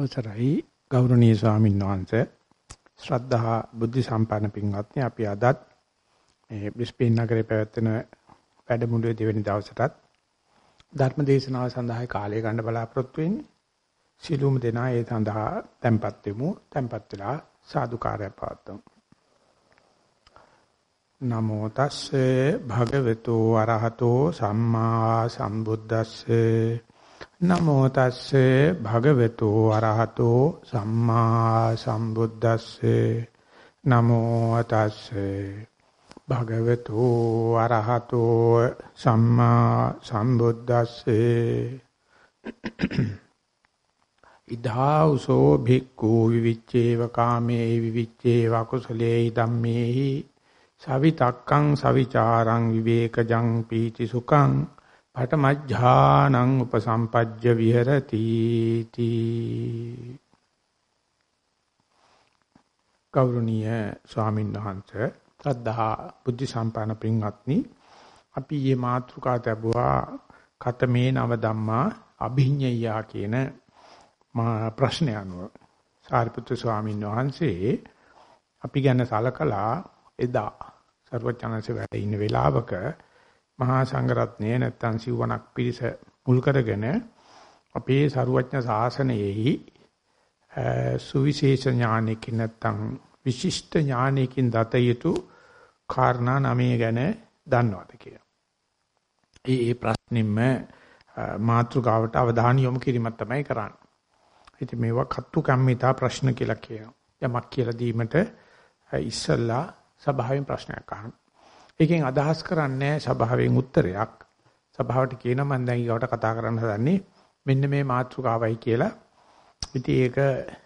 අවසරයි. ගෞරවනීය ස්වාමීන් වහන්සේ ශ්‍රද්ධා බුද්ධ සම්පන්න පින්වත්නි අපි අදත් මේ බ්‍රිස්බේන් නගරේ පැවැත්වෙන වැඩමුළුවේ දෙවැනි දවසටත් ධර්ම දේශනාව සඳහා කාලය ගන්න බලාපොරොත්තු වෙන්නේ. සිළුම දෙනා ඒ සඳහා tempත් වෙමු tempත් වෙලා සාදුකාරය පවත්වමු. නමෝ තස්සේ භගවතු අරහතෝ සම්මා සම්බුද්දස්සේ. නමෝ තස්සේ භගවතු අරහතෝ සම්මා සම්බුද්දස්සේ. නමෝ තස්සේ භගවතු අරහතෝ සම්මා සම්බුද්දස්සේ. ඉදාඋසෝ භික්ඛු විවිච්ඡේව කාමේ විවිච්ඡේව කුසලේ ධම්මේහි සවිතක්කං සවිචාරං විවේකජං පීති සුඛං පඨමඥානං උපසම්පජ්ජ විහෙරති තී ගෞරවනීය ස්වාමීන් වහන්සේ ශ්‍රද්ධා බුද්ධ සම්පන්න පින්වත්නි අපි මේ මාතෘකා ලැබුවා කතමේ නව ධම්මා අභිඤ්ඤයා කියන ප්‍රශ්නය අනුව. සාරිපුත්‍ර ස්වාමීන් වහන්සේ අපි ගැන සලකලා එදා සර්වඥාන්සේ වැඩ ඉන්න වෙලාවක මහා සංඝරත්නය නැත්තම් සිවණක් පිරිස මුල් කරගෙන අපේ සරුවඥ ශාසනයෙහි සුවිශේෂ ඥානයකින් නැත්තම් විශිෂ්ට ඥානයකින් දත යුතු කාරණා නමය ගැන දන්නවද කියලා. ඒ ඒ ප්‍රශ්නින්ම මාතෘකාවට අවධානය යොමු කිරීමක් තමයි කරන්නේ. ඉතින් මේවා කත්තු කම්මිතා ප්‍රශ්න කියලා කියනවා. යමක් කියලා දීමට ඉස්සල්ලා සභාවෙන් ප්‍රශ්නයක් අහනවා. ඒකෙන් අදහස් කරන්නේ සභාවෙන් උත්තරයක්. සභාවට කියනවා මම දැන් ඊවට කතා කරන්න හදන්නේ මෙන්න මේ මාතෘකාවයි කියලා. ඉතින් ඒක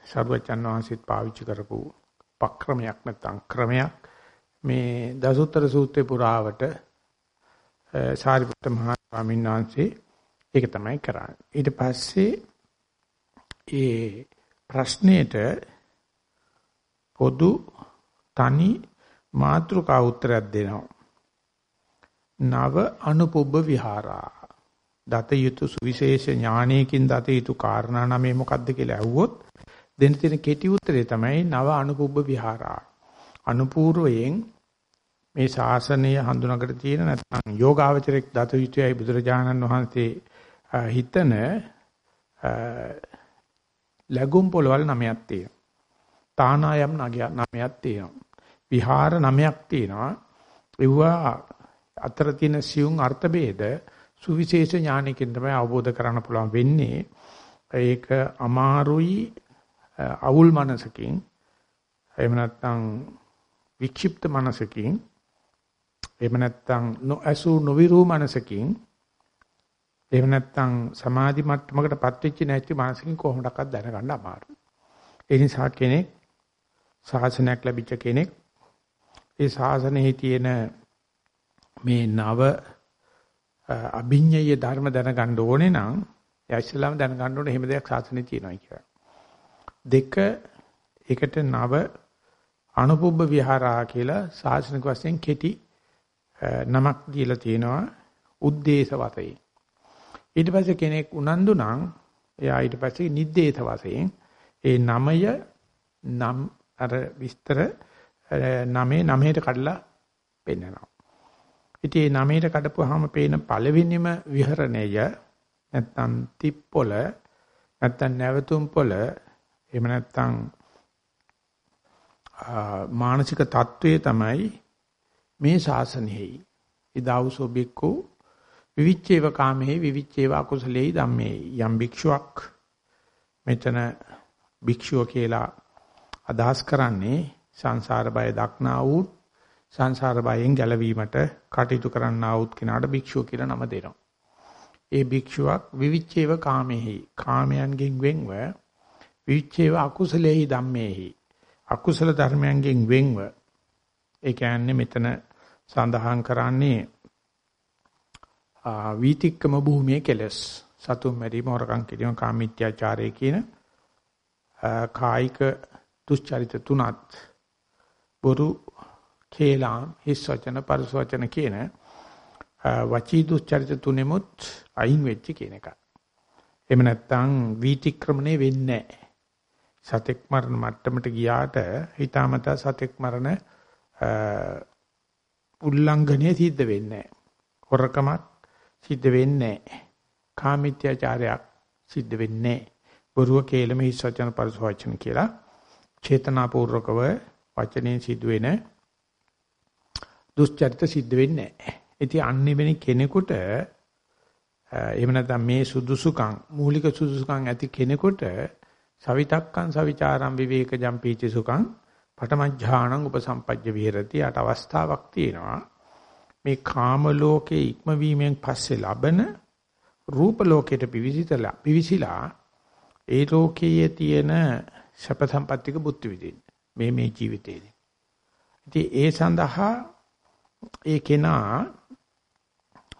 සර්වචන් වහන්සේත් පාවිච්චි කරපු පක්‍රමයක් නැත්නම් ක්‍රමයක්. මේ දසුත්තර සූත්‍රේ පුරාවට සාරිපුත්ත මහ ස්වාමීන් වහන්සේ ඒක තමයි කරන්නේ. ඊට පස්සේ ඒ ප්‍රශ්නෙට පොදු තනි මාතෘකා උත්තරයක් දෙනවා. නව අනුපොබ්බ විහාරා දත යුතු සුවිශේෂ ඥානයකින් දත යුතු කාරණා නමේ මොකද්ද කියලා ඇහුවොත් දෙන්න තියෙන කෙටි උත්තරේ තමයි නව අනුපොබ්බ විහාරා අනුපූර්වයෙන් මේ ශාසනය හඳුනාගට තියෙන නැත්නම් යෝගාවචරයක් දත යුතුයයි බුදුරජාණන් වහන්සේ හිතන ලැබුම් පොළවල් නමයක් තියෙනවා. තානායම් නමයක් තියෙනවා. විහාර නමයක් තියෙනවා. ඒවා අතර තියෙන සියුම් අර්ථ ભેද සුවිශේෂ ඥානකින් තමයි අවබෝධ කරගන්න පුළුවන් වෙන්නේ. ඒක අමාරුයි අවුල් මනසකින් එහෙම නැත්නම් වික්ෂිප්ත මනසකින් එහෙම නැත්නම් නොඇසු නොවිරු මනසකින් එහෙම නැත්නම් සමාධි මට්ටමකටපත් වෙච්ච නැති මනසකින් කොහොමඩක්වත් දැනගන්න අමාරුයි. ඒ නිසා කෙනෙක් ශාසනයක් ලැබිච්ච කෙනෙක් ඒ ශාසනයේ තියෙන මේ නව අභිඤ්ඤය ධර්ම දැනගන්න ඕනේ නම් එයා ඉස්ලාම දැනගන්න ඕනේ එහෙම දෙයක් සාසනේ තියෙනවා කියලා. දෙක එකට නව අනුපුබ්බ විහාරා කියලා සාසනික වශයෙන් කෙටි නමක් දීලා තියෙනවා උද්දේශ වශයෙන්. ඊට පස්සේ කෙනෙක් උනන්දු නම් එයා ඊට පස්සේ නිද්දේශ වශයෙන් ඒ නමය නම් අර විස්තර නමේ නමයට කඩලා පෙන්නනවා. ඉතින් මේ නමයට කඩපුවාම පේන පළවෙනිම විහරණය නැත්තම් තිප්පොළ නැත්තම් නැවතුම් පොළ එහෙම නැත්තම් මානසික தત્ත්වයේ තමයි මේ ශාසනයෙහි. ඉදාවුසෝ බික්කු විවිච්චේව කාමෙහි විවිච්චේව අකුසලෙහි ධම්මේ යම් භික්ෂුවක් මෙතන භික්ෂුව කියලා අදහස් කරන්නේ සංසාර බය දක්නා වූ සංසාර බයෙන් ගැලවීමට කටයුතු කරන්නා වූ කෙනාට භික්ෂුව කියලා නම දෙනවා. ඒ භික්ෂුවක් විවිච්ඡේව කාමෙහි කාමයන්ගෙන් වෙන්ව විවිච්ඡේව අකුසලෙහි ධම්මේහි අකුසල ධර්මයන්ගෙන් වෙන්ව ඒ කියන්නේ මෙතන සඳහන් කරන්නේ වීතික්කම භූමියේ කෙලස් සතුම් මැරීම හොරකම් කිරීම කාමීත්‍යාචාරය කියන කායික දුස්චරිත තුනත් බොරු කේලාම් හිස් වචන පරස වචන කියන වචී දුස්චරිත තුනෙමුත් අයින් වෙච්ච කියන එක. එහෙම නැත්නම් වීතික්‍රමණය වෙන්නේ නැහැ. සතෙක් මරණ මට්ටමට ගියාට හිතාමතා සතෙක් මරණ උල්ලංඝනය සිද්ධ වෙන්නේ නැහැ. හොරකමක් සිද්ධ වෙන්නේ නැහැ. කාමීත්‍යාචාරයක් සිද්ධ වෙන්නේ නැහැ. බොරුව කේලම හිස් වචන පරිස වචන කියලා චේතනාපූර්වකව වචනේ සිදුවෙන දුස්චරිත සිද්ධ වෙන්නේ නැහැ. ඉතින් අන්නෙවෙනි කෙනෙකුට එහෙම නැත්නම් මේ සුදුසුකම් මූලික සුදුසුකම් ඇති කෙනෙකුට සවිතක්කං සවිචාරම් විවේකජම් පීචි සුඛං පඨමඥානං උපසම්පජ්ජ විහෙරති යට අවස්ථාවක් තියෙනවා. මේ කාම ලෝකේ ඉක්මවීමෙන් පස්සේ ලබන රූප ලෝකයට පිවිසිතලා පිවිසිලා ඒ ලෝකයේ තියෙන සැප සම්පත්තික බුද්ධ විදින්න. මේ මේ ජීවිතේදී. ඉතින් ඒ සඳහා ඒ කෙනා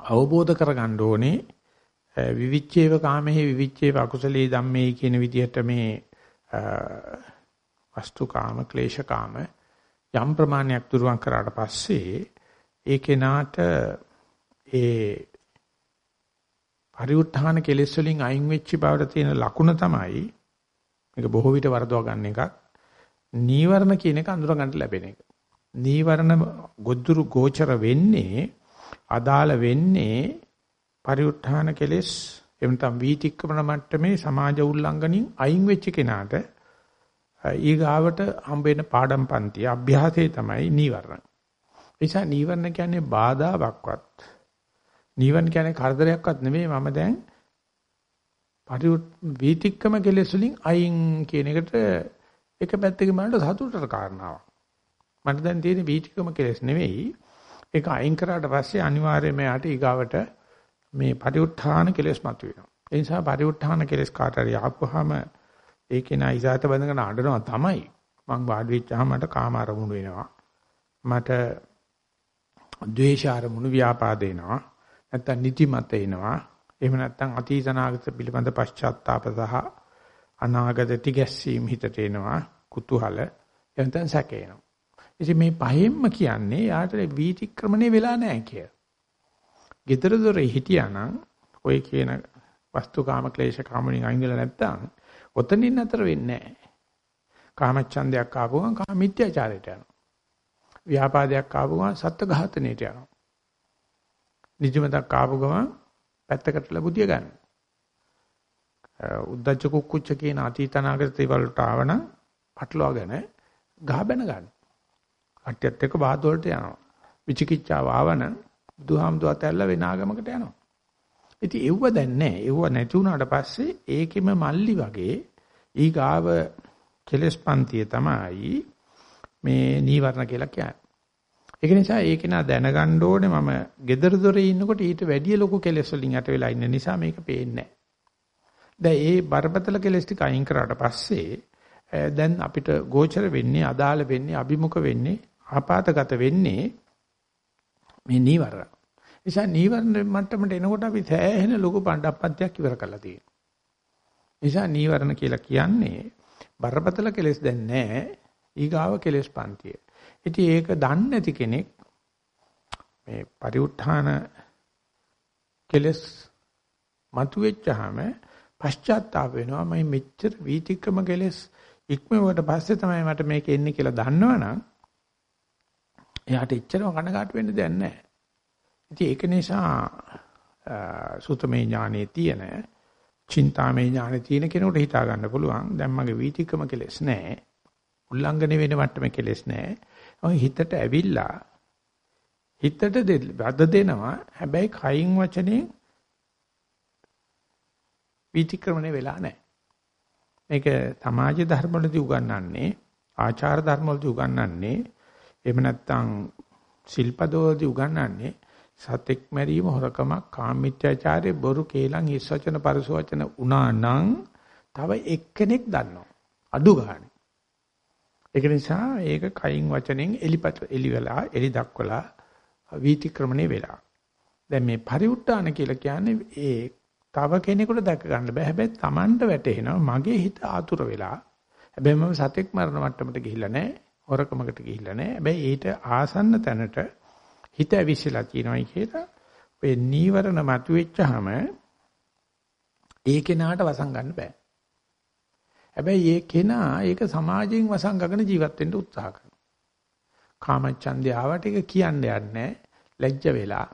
අවබෝධ කරගන්න ඕනේ විවිච්ඡේව කාමෙහි විවිච්ඡේව අකුසලේ ධම්මේ කියන විදිහට මේ වස්තු කාම ක්ලේශ කාම යම් ප්‍රමාණයක් දුරුවන් කරාට පස්සේ ඒ කෙනාට ඒ පරිඋත්ථාන කෙලෙස් වලින් අයින් වෙච්ච බවට තියෙන ලකුණ තමයි මේක බොහෝ විට වරදවා ගන්න එකක් නීවරණ කියන එක අඳුර ගන්න ලැබෙන එක. නීවරණ ගොද්දුරු ගෝචර වෙන්නේ අදාළ වෙන්නේ පරිඋත්ථාන කෙලෙස් එවනතම් වීතික්‍රමන මට්ටමේ සමාජ උල්ලංඝනින් අයින් වෙච්ච කෙනාට ඊගාවට හම්බෙන පාඩම් පන්ති අභ්‍යාසයේ තමයි නීවරණ. නිසා නීවරණ කියන්නේ බාධාවක්වත් නීවරණ කියන්නේ කරදරයක්වත් නෙවෙයි මම දැන් පරිඋත් වීතික්‍රම කෙලෙස් වලින් අයින් කියන එකට එක පැත්තකින් බලනකොට සතුටට කාරණාවක්. මට දැන් තියෙන වීතික්‍රම කෙලෙස් නෙවෙයි ඒක අයින් කරාට පස්සේ අනිවාර්යයෙන්ම යාට ඊගාවට මේ පරිඋත්ථාන කෙලෙස් මතුවෙනවා. ඒ නිසා පරිඋත්ථාන කෙලෙස් කාට හරි ආපුවාම ඒකේ නයිසాత බඳගෙන අඬනවා තමයි. මං වාඩි වෙච්චාම මට කාම අරමුණු වෙනවා. මට ද්වේෂ අරමුණු ව්‍යාපාද එනවා. නැත්තම් නිදිමත එනවා. එහෙම නැත්තම් අතීත නාගත පිළිබඳ පශ්චාත්තාප සහ අනාගත තිගැස්සීම් හිතට එනවා. කුතුහල එතෙන් සැකේනවා. ඉතින් මේ පහෙන්ම කියන්නේ යාට වීතික්‍රමණය වෙලා නැහැ කියලා. gedara dore හිටියානම් ඔය කියන වස්තුකාම ක්ලේශ කාමණින් අයින් වෙලා නැත්තම් ඔතනින් අතර වෙන්නේ නැහැ. කාමච්ඡන්දයක් ආපු ගමන් කාමීත්‍යචාරයට යනවා. ව්‍යාපාදයක් ආපු ගමන් සත්ත්ව ඝාතනයට යනවා. නිජමතක් ආපු ගමන් පැත්තකටලා බුදිය ගන්න. උද්දච්ච කුක්කුච්ච කියන අතීතනාගත දේවල් වලට ආවනම් පටලවාගෙන ගහ බැන ගන්න. කට්ටියත් එක්ක වාද වලට යනවා. විචිකිච්ඡාව ආවනම් බුදුහාමුදුර අතැල්ලා වෙන ආගමකට යනවා. ඉතින් එව්ව දැන් නැහැ. එව්ව නැති වුණාට පස්සේ ඒකෙම මල්ලි වගේ ඊගාව කෙලස් පන්තිය තමයි මේ නීවරණ කියලා කියන්නේ. ඒක නිසා ඒක නා දැනගන්න ඕනේ මම gedara dore ඉන්නකොට ඊට වැඩිය ලොකු කෙලස් වලින් යට වෙලා ඉන්න නිසා මේක පේන්නේ නැහැ. ඒ බරපතල කෙලස් ටික අයින් කරාට පස්සේ දැන් අපිට ගෝචර වෙන්නේ අදාළ වෙන්නේ අභිමුඛ වෙන්නේ ආපాతගත වෙන්නේ මේ නීවරණ. නිසා නීවරණ මට්ටමට එනකොට අපි සෑහෙන ලොකු පණ්ඩප්පත්යක් ඉවර කරලා තියෙනවා. නිසා නීවරණ කියලා කියන්නේ බරපතල කෙලෙස් දැන් නැහැ. ඊගාව කෙලෙස් පන්තිය. ඉතින් ඒක දන්නේ නැති කෙනෙක් මේ පරිඋත්ථාන කෙලෙස් මතුවෙච්චාම පශ්චාත්තාප වෙනවා මම මෙච්චර වීතික්‍රම කෙලෙස් ඉක්මවට පස්සේ තමයි මට මේක එන්නේ කියලා දන්නවනම් එයාට එච්චරම කනගාටු වෙන්න දෙයක් නැහැ. ඉතින් ඒක නිසා සුතමේ ඥානයේ තියෙන, චින්තාමේ ඥානයේ තියෙන කෙනෙකුට හිතා ගන්න පුළුවන් දැන් මගේ වීතිකම කෙලෙස් නැහැ. උල්ලංඝනය වෙන මට්ටමේ කෙලෙස් නැහැ. ඔය හිතට ඇවිල්ලා හිතට වද දෙනවා. හැබැයි කයින් වචනේ වීතික්‍රමණය වෙලා නැහැ. මේක සමාජ ධර්මවලදී උගන්වන්නේ ආචාර ධර්මවලදී උගන්වන්නේ එහෙම නැත්නම් ශිල්පදෝදී උගන්වන්නේ සතෙක් මැරීම හොරකමක් කාමීත්‍යාචාරය බොරු කේලම් හිස් වචන පරස වචන උනා නම් තව එක්කෙනෙක් දන්නවා අඩු ගන්න. ඒක නිසා ඒක කයින් වචනෙන් එලිපත එලි වෙලා එලි දක්වලා වීතික්‍රමණේ වෙලා. දැන් මේ පරිඋත්තාන කියලා කියන්නේ ඒ තව කෙනෙකුට දැක ගන්න බෑ. හැබැයි Tamanට වැටෙනවා මගේ හිත ආතුර වෙලා. හැබැයි මම සතෙක් මරණ මට්ටමට ගිහිල්ලා නැහැ. හොරකමකට ගිහිල්ලා නැහැ. හැබැයි ඊට ආසන්න තැනට හිත ඇවිස්සලා තියෙනවායි කියලා ඔය නීවරණ මතුවෙච්චාම ඒ කෙනාට වසන් ගන්න බෑ. හැබැයි ඒ කෙනා ඒක සමාජයෙන් වසංගගෙන ජීවත් වෙන්න උත්සාහ කරනවා. කාමච්ඡන්දය ආවට ඒක කියන්න යන්නේ ලැජ්ජ වෙලා.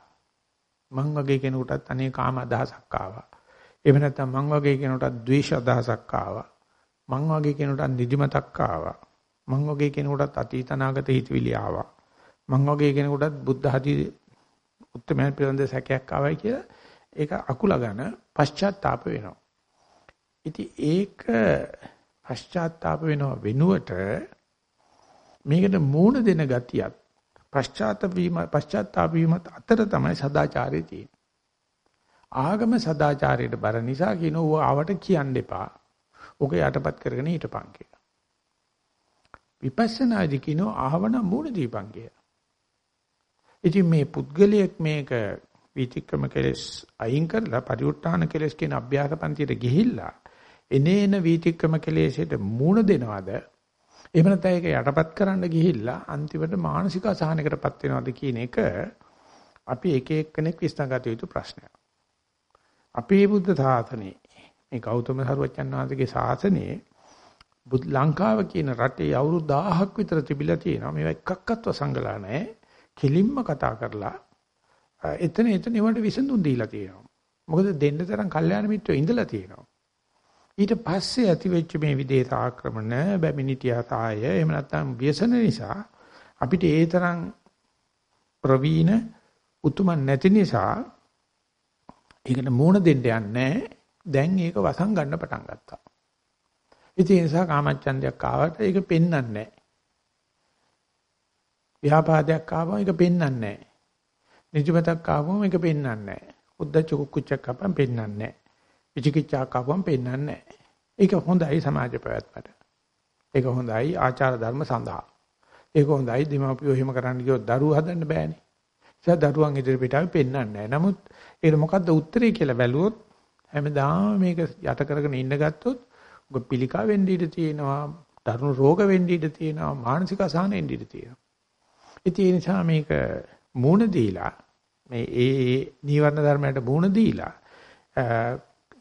මං වගේ කෙනෙකුටත් අනේ කාම අදහසක් ආවා. එහෙම නැත්නම් මං වගේ කෙනෙකුටත් ද්වේෂ අදහසක් ආවා. මං වගේ කෙනෙකුටත් නිදිමතක් ආවා. මං වගේ කෙනෙකුටත් අතීත අනාගත හිතවිලි ආවා. මං වගේ කෙනෙකුටත් බුද්ධ හති උත්තරමයන් පිළිබඳ සැකයක් ආවයි කියලා ඒක අකුලගෙන පශ්චාත්තාප වෙනවා. ඉතින් ඒක පශ්චාත්තාප වෙනව වෙනුවට මේකට මූණ දෙන ගතියත් පශ්චාත්තාප වීම පශ්චාත්තාප වීමත් අතර තමයි සදාචාරය තියෙන්නේ. ආගම සදාචාරයට බර නිසා කියන ඌ ආවට කියන්න එපා. ඔක යටපත් කරගෙන හිටපන් කියලා. විපස්සනාදි කියන ආවන මූණ දීපන් කියලා. ඉතින් මේ පුද්ගලයෙක් මේක විචක්‍රම කෙලස් අයින් කරලා පරිඋත් ทาน කෙලස් කියන අභ්‍යාස පන්තියට ගිහිල්ලා එනේන විචක්‍රම කෙලෙසට මූණ දෙනවද එහෙම නැත්නම් ඒක යටපත් කරන්න ගිහිල්ලා අන්තිමට මානසික අසහනයකටපත් වෙනවද කියන එක අපි එක එක්කෙනෙක් විශ්ලේෂණගත යුතු ප්‍රශ්නයක්. අපේ බුද්ධ සාසනේ මේ ගෞතම සරුවච්චන් වහන්සේගේ සාසනේ බුද් ලංකාව කියන රටේ අවුරුදු 1000ක් විතර තිබිලා තියෙනවා. මේවා එකක්වත් වසංගලා නැහැ. කෙලින්ම කතා කරලා එතන එතන ඒවට විසඳුම් දීලා තියෙනවා. මොකද දෙන්න තරම් කල්යාණ මිත්‍රයෝ ඉඳලා තියෙනවා. ඊට පස්සේ ඇති වෙච්ච මේ විදේශ ආක්‍රමණ බැමිණිටියාතාය එහෙම නැත්නම් ව්‍යසන නිසා අපිට ඒ තරම් ප්‍රවීණ උතුමන් නැති නිසා ඒකට මූණ දෙන්න යන්නේ දැන් ඒක වසන් ගන්න පටන් ගත්තා. ඉතින් ඒ නිසා කාමච්ඡන්දයක් ආවට ඒක පෙන්වන්නේ නැහැ. ව්‍යාපාදයක් ආවම ඒක පෙන්වන්නේ නැහැ. නිජමතක් ආවම ඒක පෙන්වන්නේ නැහැ. උද්දච්ච කුච්චක් ආවම පෙන්වන්නේ නැහැ. විචිකිච්ඡාවක් ආවම පෙන්වන්නේ නැහැ. ඒක හොඳයි සමාජ පැවැත්මට. ඒක හොඳයි ආචාර ධර්ම සඳහා. ඒක හොඳයි දීමාපියෝ එහෙම කරන්න ගියොත් දරුවෝ හදන්න බෑනේ. ඒ දරුවන් ඉදිරියට අපි පෙන්වන්නේ නැහැ. නමුත් ඒකට මොකද්ද උත්තරේ කියලා බැලුවොත් හැමදාම මේක යට කරගෙන ඉන්න ගත්තොත් ඔබ පිළිකා වෙන්න ඉඩ තියෙනවා, දරුණු රෝග වෙන්න ඉඩ තියෙනවා, මානසික අසහන වෙන්න ඉඩ තියෙනවා. ඉතින් ඒ නිසා මේක මූණ දීලා මේ ඒ නීවරණ ධර්මයට මූණ දීලා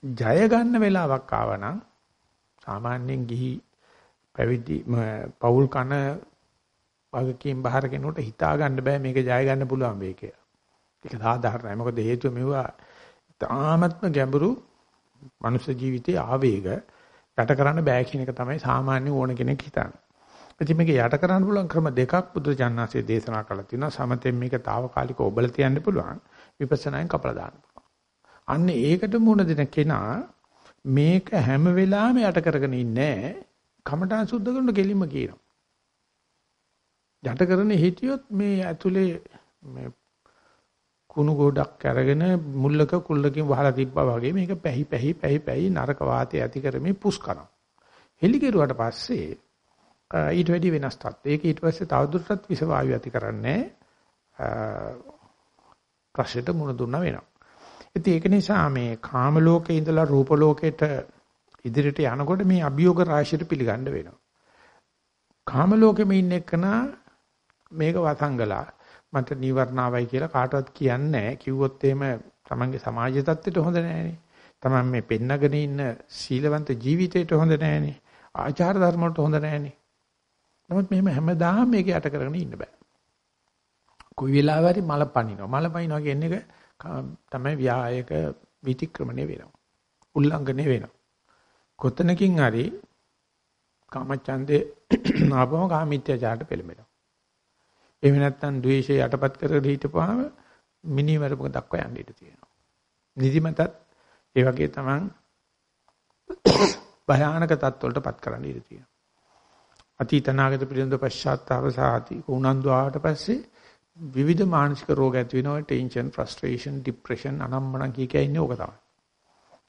ජය ගන්න වෙලාවක් ආවනම් සාමාන්‍යයෙන් ගිහි පැවිදි පෞල් කන වගකීම් බහර කෙනෙකුට හිතා ගන්න බෑ මේක ජය ගන්න පුළුවන් වෙයි කියලා. ඒක සාධාරණයි. මොකද හේතුව මෙවුවා තාමත්ම ගැඹුරු මනුෂ්‍ය ජීවිතයේ ආවේග යට කරන්න බෑ කියන එක තමයි සාමාන්‍ය ඕන කෙනෙක් හිතන්නේ. ඉතින් මේක යට කරන්න පුළුවන් ක්‍රම දෙකක් බුදු ජානනාසේ දේශනා කළා තියෙනවා. සමතෙන් මේක తాවකාලික ඔබල තියන්න පුළුවන්. විපස්සනායෙන් කපලා දාන්න පුළුවන්. අන්න ඒකට මුණ දෙන කෙනා මේක හැම වෙලාවෙම යට කරගෙන ඉන්නේ කමඨාන් සුද්ධ කරන කෙලින්ම කියනවා. යට කරන හිටියොත් මේ ඇතුලේ මේ කුණු ගොඩක් අරගෙන මුල්ලක කුල්ලකින් වහලා තිබ්බා වගේ මේක පැහි පැහි පැහි පැහි නරක වාතය ඇති කරමින් පුස් කරනවා. හෙලි කෙරුවට පස්සේ ඊට වැඩි වෙනස් තත්ත්වයක. ඒක ඊට පස්සේ තවදුරටත් විස වායු ඇති කරන්නේ ප්‍රශ්නෙට මුණ දුන්නා වෙනවා. ඉතින් ඒක නිසා මේ කාම ලෝකේ ඉඳලා රූප ලෝකෙට ඉදිරියට යනකොට මේ අභියෝග රාශියට පිළිගන්න වෙනවා. කාම ලෝකෙම ඉන්න එකන මේක වසංගලා මට නීවරණාවයි කියලා කාටවත් කියන්නේ නැහැ. කිව්වොත් එහෙම තමන්ගේ සමාජ තත්ත්වයට හොඳ නැහැනේ. තමන් මේ පෙන්නගෙන ඉන්න සීලවන්ත ජීවිතයට හොඳ නැහැනේ. ආචාර ධර්ම වලට හොඳ නැහැනේ. නමුත් මෙහෙම හැමදාම මේක යට කරගෙන ඉන්න බෑ. කොයි වෙලාවෙ හරි මල පනිනවා. මල පනිනවා කියන්නේ තමයි ව්‍යායක විතික්‍රමණය වෙනවා. උල්ලංඝනය වෙනවා. කොතනකින් හරි කාමචන්දේ ආපම කාමීත්‍යචාරට පෙළඹෙනවා. එහෙම නැත්නම් ද්වේෂය යටපත් කරගෙන හිටපුවාම මිනිමරපක දක්වා යන්න ඉඩ තියෙනවා. නිදිමතත් ඒ වගේ තමන් භයානක තත්ත්වවලටපත් කරන්න ඉඩ තියෙනවා. අතීත නාගත පිළිබඳ පශ්චාත්තාප සාති උනන්දු ආවට පස්සේ විවිධ මානසික රෝග ඇති වෙනවා ටෙන්ෂන් ෆ්‍රස්ට්‍රේෂන් ડિප්‍රෙෂන් අනම්මන කිය කිය ඉන්නේ ඕක තමයි.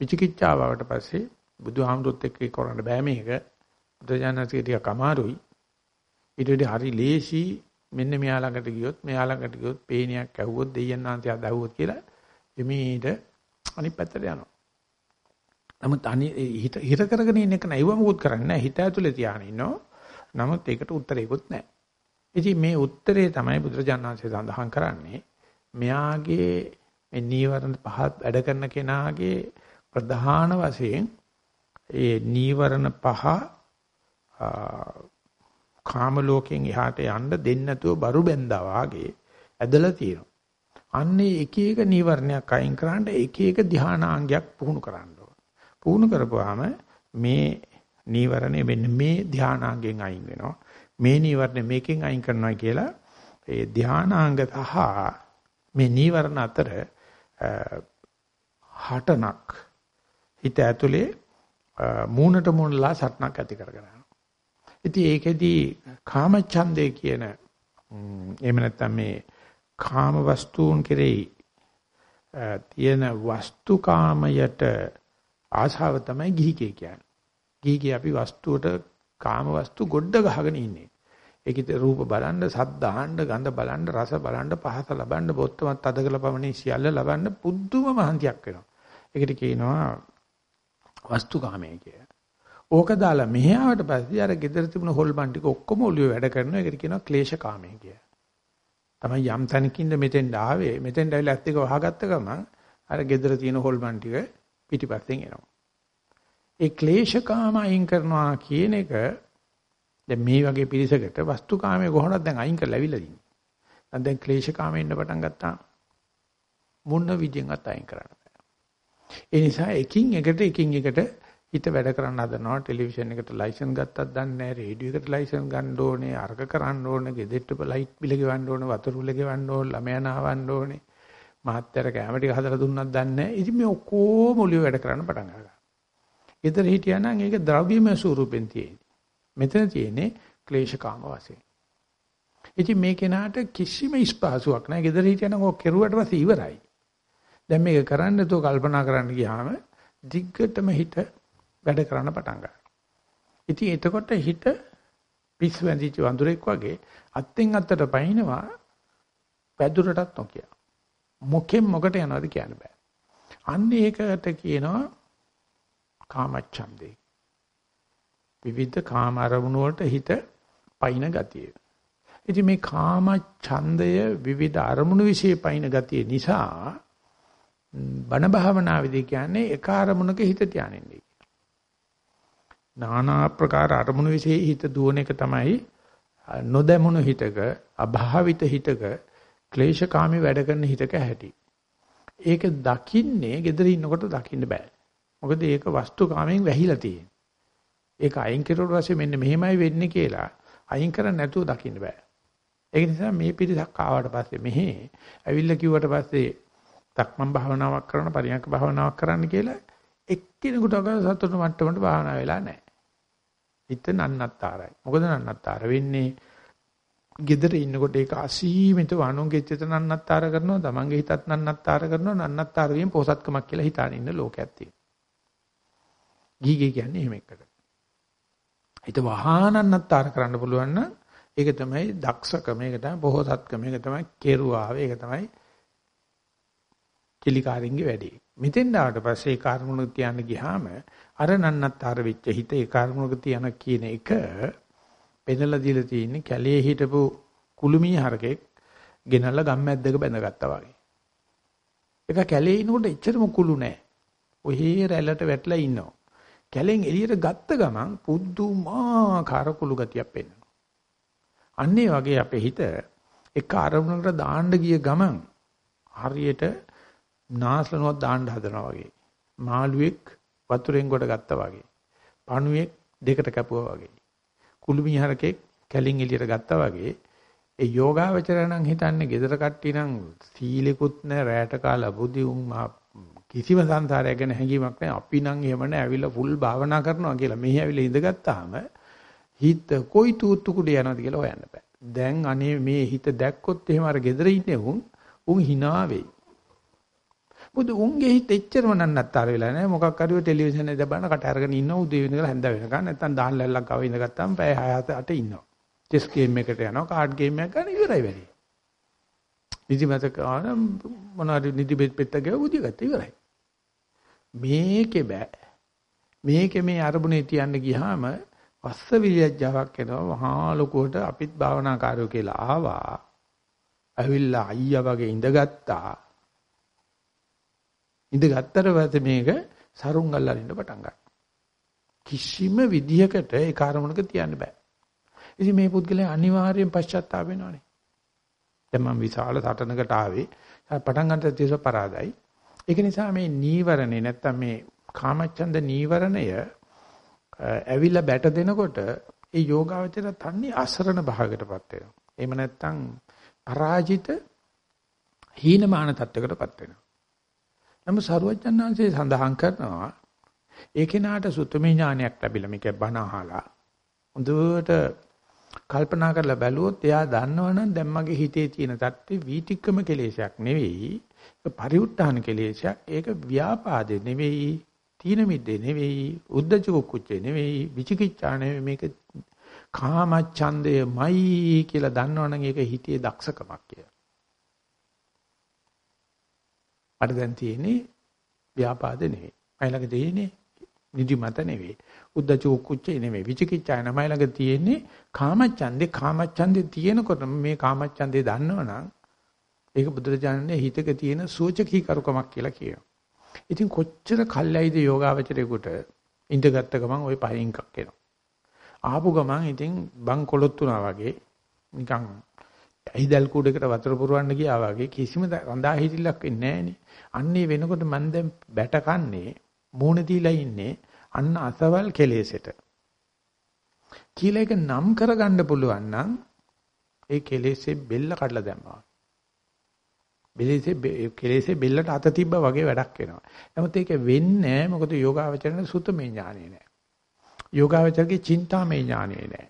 විචිකිච්ඡාව ආවට පස්සේ බුදුහාමුදුරුත් එක්ක කරන්න බෑ මේක. බුදුජානකගේ ටික අමාරුයි. ඊට වඩා හරි ලේසි මෙන්න මෙයා ළඟට ගියොත් මෙයා ළඟට ගියොත් පේනියක් ඇහුවොත් දෙයයන් ආන්තිය දැහුවොත් කියලා එමීට අනිත් පැත්තට යනවා. නමුත් අනි හිත හිර කරගෙන ඉන්න එක නයිව මොකුත් කරන්නේ නැහැ. හිත ඇතුලේ තියාගෙන ඉන්නවා. නමුත් ඒකට උත්තරයක්වත් නැහැ. ඉතින් මේ උත්තරේ තමයි බුදුරජාණන්සේ සඳහන් කරන්නේ. මෙයාගේ මේ නීවරණ පහ වැඩ කරන කෙනාගේ ප්‍රධාන වශයෙන් ඒ නීවරණ පහ කාම ලෝකෙන් එහාට යන්න දෙන්නේ නැතුව බරු බැඳා වාගේ ඇදලා තියෙනවා. අන්නේ එක එක නීවරණයක් අයින් කරන්න එක එක ධානාංගයක් පුහුණු කරන්න ඕන. පුහුණු කරපුවාම මේ නීවරණය මෙන්න මේ ධානාංගෙන් අයින් වෙනවා. මේ නීවරණ මේකෙන් අයින් කරනවා කියලා ඒ ධානාංග සහ මේ නීවරණ අතර හටනක් හිත ඇතුලේ මූණට මූණලා සටනක් ඇති කරගන්නවා. ඉතින් ඒකෙදී කාමච්ඡන්දේ කියන එහෙම නැත්නම් මේ කාම වස්තුන් කෙරෙහි තියෙන වස්තුකාමයට ආශාව තමයි ගිහිගේ කියන්නේ. ගිහිගේ අපි වස්තුවට කාම වස්තු ගොඩ ගහගෙන ඉන්නේ. ඒකිට රූප බලන්න, සද්ද අහන්න, ගඳ බලන්න, රස බලන්න, පහස ලබන්න, බොත්තමත් අදකල පමණින් සියල්ල ලබන්න පුදුම මහන්තියක් වෙනවා. ඒකට කියනවා වස්තුකාමය කියලා. ඕක දාලා මෙහි ආවට පස්සේ අර gedara තිබුණ හොල්මන් ටික ඔක්කොම ඔළුවේ වැඩ කරනවා. ඒකට කියනවා ක්ලේශකාමය කියලා. තමයි යම් තැනකින්ද මෙතෙන්ට ආවේ. මෙතෙන්ට ඇවිල්ලා ඇත්ත එක වහගත්ත ගමන් අර gedara තියෙන හොල්මන් ටික පිටිපස්සෙන් එනවා. ඒ ක්ලේශකාම අයින් කරනවා කියන එක දැන් මේ වගේ පිරිසකට වස්තුකාමයේ කොහොමද දැන් අයින් කරලා ඇවිල්ලා ඉන්නේ. දැන් ක්ලේශකාමයෙන් ඉන්න පටන් ගත්තා. මොන විදියෙන්වත් අයින් කරන්න බෑ. ඒ නිසා එකින් එකට එකින් එකට හිත වැඩ කරන්න හදනවා. ටෙලිවිෂන් එකට ලයිසන් ගත්තත් දන්නේ නැහැ. රේඩියෝ එකට ලයිසන් ගන්න ඕනේ. අර්ග කරන්න ඕනේ. ගෙදෙට්ට ලයිට් බිල ගෙවන්න ඕනේ. වතුර බිල ගෙවන්න ඕනේ. ළමයා නාවන්න ඕනේ. මහත්තයර කැම ටික හදලා දුන්නත් දන්නේ නැහැ. ඉතින් මේ ඔක්කොම ඔලිය වැඩ කරන්න පටන් ගන්නවා ගෙදර හිටියා නම් ඒක ද්‍රව්‍යමය ස්වරූපෙන් තියෙන්නේ. මෙතන තියෙන්නේ ක්ලේශකාම වශයෙන්. ඉතින් මේ කෙනාට කිසිම ස්පාසුවක් නැහැ. ගෙදර හිටියා නම් ඔක් කෙරුවට පස්සේ ඉවරයි. දැන් මේක කරන්න තෝ කල්පනා කරන්න ගියාම දිග්ගටම හිත වැඩ කරන්න පටන් ගන්නවා. ඉතින් එතකොට හිත පිස්සු වැඳිච්ච වඳුරෙක් වගේ අත්ෙන් අත්තට පයින්නවා පැදුරටත් නොකිය. මොකෙන් මොකට යනවද කියන්න බෑ. අන්න ඒකට කියනවා කාමච්ඡන්දේ. විවිධ කාම අරමුණු වලට හිත පයින් ගතිය. ඉතින් මේ කාම ඡන්දය විවිධ අරමුණු વિશે පයින් ගතිය නිසා බණ භාවනාවේදී කියන්නේ එක අරමුණක හිත තියානින්නේ. নানা ආකාර අරමුණු વિશે හිත දුවන එක තමයි නොදැමුණු හිතක අභාවිත හිතක ක්ලේශකාමී වැඩ කරන හිතක ඇති. ඒක දකින්නේ gedara ඉන්නකොට දකින්න බෑ. මොකද ඒක වස්තුකාමයෙන් වැහිලා තියෙන්නේ. ඒක අයින් කරුවට පස්සේ මෙන්න මෙහෙමයි වෙන්නේ කියලා අයින් කරන්නේ නැතුව දකින්න බෑ. ඒක නිසා මේ පිරිසක් ආවට පස්සේ මෙහි ඇවිල්ලා කිව්වට පස්සේ තක්මන් භාවනාවක් කරන පරියන්ක භාවනාවක් කරන්න කියලා එක්කෙනෙකුට සතුට මට්ටමට භාවනා වෙලා නැහැ. හිත නන්නත්තරයි. මොකද නන්නත්තර වෙන්නේ gedara ඉන්නකොට ඒක අසීමිත වණුන්ගේ චිත නන්නත්තර කරනවා, තමන්ගේ හිතත් නන්නත්තර කරනවා, නන්නත්තර වීම පොසත්කමක් කියලා හිතාන ඉන්න ලෝකයක් තියෙනවා. ගීගේ කියන්නේ එහෙම එකකට. හිත වහානන්නත්තර කරන්න පුළුවන් නම් ඒක තමයි දක්ෂකම, ඒක තමයි බොහෝසත්කම, ඒක තමයි කෙරුවාව, ඒක තමයි කිලිකාරින්ගේ වැඩේ. මෙතෙන් ආවට පස්සේ ඒ කර්මුණු තියන්න ගියාම අර නන්නත්තර වෙච්ච හිත ඒ කර්මුණක තියන කියන එක පෙනලා දීලා තියෙන්නේ කැලේ හිටපු කුළුමී හරකෙක් ගෙනල්ලා ගම්මැද්දක බැඳගත්තා වගේ. ඒක කැලේ ඉනකොට එච්චරම කුළු නෑ. ඔහේ රැල්ලට වැටලා ඉන්නවා. කැලෙන් එළියට ගත්ත ගමන් පුදුමාකාර කුළු ගතියක් පෙන්වනවා. අන්නේ වගේ අපේ හිත එක අරමුණකට දාන්න ගිය ගමන් හරියට නාස්ලනුවක් දාන්න හදනවා වගේ. මාළුවෙක් වතුරෙන් කොට ගත්තා වගේ. පණුවෙක් දෙකට කැපුවා වගේ. කුළුමි හරකෙක් කැලින් එළියට ගත්තා වගේ. ඒ යෝගාවචරය නම් හිතන්නේ gedara කට්ටිය නම් සීලෙකුත් නැහැ රැට කාලා බුදි උන් කිසිම සංසාරයක් ගැන හැඟීමක් නැහැ. අපි නම් එහෙම නැහැ. ඇවිල්ලා ෆුල් භාවනා කරනවා කියලා. මෙහි ඇවිල්ලා ඉඳගත්තාම හිත කොයි තූත්තු කුඩේ යනවද කියලා හොයන්න බෑ. දැන් අනේ මේ හිත දැක්කොත් එහෙම අර gedara ඉන්නේ උන් උන් hina වෙයි. මොකද උන්ගේ හිත එච්චරම නන්නත්තර වෙලා නැහැ. මොකක් හරි ටෙලිවිෂන් එකේ දබන කට අරගෙන ඉන්නවා උදේ වෙනකල් හැන්ද වෙනකන් නැත්තම් දාහන් ලැල්ලක් ගාව ඉඳගත්තාම පැය 6 8 ඉන්නවා. චෙස් ගේම් එකට යනවා කාඩ් ගේම් එකක් ගන්න ඉවරයි වැඩි. නිදිමත කාන මොනවාරි නිදි පෙත්ත ගාව උදිය ගත්ත ඉවරයි. මේකේ බෑ. මේකේ මේ අරමුණේ තියන්න ගියාම වස්ස විලියජාවක් එනවා මහා ලොකුවට අපිත් භාවනාකාරයෝ කියලා ආවා. ඇවිල්ලා අයියා වගේ ඉඳගත්තා. ඉඳ ගත්තට පස්සේ මේක සරුංගල් අරින්න පටන් ගන්නවා. කිසිම විදියකට ඒ කාර්මණක තියන්න බෑ. ඉතින් මේ පුද්ගලයා අනිවාර්යෙන් පශ්චාත්තාප වෙනවනේ. දැන් මම විශාල සටනකට ආවේ. පටන් ගන්නට තියස පරාදයි. ඒක නිසා මේ නීවරණේ නැත්තම් මේ කාමච්ඡන්ද නීවරණය ඇවිල්ලා බැට දෙනකොට ඒ යෝගාවචර තන්නේ අසරණ භාගයකටපත් වෙනවා. එහෙම නැත්තම් පරාජිත හීනමාන තත්යකටපත් වෙනවා. නමුත් සරුවචනාංශයේ සඳහන් කරනවා. ඒ කෙනාට සුතමේ ඥානයක් ලැබිලා මේක බණ අහලා හොඳට කල්පනා කරලා බැලුවොත් එයා දන්නවනම් දැන් මගේ හිතේ තියෙන தත්ති වීතික්කම කෙලේශයක් නෙවෙයි ඒක පරිඋත්ථාන කෙලේශයක් ඒක ව්‍යාපාදේ නෙවෙයි තීන මිද්දේ නෙවෙයි උද්දච්ච කුච්චේ නෙවෙයි විචිකිච්ඡා නෙවෙයි. මේක කාමච්ඡන්දයමයි කියලා දන්නවනම් ඒක හිතේ දක්ෂකමක් කියලා. අර දැන් තියෙන්නේ ව්‍යාපාද නෙවෙයි. මයිලක තියෙන්නේ නිදිමත නෙවෙයි. උද්දච්ච කුච්චේ නෙවෙයි. විචිකිච්ඡා නමයි ළඟ තියෙන්නේ කාමච්ඡන්දේ කාමච්ඡන්දේ තියෙනකොට මේ කාමච්ඡන්දේ දන්නවනම් ඒක බුදුරජාණන්ගේ හිතක තියෙන සූචකී කරුකමක් කියලා කියනවා. ඉතින් කොච්චර කල්යයිද යෝගාවචරේකට ඉඳගත්ත ගමන් ওই පහින් එකක් එනවා. ආපු ගමන් ඉතින් බං කොලොත් වුණා වගේ නිකන් ඇහිදල් කුඩේකට වතුර පුරවන්න ගියා වගේ කිසිම රඳා හිටිලක් වෙන්නේ නැහනේ. අන්නේ වෙනකොට මම දැන් බැට කන්නේ මූණ දීලා ඉන්නේ අන්න අසවල් කෙලෙසෙට. කියලා එක නම් කරගන්න පුළුවන් නම් ඒ කෙලෙසේ බෙල්ල කඩලා දැම්මා. බෙලෙසේ කෙලෙසේ බෙල්ලට අත තිබ්බා වගේ වැඩක් වෙනවා. නමුත් ඒක වෙන්නේ නැහැ මොකද යෝගාවචරණ සුතමේ ඥානෙ නැහැ. යෝගාවචරගේ චින්තාමේ ඥානෙ නැහැ.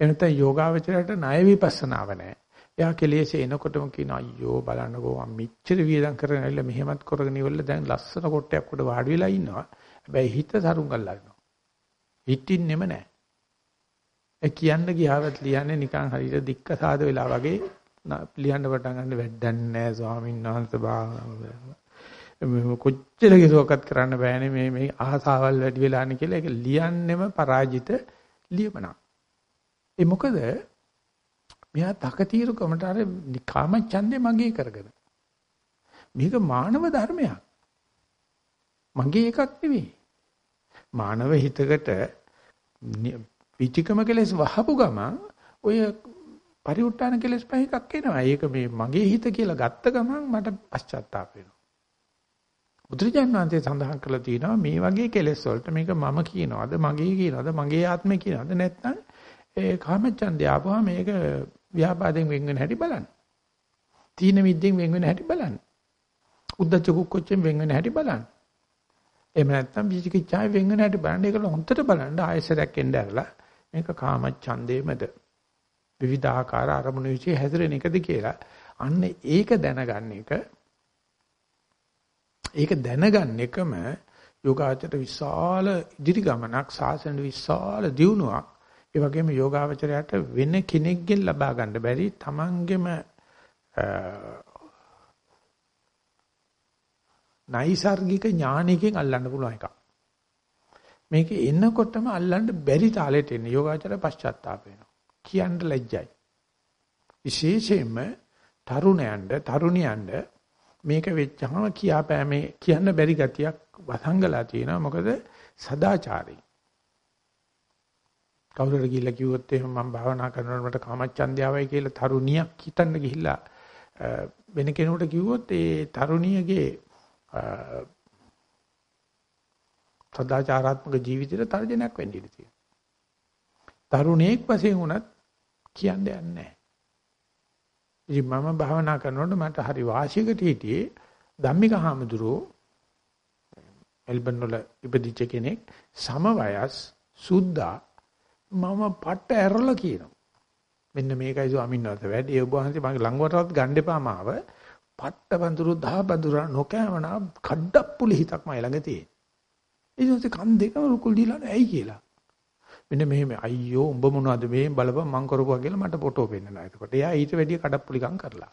එනතන යෝගාවචරයට ණය විපස්සනාව නැහැ. එයා කෙලෙසේ එනකොටම කියන අයියෝ බලන්නකෝ මම මෙච්චර වියදම් කරගෙන ඇවිල්ලා මෙහෙමත් කරගෙන ඉවරලා දැන් ලස්සන කොටයක් උඩ වාඩි වෙලා ඉන්නවා. හැබැයි හිත සරුංගල් ගන්නවා. හිටින්නෙම නැහැ. ඒ කියන්න ගියාවත් ලියන්නේ නිකන් හරියට දික්ක සාද වෙලා වගේ ලියන්න පටන් ගන්න වැඩක් නැහැ ස්වාමීන් වහන්සේ බා කොච්චර කිසෝකත් කරන්න බෑනේ මේ මේ ආසාවල් වැඩි වෙලානේ කියලා ඒක ලියන්නෙම පරාජිත ලියමනක්. ඒ මොකද මෙයා තකතිරුකමට අර කාම ඡන්දේ මගේ කරගෙන. මේක මානව ධර්මයක්. මගේ එකක් නෙවෙයි. මානව හිතකට පිටිකම කෙලස් වහපු ගමන් ඔය පරිඋත් ทาน කෙලස් පහ එකක් එනවා. ඒක මේ මගේ හිත කියලා ගත්ත ගමන් මට පශ්චාත්තාප වෙනවා. බුදුරජාණන් වහන්සේ සඳහන් කරලා තියෙනවා මේ වගේ කෙලස් වලට මේක මම කියනවාද මගේ කියනවාද මගේ ආත්මය කියනවාද නැත්නම් ඒ කාමච්ඡන්දය ආපුවා මේක ව්‍යාපාදයෙන් වෙන් වෙන හැටි බලන්න. තීන මිද්දෙන් වෙන් වෙන හැටි බලන්න. උද්දච්ච කුක්කොච්චෙන් වෙන් වෙන හැටි බලන්න. එහෙම නැත්නම් විචිකිච්ඡාවෙන් වෙන් වෙන හැටි බලන්න. ඒක හොන්දට බලන්න ආයසරයක් එන්න ඇරලා මේක කාම ඡන්දේමද විවිධාකාර අරමුණු විශ්ේ හැසිරෙන එකද කියලා. අන්න ඒක දැනගන්න එක ඒක දැනගන්න එකම යෝගාචරයට විශාල ඉදිරි ගමනක් සාසන විශාල දියුණුවක් ඒ වගේම යෝගාවචරයට වෙන කෙනෙක්ගෙන් ලබා ගන්න බැරි තමන්ගෙම නයිසાર્ගික ඥානයකින් අල්ලන්න පුළුවන් එකක්. මේක එනකොටම අල්ලන්න බැරි තාලෙට එන යෝගාචරය පශ්චාත්තාප වෙනවා. කියන්න ලැජ්ජයි. විශේෂයෙන්ම තරුණයන්ට තරුණියන්ට මේක වෙච්චහම කියාපෑමේ කියන්න බැරි ගතියක් වසංගලා තියෙනවා. මොකද සදාචාරී. කවුරුහරි ගිහිල්ලා කිව්වොත් එහෙම මම භාවනා කරනකොට මට කාමච්ඡන්දයවයි කියලා තරුණියක් හිතන්න ගිහිල්ලා වෙන කෙනෙකුට කිව්වොත් ඒ තරුණියගේ සදාචාරාත්මක ජීවිතේට තර්ජනයක් වෙන්න ඉඩ තියෙනවා. තරුණයෙක් වශයෙන් උනත් කියන්නේ නැහැ. ඉතින් මම භාවනා කරනකොට මට හරි වාසියකට හිටියේ ධම්මික හාමුදුරුවෝ මෙල්බන් වල ඉපදිච්ච කෙනෙක් සම වයස් සුද්දා මම පට්ට ඇරලා කියනවා. මෙන්න මේකයි ස්වාමීන් වහන්සේ වැඩි ඔබ වහන්සේ මගේ ළඟවටවත් ගන්න එපා මාව. පට්ට බඳුරු දහ බඳුර නොකෑමනා කඩප්පුලි හිතක් මයි ළඟ තියෙන. ඒ නිසා කන් දෙකම රුකුල් දීලා ඇයි කියලා. මෙන්න මෙහෙම අයියෝ උඹ මොනවද මේ බලපන් මං කරපුවා කියලා මට ෆොටෝ පෙන්නනවා. එතකොට එයා ඊට වැඩිය කඩප්පුලිකම් කරලා.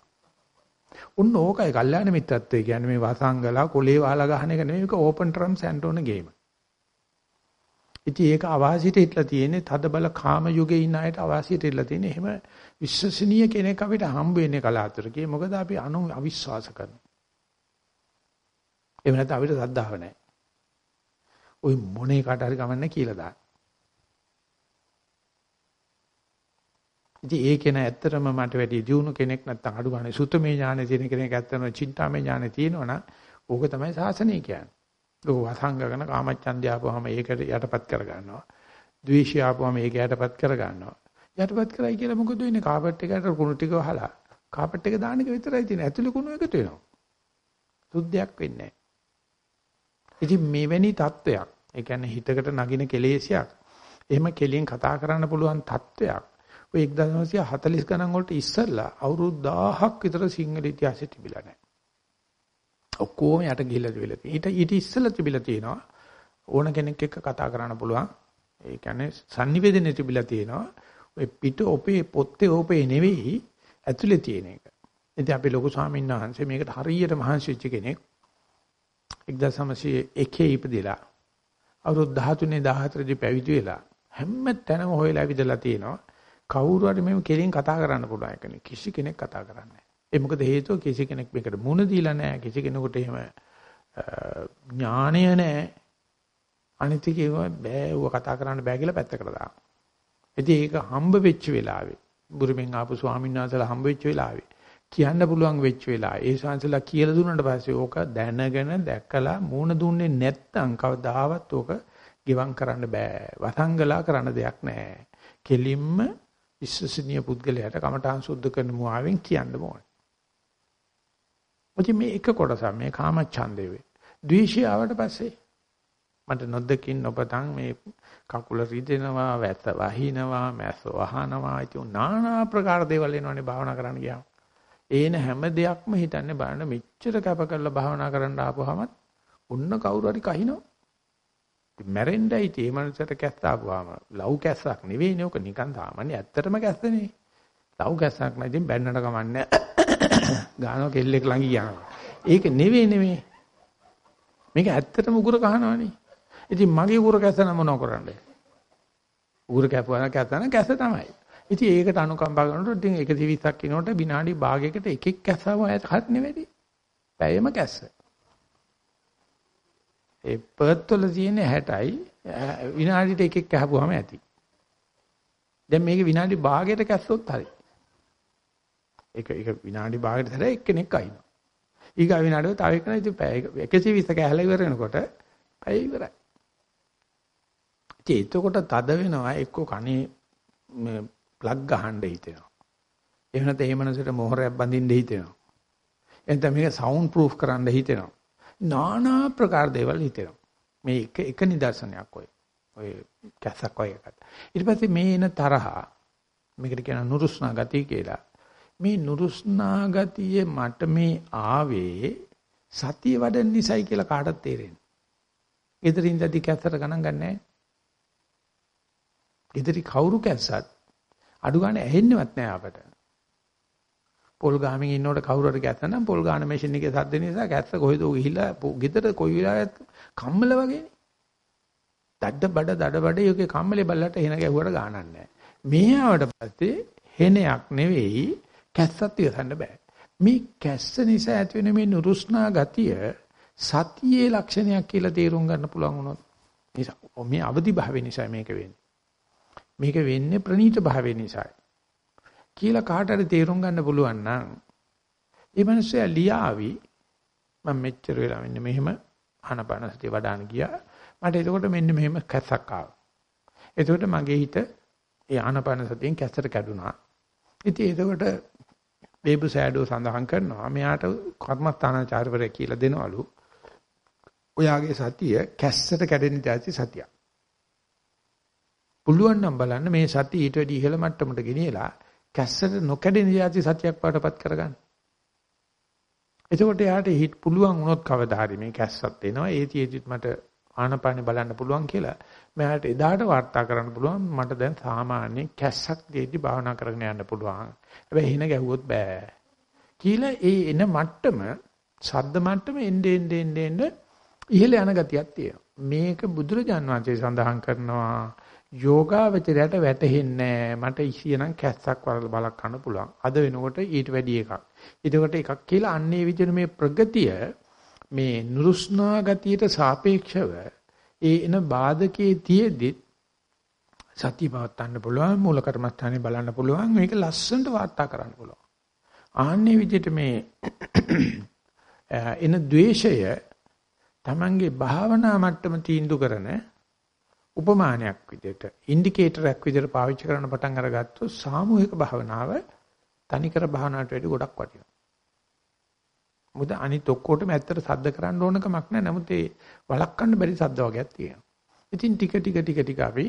උන්න ඕකයි කල්යාණ මිත්‍රත්වය කියන්නේ මේ වසංගලා කොලේ වහලා ගහන එක නෙමෙයි මේක ඕපන් ට්‍රම්ස් ඇන්ඩ් ඕන ගේම. ඉතින් ඒක අවාසියට හිටලා තියෙන්නේ තද බල කාම යුගයේ ඉන්න අයට අවාසියට හිටලා තියෙන්නේ. එහෙම විශ්වසනීය කෙනෙක් අපිට හම්බ වෙන්නේ කලාතුරකින්. මොකද අපි අනු අවිශ්වාස කරනවා. එහෙම නැත්නම් අපිට සද්ධාව නැහැ. ওই මොනේ කාට හරි ගමන්නේ කියලා දාන්න. ඉතින් ඒක න ඇත්තටම මට වැඩි දියුණු කෙනෙක් නැත්නම් අඩු ගානේ සුතමේ ඥානෙ තියෙන කෙනෙක් ඇත්තම චින්තාමේ ඥානෙ තියෙනවනම් ඕක තමයි සාසනය කියන්නේ. ඔව් අසංගකන කාමච්ඡන්දය ආපුවාම ඒකට යටපත් කරගන්නවා. ද්වේෂය ආපුවාම ඒක යටපත් කරගන්නවා. යටපත් කරයි කියලා මොකද වෙන්නේ? කාපට් එකට කුණු ටික වහලා කාපට් එක දාන එක විතරයි තියෙන්නේ. ඇතුලේ කුණු එකතු වෙනවා. සුද්ධයක් වෙන්නේ නැහැ. ඉතින් මෙවැනි தත්වයක්, ඒ කියන්නේ හිතකට නගින කෙලෙසයක්, එහෙම කෙලින් කතා කරන්න පුළුවන් தත්වයක් ඔය 1940 ගණන් වලට ඉස්සෙල්ලා අවුරුදු 1000ක් විතර සිංහල ඉතිහාසෙ තිබිලා නැහැ. ඔක්කොම යට ගිහිල්ලා තිබිලා තියෙනවා. ඊට ඊට ඉස්සෙල්ලා තිබිලා තියෙනවා ඕන කෙනෙක් එක්ක කතා කරන්න පුළුවන්. ඒ කියන්නේ sannivedana තිබිලා තියෙනවා. ඔය පිට ඔපේ පොත්තේ ඔපේ නෙවෙයි ඇතුලේ තියෙන එක. ඉතින් අපි ලොකු ස්වාමීන් වහන්සේ මේකට හරියට මහන්සි වෙච්ච කෙනෙක්. 1901 ඉපදිලා අවුරුදු 13 14 දී පැවිදි වෙලා හැම තැනම හොයලා විදලා තියෙනවා. කවුරු හරි මෙහෙම කෙලින් කතා කරන්න පුළුවන් එකනේ. කිසි කෙනෙක් කතා කරන්නේ නැහැ. ඒ මොකද හේතුව කිසි කෙනෙක් මේකට මුණ දීලා නැහැ. කිසි කෙනෙකුට එහෙම ඥාණය නැහැ. අනිත් කේව බෑ ඌව කතා කරන්න බෑ කියලා පැත්තකට දානවා. ඉතින් ඒක හම්බ වෙච්ච වෙලාවේ බුරුමෙන් ආපු ස්වාමීන් වහන්සේලා හම්බ වෙච්ච වෙලාවේ කියන්න පුළුවන් වෙච්ච වෙලාව ඒ ශාන්සලා කියලා දුන්නාට පස්සේ ඕක දැනගෙන දැකලා මූණ දුන්නේ නැත්නම් කවදාවත් ඕක ගිවම් කරන්න බෑ. වසංගලා කරන්න දෙයක් නැහැ. කෙලින්ම විශ්වසනීය පුද්ගලයාට කමඨාන් සුද්ධ කරන මුවාවෙන් කියන්න ඕනේ. මොකද මේ එක කොටසක් මේ කාමච්ඡන්දේ වේ. ද්වේෂය ආවට පස්සේ මට නොදකින් ඔබතන් මේ කකුල රිදෙනවා, වැත වහිනවා, මැස්ස වහනවා, ඉතින් নানা ප්‍රකාර දේවල් එනවනේ භාවනා කරන්න ගියාම. ඒන හැම දෙයක්ම හිතන්නේ බලන්න මෙච්චර කැප කරලා භාවනා කරන්න ආපුවම ඔන්න කවුරු හරි කහිනවා. මැරෙන්නයි තේ මනසට කැස්ස ආපුවාම ලව් කැස්සක් නෙවෙයිනේ ඔක නිකන් සාමාන්‍ය ඇත්තටම කැස්සනේ. ලව් කැස්සක් නැති බැන්නට කමන්නේ ගානෝ කෙල්ලෙක් ළඟ යනවා. ඒක නෙවෙයි නෙවෙයි. මේක ඇත්තටම උගුර කහනවනේ. ඉතින් මගේ උගුර කැස්ස නම් මොනව කරන්නේ? උගුර කැපුවා කැස්සන කැස්ස තමයි. ඉතින් ඒකට අනුකම්පා කරනකොට ඉතින් 120ක් කිනෝට විනාඩි භාගයකට එකෙක් කැස්සම හත් නෙවෙයි. පැයම කැස්ස. ඒ පර්ත් වල තියෙන 60යි විනාඩියට එකෙක් කහපුවාම ඇති. දැන් මේක විනාඩි භාගයට කැස්සොත් හරි. ඒක ඒක විනාඩි භාගයට හැර එක්කෙනෙක් අයිනවා. ඊගා විනාඩිය තව එකන ඉතින් පැය 120 කැහලා ඉවර වෙනකොට පැය ඉවරයි. ඉතින් එතකොට තද වෙනවා එක්ක කනේ ප්ලග් ගහන්න හිතෙනවා. එහෙම නැත්නම් ඒ මනසට මොහොරයක් බඳින්න හිතෙනවා. එතන මේක සවුන්ඩ් ප්‍රූෆ් කරන්න හිතෙනවා. নানা ප්‍රකාර දේවල් හිතෙනවා. මේ එක එක නිදර්ශනයක් ඔය. ඔය කැසක් ඔය එකත්. ඊට පස්සේ මේ එන තරහා මේකට කියන නුරුස්නා ගතිය කියලා. මේ නුරුස්නා ගතිය මට මේ ආවේ සතිය වඩන නිසයි කියලා කාටද තේරෙන්නේ. ඊතරින් දැදි කැස්සට ගණන් ගන්නෑ. ඊතරි කවුරු කැස්සත් අඩු ගන්න ඇහෙන්නවත් නෑ අපට. පොල් ගාමින් ඉන්නකොට කවුරු හරි ගැත්තනම් පොල් ගාන මැෂින් එකේ සද්ද නිසා ගැත්ත කොහෙද ගිහිල්ලා ගෙදර කොයි වෙලාවෙත් කම්මල වගේනේ. දඩ බඩ දඩ බඩ යෝගේ කම්මලේ බල්ලට එන ගැහුවට ගානක් නැහැ. මේ ආවට පස්සේ හෙනයක් නෙවෙයි කැස්සත් ඉවසන්න බෑ. මේ කැස්ස නිසා ඇති වෙන මේ නුරුස්නා ගතිය සතියේ ලක්ෂණයක් කියලා තේරුම් ගන්න පුළුවන් වුණොත් නිසා මේ අවදි භාවය නිසා මේක වෙන්නේ. මේක වෙන්නේ ප්‍රනීත භාවය නිසායි. කියලා කාට හරි තේරුම් ගන්න පුළුවන් නම් ඒ මිනිස්සයා ලියාවි මම මෙච්චර වෙලා මෙන්න මෙහෙම ආනපනසතිය වඩාන ගියා මට එතකොට මෙන්න මෙහෙම කැස්සක් ආවා එතකොට මගේ හිත ඒ ආනපනසතියෙන් කැස්සට කැඩුනා ඉතින් එතකොට බේබු සෑඩෝ සඳහන් කරනවා. මෙයාට කර්මස්ථානාචාර්යවරයෙක් කියලා දෙනවලු. ඔයාගේ සතිය කැස්සට කැඩෙන જાති සතියක්. පුළුවන් නම් බලන්න මේ සතිය ඊට වැඩි ඉහළ මට්ටමට ගෙනියලා කැස්සට නොකැඩෙන જાති සතියක් පාටපත් කරගන්න. එතකොට යාට හිට පුළුවන් වුණොත් කවදා හරි මේ කැස්සත් එනවා. ඒතිෙදිත් මට ආනපානෙ බලන්න පුළුවන් කියලා. මෑට එදාට වාර්තා කරන්න පුළුවන් මට දැන් සාමාන්‍ය කැස්සක් දෙද්දි භාවනා කරගෙන යන්න පුළුවන්. හැබැයි හින ගැහුවොත් බෑ. කියලා ඒ එන මට්ටම ශබ්ද මට්ටම එන්නේ එන්නේ එන්නේ ඉහළ යන ගතියක් තියෙනවා. මේක බුදුරජාන් වහන්සේ සඳහන් කරනවා යෝගාවචරයට වැටහෙන්නේ මට ඉසියනම් කැස්සක් වරල බලක් ගන්න පුළුවන්. අද වෙනකොට ඊට වැඩි එකක්. ඊටකොට එකක් කියලා අන්නේ විදිහට මේ ප්‍රගතිය මේ නුරුස්නා ගතියට සාපේක්ෂව ඒ එන බාධකයේ තියෙද්දි සතිය පවත්වන්න පුළුවන් මූල කර්මස්ථානේ බලන්න පුළුවන් මේක ලස්සනට වාර්තා කරන්න පුළුවන්. ආන්නේ විදිහට මේ එන द्वේෂය Tamange භාවනා මට්ටම තීන්දුව කරන උපමානයක් විදිහට ඉන්ඩිකේටරයක් විදිහට පාවිච්චි කරන්න පටන් අරගත්තොත් සාමූහික භාවනාව තනිකර භාවනාවට වැඩි ගොඩක් වටිනවා. මොකද අනිත් ඔක්කොටම ඇත්තට සද්ද කරන්න ඕන කමක් නැහැ. නමුත් ඒ වළක්වන්න බැරි සද්ද වර්ගයක් තියෙනවා. ඉතින් ටික ටික ටික ටික අපි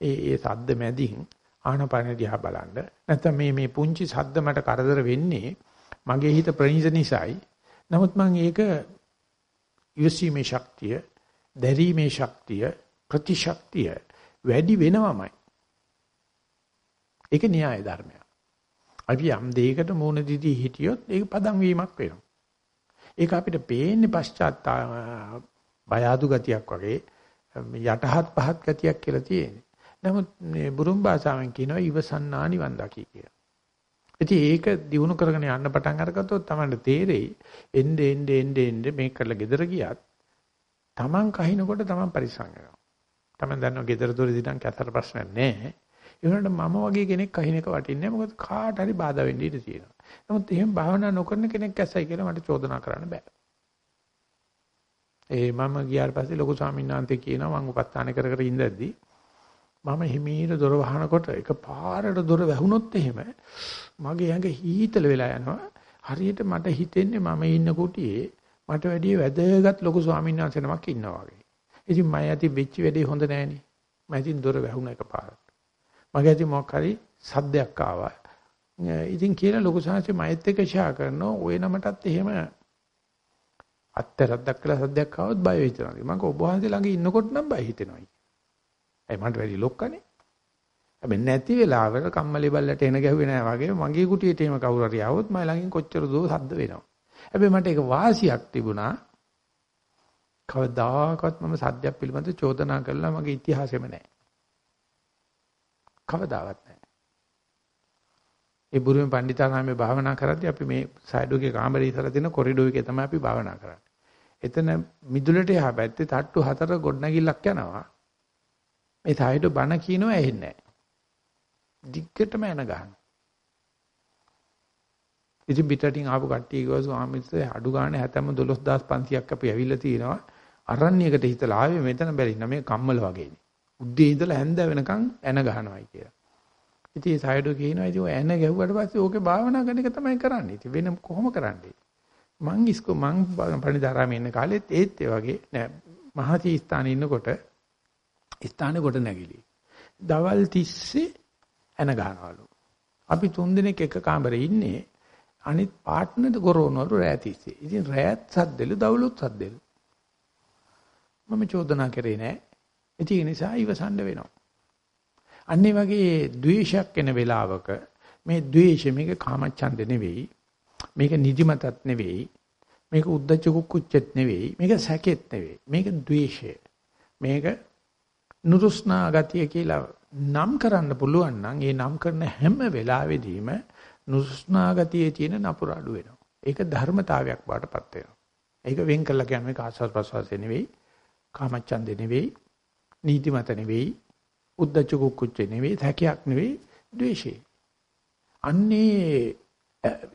ඒ ඒ සද්ද මැදින් ආනපාන දිහා බලන්න. නැත්නම් මේ මේ පුංචි සද්ද මට කරදර වෙන්නේ මගේ හිත ප්‍රණීත නිසායි. නමුත් මම ඒක ඉවසීමේ ශක්තිය, දැරීමේ ශක්තිය, ප්‍රතිශක්තිය වැඩි වෙනවමයි. ඒක න්‍යාය ධර්මයක්. අපි යම් දෙයකට මූණ දීදී හිටියොත් ඒක පදම් වීමක් වෙනවා. ඒක අපිට පේන්නේ පශ්චාත්තාප බය අඩු ගතියක් වගේ යටහත් පහත් ගතියක් කියලා තියෙන්නේ. නමුත් මේ බුරුම් භාෂාවෙන් කියනවා ඉවසන්නා නිවන් දකි කියලා. ඉතින් ඒක දිනු කරගෙන යන්න පටන් අරගත්තොත් තමයි තේරෙයි එnde ende ende ende මේක කරලා ගෙදර ගියත් Taman කහිනකොට Taman පරිස්සම් වෙනවා. Taman දන්නවා ගෙදර දොරදී නම් කතර ප්‍රශ්නයක් නැහැ. ඒ වුණාට මම වගේ කෙනෙක් කහින එක වටින්නේ මොකද කාට හරි බාධා වෙන්න ඉඩ තියෙනවා. නමුත් එහෙම භාවනා නොකරන කෙනෙක් ඇසයි කියලා මට චෝදනා කරන්න බෑ. ඒ මම ගියාට පස්සේ ලොකු ස්වාමීන් වහන්සේ කියනවා මම උපස්ථාන කර කර ඉඳද්දී මම හිමීර දොර වහනකොට එක පාරට දොර වැහුනොත් එහෙම මගේ ඇඟ හීතල වෙලා යනවා. හරියට මට හිතෙන්නේ මම ඉන්න කුටියේ මට වැඩිය වැදගත් ලොකු ස්වාමීන් වහන්සේ නමක් ඉන්නවා වගේ. ඉතින් මම ඇති වෙච්ච වැඩේ හොඳ නෑනේ. මම ඉතින් දොර වැහුණා එකපාරට. මගේ ඇති මොකක් හරි සද්දයක් ආවා. ඉතින් කියලා ලොකු සංහසේ මයිත් එක්ක ෂෙයා කරනවා ওই නමටත් එහෙම අත්තරක් දක්කලා සද්දයක් ආවොත් බය වෙනවා. මම ඔබ වහන්සේ ළඟ ඉන්නකොට නම් බය හිතෙනවා. ඒ මට වැඩි ලොක්කනේ. හැබැයි නැති වෙලාවකට කම්මලි බල්ලට එන ගැහුවේ නැහැ වගේ මගේ කුටියට එහෙම කවුරු හරි ආවොත් මම ළඟින් කොච්චර දෝ සද්ද වෙනවා. හැබැයි මට ඒක වාසියක් තිබුණා. කවදාකවත් මම සද්දයක් පිළිබඳව චෝදනා කළා මගේ ඉතිහාසෙම නැහැ. කවදාවත් නැහැ. ඒ බුරුමේ පණ්ඩිතාරාමේ භාවනා කරද්දී අපි මේ සයිඩෝගේ කාමරේ ඉස්සර තියෙන කොරිඩෝ එකේ තමයි අපි භාවනා කරන්නේ. එතන මිදුලට එහා පැත්තේ තට්ටු හතර ගොඩනැගිල්ලක් යනවා. මේ සයිඩෝ බණ කියනවා ඇහෙන්නේ නැහැ. දිග්ගටම එන ගන්න. ඉතින් පිටරටින් ආපු කට්ටිය කිව්වා ස්වාමීන් අඩු ගානේ හැතැම්ම 12500ක් අපි ඇවිල්ලා තිනවා. අරණ්‍යයකට හිතලා ආවේ මෙතන බැරි නම මේ කම්මල වගේනේ. උද්දී ඉඳලා හැන්ද වෙනකන් එන ගහනවායි කියලා. ඉතින් ඒ සයිඩෝ කියනවා ඉතින් ඔය එන ගැහුවට පස්සේ ඕකේ භාවනා කරන එක තමයි කරන්නේ. ඉතින් වෙන කොහොම කරන්නේ? මං ඉස්කෝ මං පණිදාරාමේ ඉන්න කාලෙත් ඒත් ඒ වගේ නෑ මහති ස්ථානේ ඉන්නකොට ස්ථානේ කොට නැගිලි. දවල් 30 එන ගහනවලු. අපි තුන් දිනක් එක කාමරේ ඉන්නේ. අනිත් පාර්ට්නර් ගොරවනවලු රෑ 30. ඉතින් රෑත් සද්දෙලු දවලුත් සද්දෙලු. මම චෝදනා කරේ නෑ. ඒ නිසා ඉවසන්න වෙනවා. අන්නේ වගේ ද්වේෂයක් එන වෙලාවක මේ ද්වේෂය මේක කාමච්ඡන්ද නෙවෙයි. මේක නිදිමතත් නෙවෙයි. මේක උද්දච්ච කුක්කුච්චෙත් නෙවෙයි. මේක සැකෙත් නෙවෙයි. මේක ද්වේෂය. මේක නුරුස්නා ගතිය කියලා නම් කරන්න පුළුවන් නම් ඒ නම් කරන හැම වෙලාවෙදීම නුරුස්නා ගතියේ තියෙන නපුර අඩු වෙනවා. ඒක ධර්මතාවයක් බාටපත් වෙනවා. ඒක වෙන් කළා කියන්නේ මේක ආස්වාද ප්‍රසවාසය නෙවෙයි. කාමච්ඡන්දේ නෙවෙයි. නීතිමත නෙවෙයි, උද්දච්ච කුක්කුච්ච නෙවෙයි, තැකයක් නෙවෙයි, ද්වේෂය. අන්නේ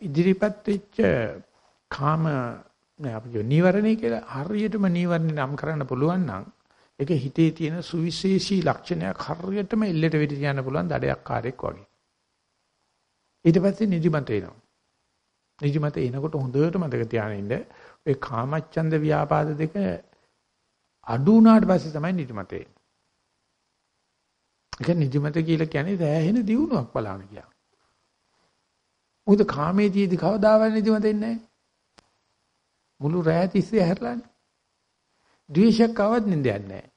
ඉදිරිපත් වෙච්ච කාම අපි නීවරණේ කියලා හරියටම නීවරණ නම් කරන්න පුළුවන් නම් ඒක හිතේ තියෙන සුවිශේෂී ලක්ෂණයක් හරියටම එල්ලෙට වෙටි කියන්න පුළුවන් දඩයක් කාර්යයක් වගේ. ඊට පස්සේ නිදිමත එනවා. නිදිමත එනකොට හොඳට මතක තියාගෙන ඉන්න ඔය කාමච්ඡන්ද ව්‍යාපාද දෙක අඩු වුණාට පස්සේ තමයි නිදිමත එන්නේ. ඒක නිදිමත කියලා කියන්නේ සෑහෙන දියුණුවක් බලන්න කියන. මොකද කාමේදීදී කවදාවත් නිදිමත එන්නේ නැහැ. මුළු රැය තිස්සේ හැරලානේ. ද්වේෂයක් ආවත් නිදයක් නැහැ.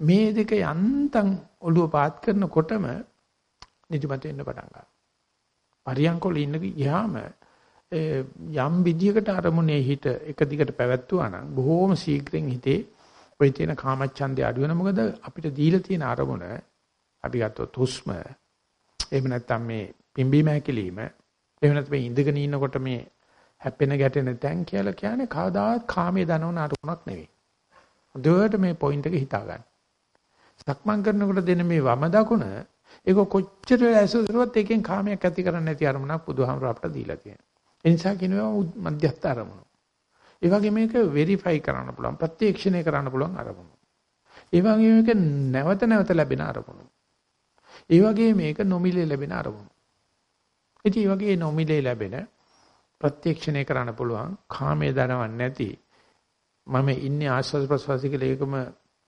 මේ දෙක යන්තම් ඔළුව පාත් කරනකොටම නිදිමත එන්න පටන් ගන්නවා. පරියන්කොල ඉන්න ගියාම යම් විදියකට අරමුණේ හිත එක දිගට පැවැත්වුවා නම් බොහෝම ශීඝ්‍රයෙන් හිතේ ඔය තියෙන කාමච්ඡන්දය අඩු වෙන මොකද අපිට දීලා තියෙන අරමුණ අපි ගත්තොත් හුස්ම එහෙම නැත්නම් මේ පිම්බීම හැකිලිම එහෙම නැත්නම් මේ ඉඳගෙන ඉන්නකොට මේ හැපෙන ගැටෙන තැන් කියලා කියන්නේ කවදාවත් කාමයේ දනවන අරමුණක් නෙවෙයි. දුවට මේ පොයින්ට් එක හිතා ගන්න. සක්මන් කරනකොට දෙන මේ වම දකුණ ඒක කොච්චර ඇසුරුවත් එකෙන් කාමයක් ඇති කරන්නේ නැති අරමුණක් බුදුහාමර අපට දීලා තියෙනවා. ඒ නිසා කියනවා මධ්‍යස්ථ අරමුණ. ඒ වගේ මේක වෙරිෆයි කරන්න පුළුවන් ප්‍රත්‍යක්ෂණය කරන්න පුළුවන් අරමුණ. ඒ වගේ මේක නැවත නැවත ලැබෙන අරමුණ. ඒ වගේ මේක නොමිලේ ලැබෙන අරමුණ. ඉතින් මේ වගේ නොමිලේ ලැබෙන ප්‍රත්‍යක්ෂණය කරන්න පුළුවන් කාමයේ දනවන්නේ නැති මම ඉන්නේ ආස්වාද ප්‍රසවාසි කියලා ඒකම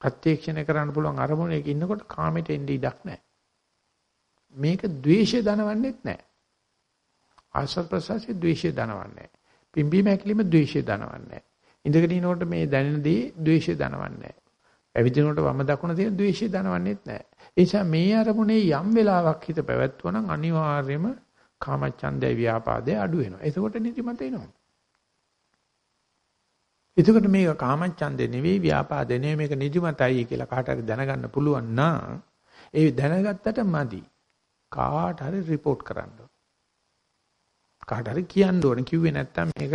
ප්‍රත්‍යක්ෂණය කරන්න පුළුවන් අරමුණක ඉන්නකොට කාමයට එන්නේ ඉඩක් නැහැ. මේක ද්වේෂය දනවන්නේත් නැහැ. ආස්වාද ප්‍රසවාසි ද්වේෂය දනවන්නේ නැහැ. පිම්බීම හැකිලිම ද්වේෂය දනවන්නේ නැහැ. ඉඳගෙන ඉනකොට මේ දැනෙන දේ ද්වේෂය දනවන්නේ නැහැ. ඇවිදිනකොට වම දකුණ තියෙන ද්වේෂය දනවන්නේත් නැහැ. ඒ නිසා මේ අරමුණේ යම් වෙලාවක් හිත පැවැත්වුවා නම් අනිවාර්යයෙන්ම කාමච්ඡන්දය ව්‍යාපාදේ අඩු වෙනවා. එතකොට නිදිමත එනවා. එතකොට මේක කාමච්ඡන්දේ නෙවෙයි ව්‍යාපාදේ නෙවෙයි මේක නිදිමතයි කියලා කාට හරි දැනගන්න පුළුවන් නම් ඒ දැනගත්තට මදි. කාට හරි report කරන්න කාට හරි කියන්න ඕනේ. කිව්වේ නැත්තම් මේක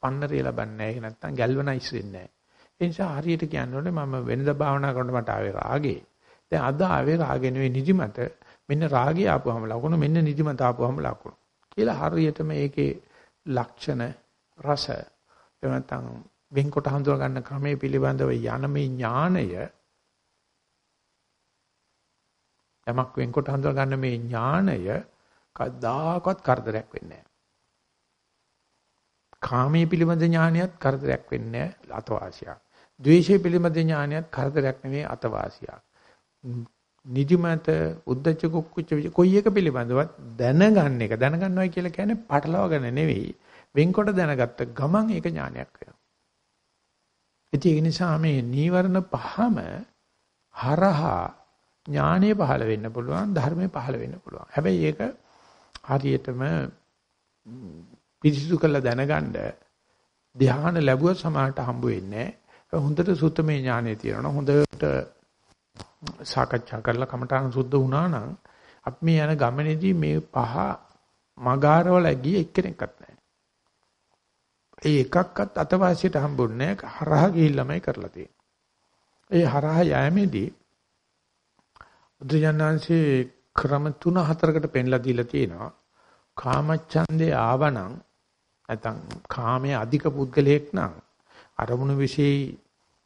පන්නරේ ලබන්නේ නැහැ. ඒක නැත්තම් ගැල්වනයිස් වෙන්නේ නැහැ. ඒ නිසා හරියට කියන්න ඕනේ මම වෙනද භාවනා කරනකොට මට ආවේ රාගේ. දැන් අද ආවේ රාගේ නෙවෙයි නිදිමත. මෙන්න රාගය ආපුවම ලකුණු මෙන්න නිදිමත ආපුවම ලකුණු. කියලා හරියටම ඒකේ ලක්ෂණ රස එහෙම නැත්නම් වෙන්කොට හඳුනා ගන්න ක්‍රමයේ පිළිබඳව යන මේ ඥාණය යමක් වෙන්කොට හඳුනා ගන්න මේ ඥාණය කවදාකවත් කරදරයක් වෙන්නේ නැහැ. කාමයේ පිළිබඳ ඥානියත් කරදරයක් වෙන්නේ නැහැ අතවාසියක්. ද්වේෂයේ පිළිබඳ ඥානියත් කරදරයක් නෙවෙයි අතවාසියක්. නිදිමත උද්දච්ච කුක්කුච්ච කොයි එක පිළිබඳවත් දැනගන්න එක දැනගන්නවා කියලා කියන්නේ පටලවා ගන්න නෙවෙයි වෙන්කොට දැනගත්ත ගමන් ඒක ඥානයක් වෙනවා. ඒක නිසා මේ නීවරණ පහම හරහා ඥානය පහළ වෙන්න පුළුවන් ධර්මය පහළ වෙන්න පුළුවන්. හැබැයි ඒක හරියටම පිරිසිදු කරලා දැනගන්න ධ්‍යාන ලැබුවත් සමාහට හම්බ වෙන්නේ නැහැ. හොඳට සුත්තමේ ඥානය තියෙනවා. හොඳට සාකච්ඡා කරලා කමඨාන සුද්ධ වුණා නම් අපි මේ යන ගමනේදී මේ පහ මගාරවල ගිය එක්කෙනෙක්වත් නැහැ. ඒ එකක්වත් අතවාසියට හම්බුන්නේ නැහැ. හරහා ගිහිල්ලාමයි කරලා තියෙන්නේ. ඒ හරහා යෑමේදී බුදුජානන්සේ ක්‍රම තුන හතරකට පෙන්ලා දීලා තියෙනවා. කාමච්ඡන්දේ ආවනම් නැත්නම් කාමයේ අධික පුද්ගලයෙක් නම් අරමුණු વિશે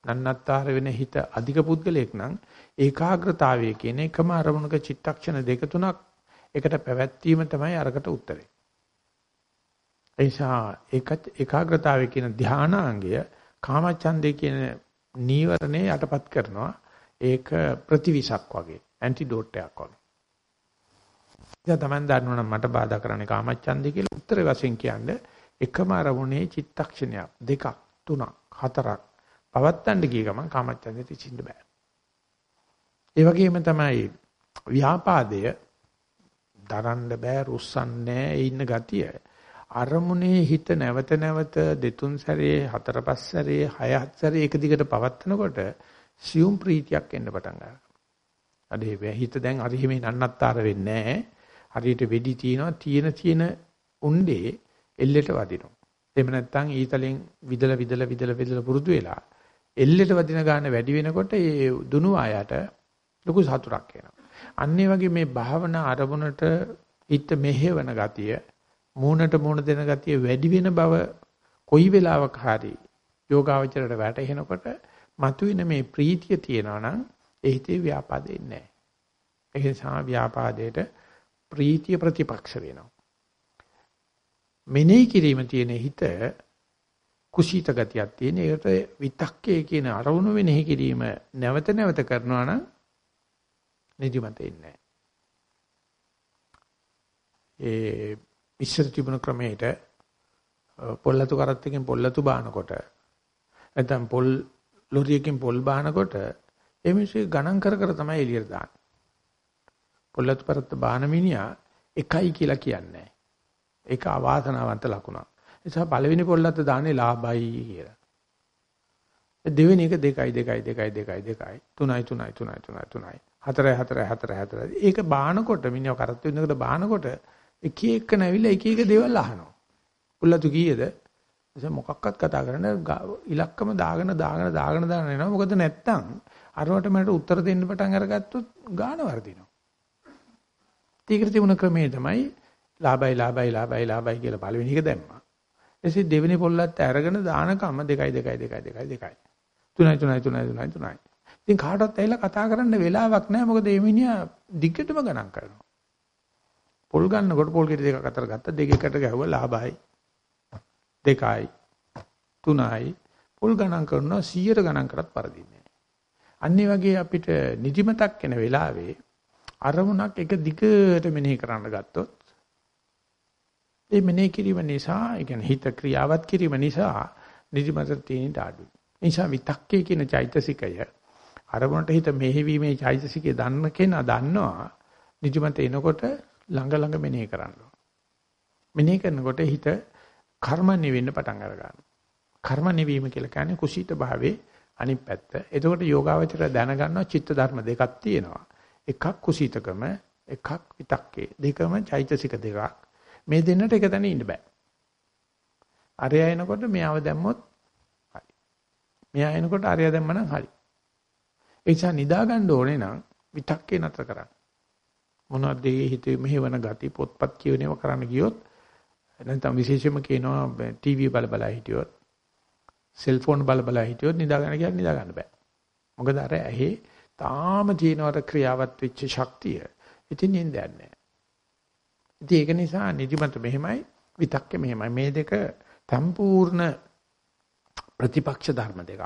නන්නත්තර වෙන හිත අධික පුද්ගලයෙක් නම් ඒකාග්‍රතාවය කියන එකම අරමුණක චිත්තක්ෂණ දෙක තුනක් එකට පැවැත්වීම තමයි අරකට උත්තරේ. එයිසා ඒකාග්‍රතාවය කියන ධානාංගය කාමචන්දේ කියන නීවරණේ යටපත් කරනවා. ඒක ප්‍රතිවිසක් වගේ ඇන්ටිඩෝට් එකක් වගේ. ඉතින් තමයි දන්නවනම් මට බාධා කරන්නේ කාමචන්දේ කියලා උත්තර වශයෙන් කියන්නේ එකම අරමුණේ චිත්තක්ෂණයක් දෙකක් තුනක් හතරක් පවත්තන්න ගිය ගමන් කාමච්ඡන්දෙ තිසින්න බෑ. ඒ වගේම තමයි ව්‍යාපාදය දරන්න බෑ රුස්සන්නේ ඉන්න ගතිය. අරමුණේ හිත නැවත නැවත දෙතුන් සැරේ හතර පහ සැරේ හය හත් සැරේ එක දිගට පවත්නකොට සියුම් ප්‍රීතියක් එන්න පටන් ගන්නවා. අදේ හිත දැන් හරි හිමේ නන්නත්තර වෙන්නේ නැහැ. හරියට වෙඩි තියනවා තියෙන තියෙන උණ්ඩේ එල්ලෙට වදිනවා. එහෙම නැත්නම් ඊතලෙන් විදලා විදලා විදලා විදලා පුරුදු වෙලා එල්ලෙට වදින ගාන වැඩි වෙනකොට ඒ දුනු ආයට ලොකු සතුටක් එනවා. අන්න වගේ මේ භාවනා අරමුණට හිත මෙහෙවන ගතිය, මූණට මූණ දෙන ගතිය වැඩි වෙන බව කොයි වෙලාවක හරි යෝගාවචරයට වැටහෙනකොට මතුවෙන මේ ප්‍රීතිය තියෙනවා නම් ඒ හිතේ ව්‍යාපාදේ නැහැ. ඒ නිසා ව්‍යාපාදයට ප්‍රීතිය ප්‍රතිපක්ෂ වෙනවා. මෙනෙහි කිරීම තියෙන හිත කුසීත ගතියක් තියෙන. ඒකට විතක්කේ කියන අරමුණු වෙනෙහි කිරීම නැවත නැවත කරනවා නම් නිදිමත එන්නේ ඒ ඉස්සර තිබුණ ක්‍රමයට පොල්ලතු කරත් එකෙන් පොල්ලතු බානකොට නැත්නම් පොල් ලොරියකින් පොල් බානකොට ඒ මිනිස්සු ගණන් කර කර තමයි එළියට දාන්නේ. පොල්ලතු කරත් බාන මිනිහා එකයි කියලා කියන්නේ. ඒක අවාසනාවන්ත ලකුණක්. ඒ නිසා පළවෙනි පොල්ලත් දාන්නේ ලාභයි කියලා. දෙවෙනි එක 2යි 2යි 2යි 2යි 2යි 3යි 3යි 3යි 3යි 3යි 4යි 4යි 4යි 4යි ඒක බානකොට මිනිහව කරත් වෙනකොට බානකොට එක එක නැවිලා එක එක දේවල් අහනවා. පුල්ලතු කීයද? එසේ මොකක්වත් කතා කරන්න ඉලක්කම දාගෙන දාගෙන දාගෙන දාගෙන යනවා. මොකද නැත්තම් අරවට මට උත්තර දෙන්න පටන් අරගත්තොත් ගාන වර්ධිනවා. ඊකට තිබුණ ක්‍රමේ තමයි ලාභයි ලාභයි ලාභයි ලාභයි කියලා පළවෙනි එක දැම්මා. එසේ දෙවෙනි පොල්ලත් අරගෙන දානකම 2 2 2 2 2 2 3යි 3යි 3යි 3යි 3යි. ඉතින් කාටවත් ඇවිල්ලා කතා කරන්න වෙලාවක් නැහැ මොකද මේ මිනිහා දිග්ගටම ගණන් කරනවා. පොල් ගන්නකොට පොල් ගෙඩි දෙකක් අතර ගත්ත දෙකකට ගැහුවා ලාභයි. දෙකයි තුනයි පොල් ගණන් කරනවා 100ට ගණන් කරත් පරදින්නේ නැහැ. අන්නේ වගේ අපිට නිදිමතක් එන වෙලාවේ අරමුණක් එක දිගට මෙනෙහි කරන්න ගත්තොත් ඒ මෙනෙහි කිරීම නිසා, ඒ කියන්නේ හිත ක්‍රියාවත් කිරීම නිසා නිදිමත තියෙන ඩාඩු. ඒ නිසා විතක්කේ කියන චෛතසිකය අරමුණට හිත මෙහෙවීමේ චෛතසිකය දන්න කෙනා දන්නවා නිදිමත එනකොට ළඟ ළඟ මෙනෙහි කරනවා. මෙනෙහි කරනකොට හිත කර්ම නිවෙන්න පටන් අර ගන්නවා. කර්ම නිවීම කියලා කියන්නේ කුසීත භාවයේ අනිත් පැත්ත. එතකොට යෝගාවචර දැනගන්නවා චිත්ත ධර්ම දෙකක් තියෙනවා. එකක් කුසීතකම, එකක් විතක්කේ. දෙකම චෛතසික දෙකක්. මේ දෙන්නට එක තැන ඉන්න බෑ. අරය එනකොට මෙයාව දැම්මොත් හරි. මෙයා එනකොට අරය දැම්මනම් හරි. ඒ නිසා නිදා ගන්න ඕනේ නම් විතක්කේ නතර කරන්න. මොනවද ඒ හිතේ මෙහෙවන ගති පොත්පත් කියවනේව කරන්න ගියොත් නැත්නම් විශේෂයෙන්ම කියනවා ටීවී බල බල හිටියොත් සෙල්ෆෝන් බල බල හිටියොත් නිදා ගන්න කියන්නේ නිදා ගන්න බෑ. මොකද අර ඇහි තාම තියෙනවට ක්‍රියාවත් වෙච්ච ශක්තිය. ඉතින් නින්දයක් නෑ. ඉතින් ඒක නිසා නිදිමත මෙහෙමයි විතක්කේ මෙහෙමයි. මේ දෙක සම්පූර්ණ ප්‍රතිපක්ෂ ධර්ම දෙක.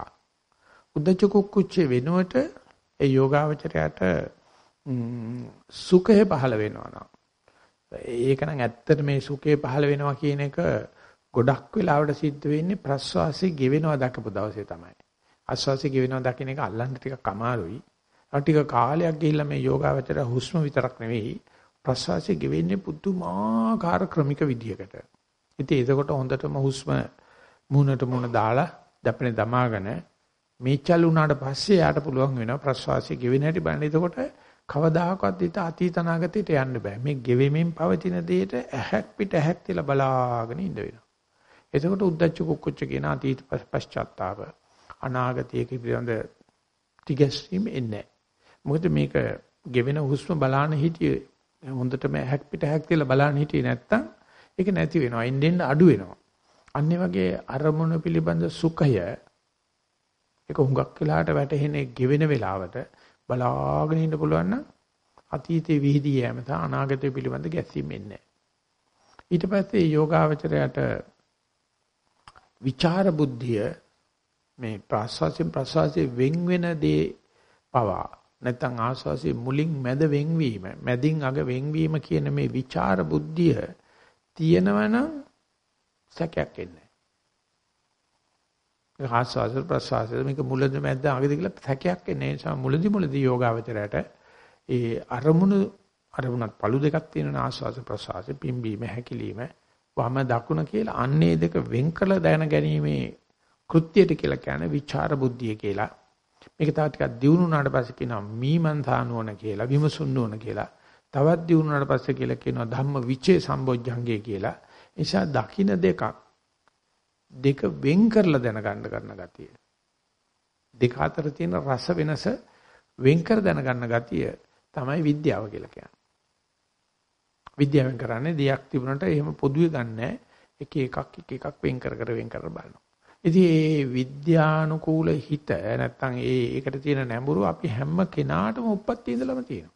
උද්දච්ච කුක්කුච්චේ වෙනුවට ඒ යෝගාවචරයට සුඛය පහළ වෙනවා නම් ඒක නම් ඇත්තට මේ සුඛය පහළ වෙනවා කියන එක ගොඩක් වෙලාවට සිද්ධ වෙන්නේ ප්‍රස්වාසයේ ගෙවෙනවා දක්වපු දවසේ තමයි. ආස්වාසයේ ගෙවෙනවා දකින්න එක අල්ලන්න ටිකක් අමාරුයි. ටික කාලයක් ගිහිල්ලා මේ යෝගාවචර හුස්ම විතරක් නෙවෙයි ප්‍රස්වාසයේ ගෙවෙන්නේ පුදුමාකාර ක්‍රමික විදියකට. ඉතින් එතකොට හොඳටම හුස්ම මුහුණට මුහුණ දාලා දැපෙන දමාගෙන මේචල් උනාට පස්සේ යාට පුළුවන් වෙනවා ප්‍රස්වාසයේ ගෙවෙන හැටි බලන්න. එතකොට කවදාකවත් ඊට අතීත අනාගතයට යන්න බෑ. මේ ගෙවෙමින් පවතින දෙයට ඇහැක් පිට ඇහැක් තියලා බලාගෙන ඉඳ වෙනවා. එතකොට උද්දච්ච කුක්කුච්ච කියන අතීත පශ්චාත්තාප අනාගතයේ පිළිබඳ ටිගැස්ීම් එන්නේ. මොකද මේක ගෙවෙන හුස්ම බලාන හිටියේ හොඳටම ඇහැක් පිට ඇහැක් තියලා බලාන හිටියේ නැත්තම් ඒක නැති වෙනවා. එන්නෙන් අඩු වෙනවා. අන්නේ වගේ අරමුණ පිළිබඳ සුඛය ඒක හුඟක් වෙලාවට වැටෙන්නේ ගෙවෙන වෙලාවට බලාගෙන ඉන්න පුළුවන් නම් අතීතයේ විහිදී යෑම සහ අනාගතය පිළිබඳ ගැස්සීම් එන්නේ ඊට පස්සේ යෝගාවචරයට විචාර බුද්ධිය මේ ප්‍රාස්වාසයෙන් ප්‍රාස්වාසයෙන් වෙන් වෙන දේ පවා නැත්නම් ආස්වාසයේ මුලින් මැද වෙන්වීම මැදින් අග වෙන්වීම කියන මේ විචාර බුද්ධිය තියෙනවනම් සැකයක් එන්නේ ආස්වාද ප්‍රසවාස මේක මුලද මැද්ද අගද කියලා සැකයක් එන්නේ ඒ නිසා මුලදි මුලදි යෝගාවචරයට ඒ අරමුණු අරමුණත් පළු දෙකක් තියෙනවා ආස්වාද ප්‍රසවාස පිම්බීම හැකිලිම වම දකුණ කියලා අන්නේ දෙක වෙන් කළ දැන ගැනීමේ කෘත්‍යයට කියලා කියන්නේ විචාර බුද්ධිය කියලා. මේක තව ටිකක් දියුණු වුණාට පස්සේ කියනවා මීමන්තා නුවණ කියලා විමසුන් නුවණ කියලා තවත් දියුණු වුණාට පස්සේ කියලා කියනවා ධම්ම විචේ සම්බොජ්ජංගේ කියලා නිසා දකින්න දෙකක් දෙක වෙන් කරලා දැනගන්න කරන ගතිය. දෙක අතර තියෙන රස වෙනස වෙන් කර දැනගන්න ගතිය තමයි විද්‍යාව කියලා කියන්නේ. විද්‍යාවෙන් කරන්නේ දෙයක් තිබුණාට එහෙම පොදුවේ ගන්නෑ. එක එකක් එක එකක් වෙන් කර කර වෙන් කර බලනවා. ඉතින් මේ විද්‍යානුකූල හිත නැත්තම් ඒ ඒකට තියෙන නැඹුරු අපි හැම කෙනාටම උප්පත්ති ඉඳලම තියෙනවා.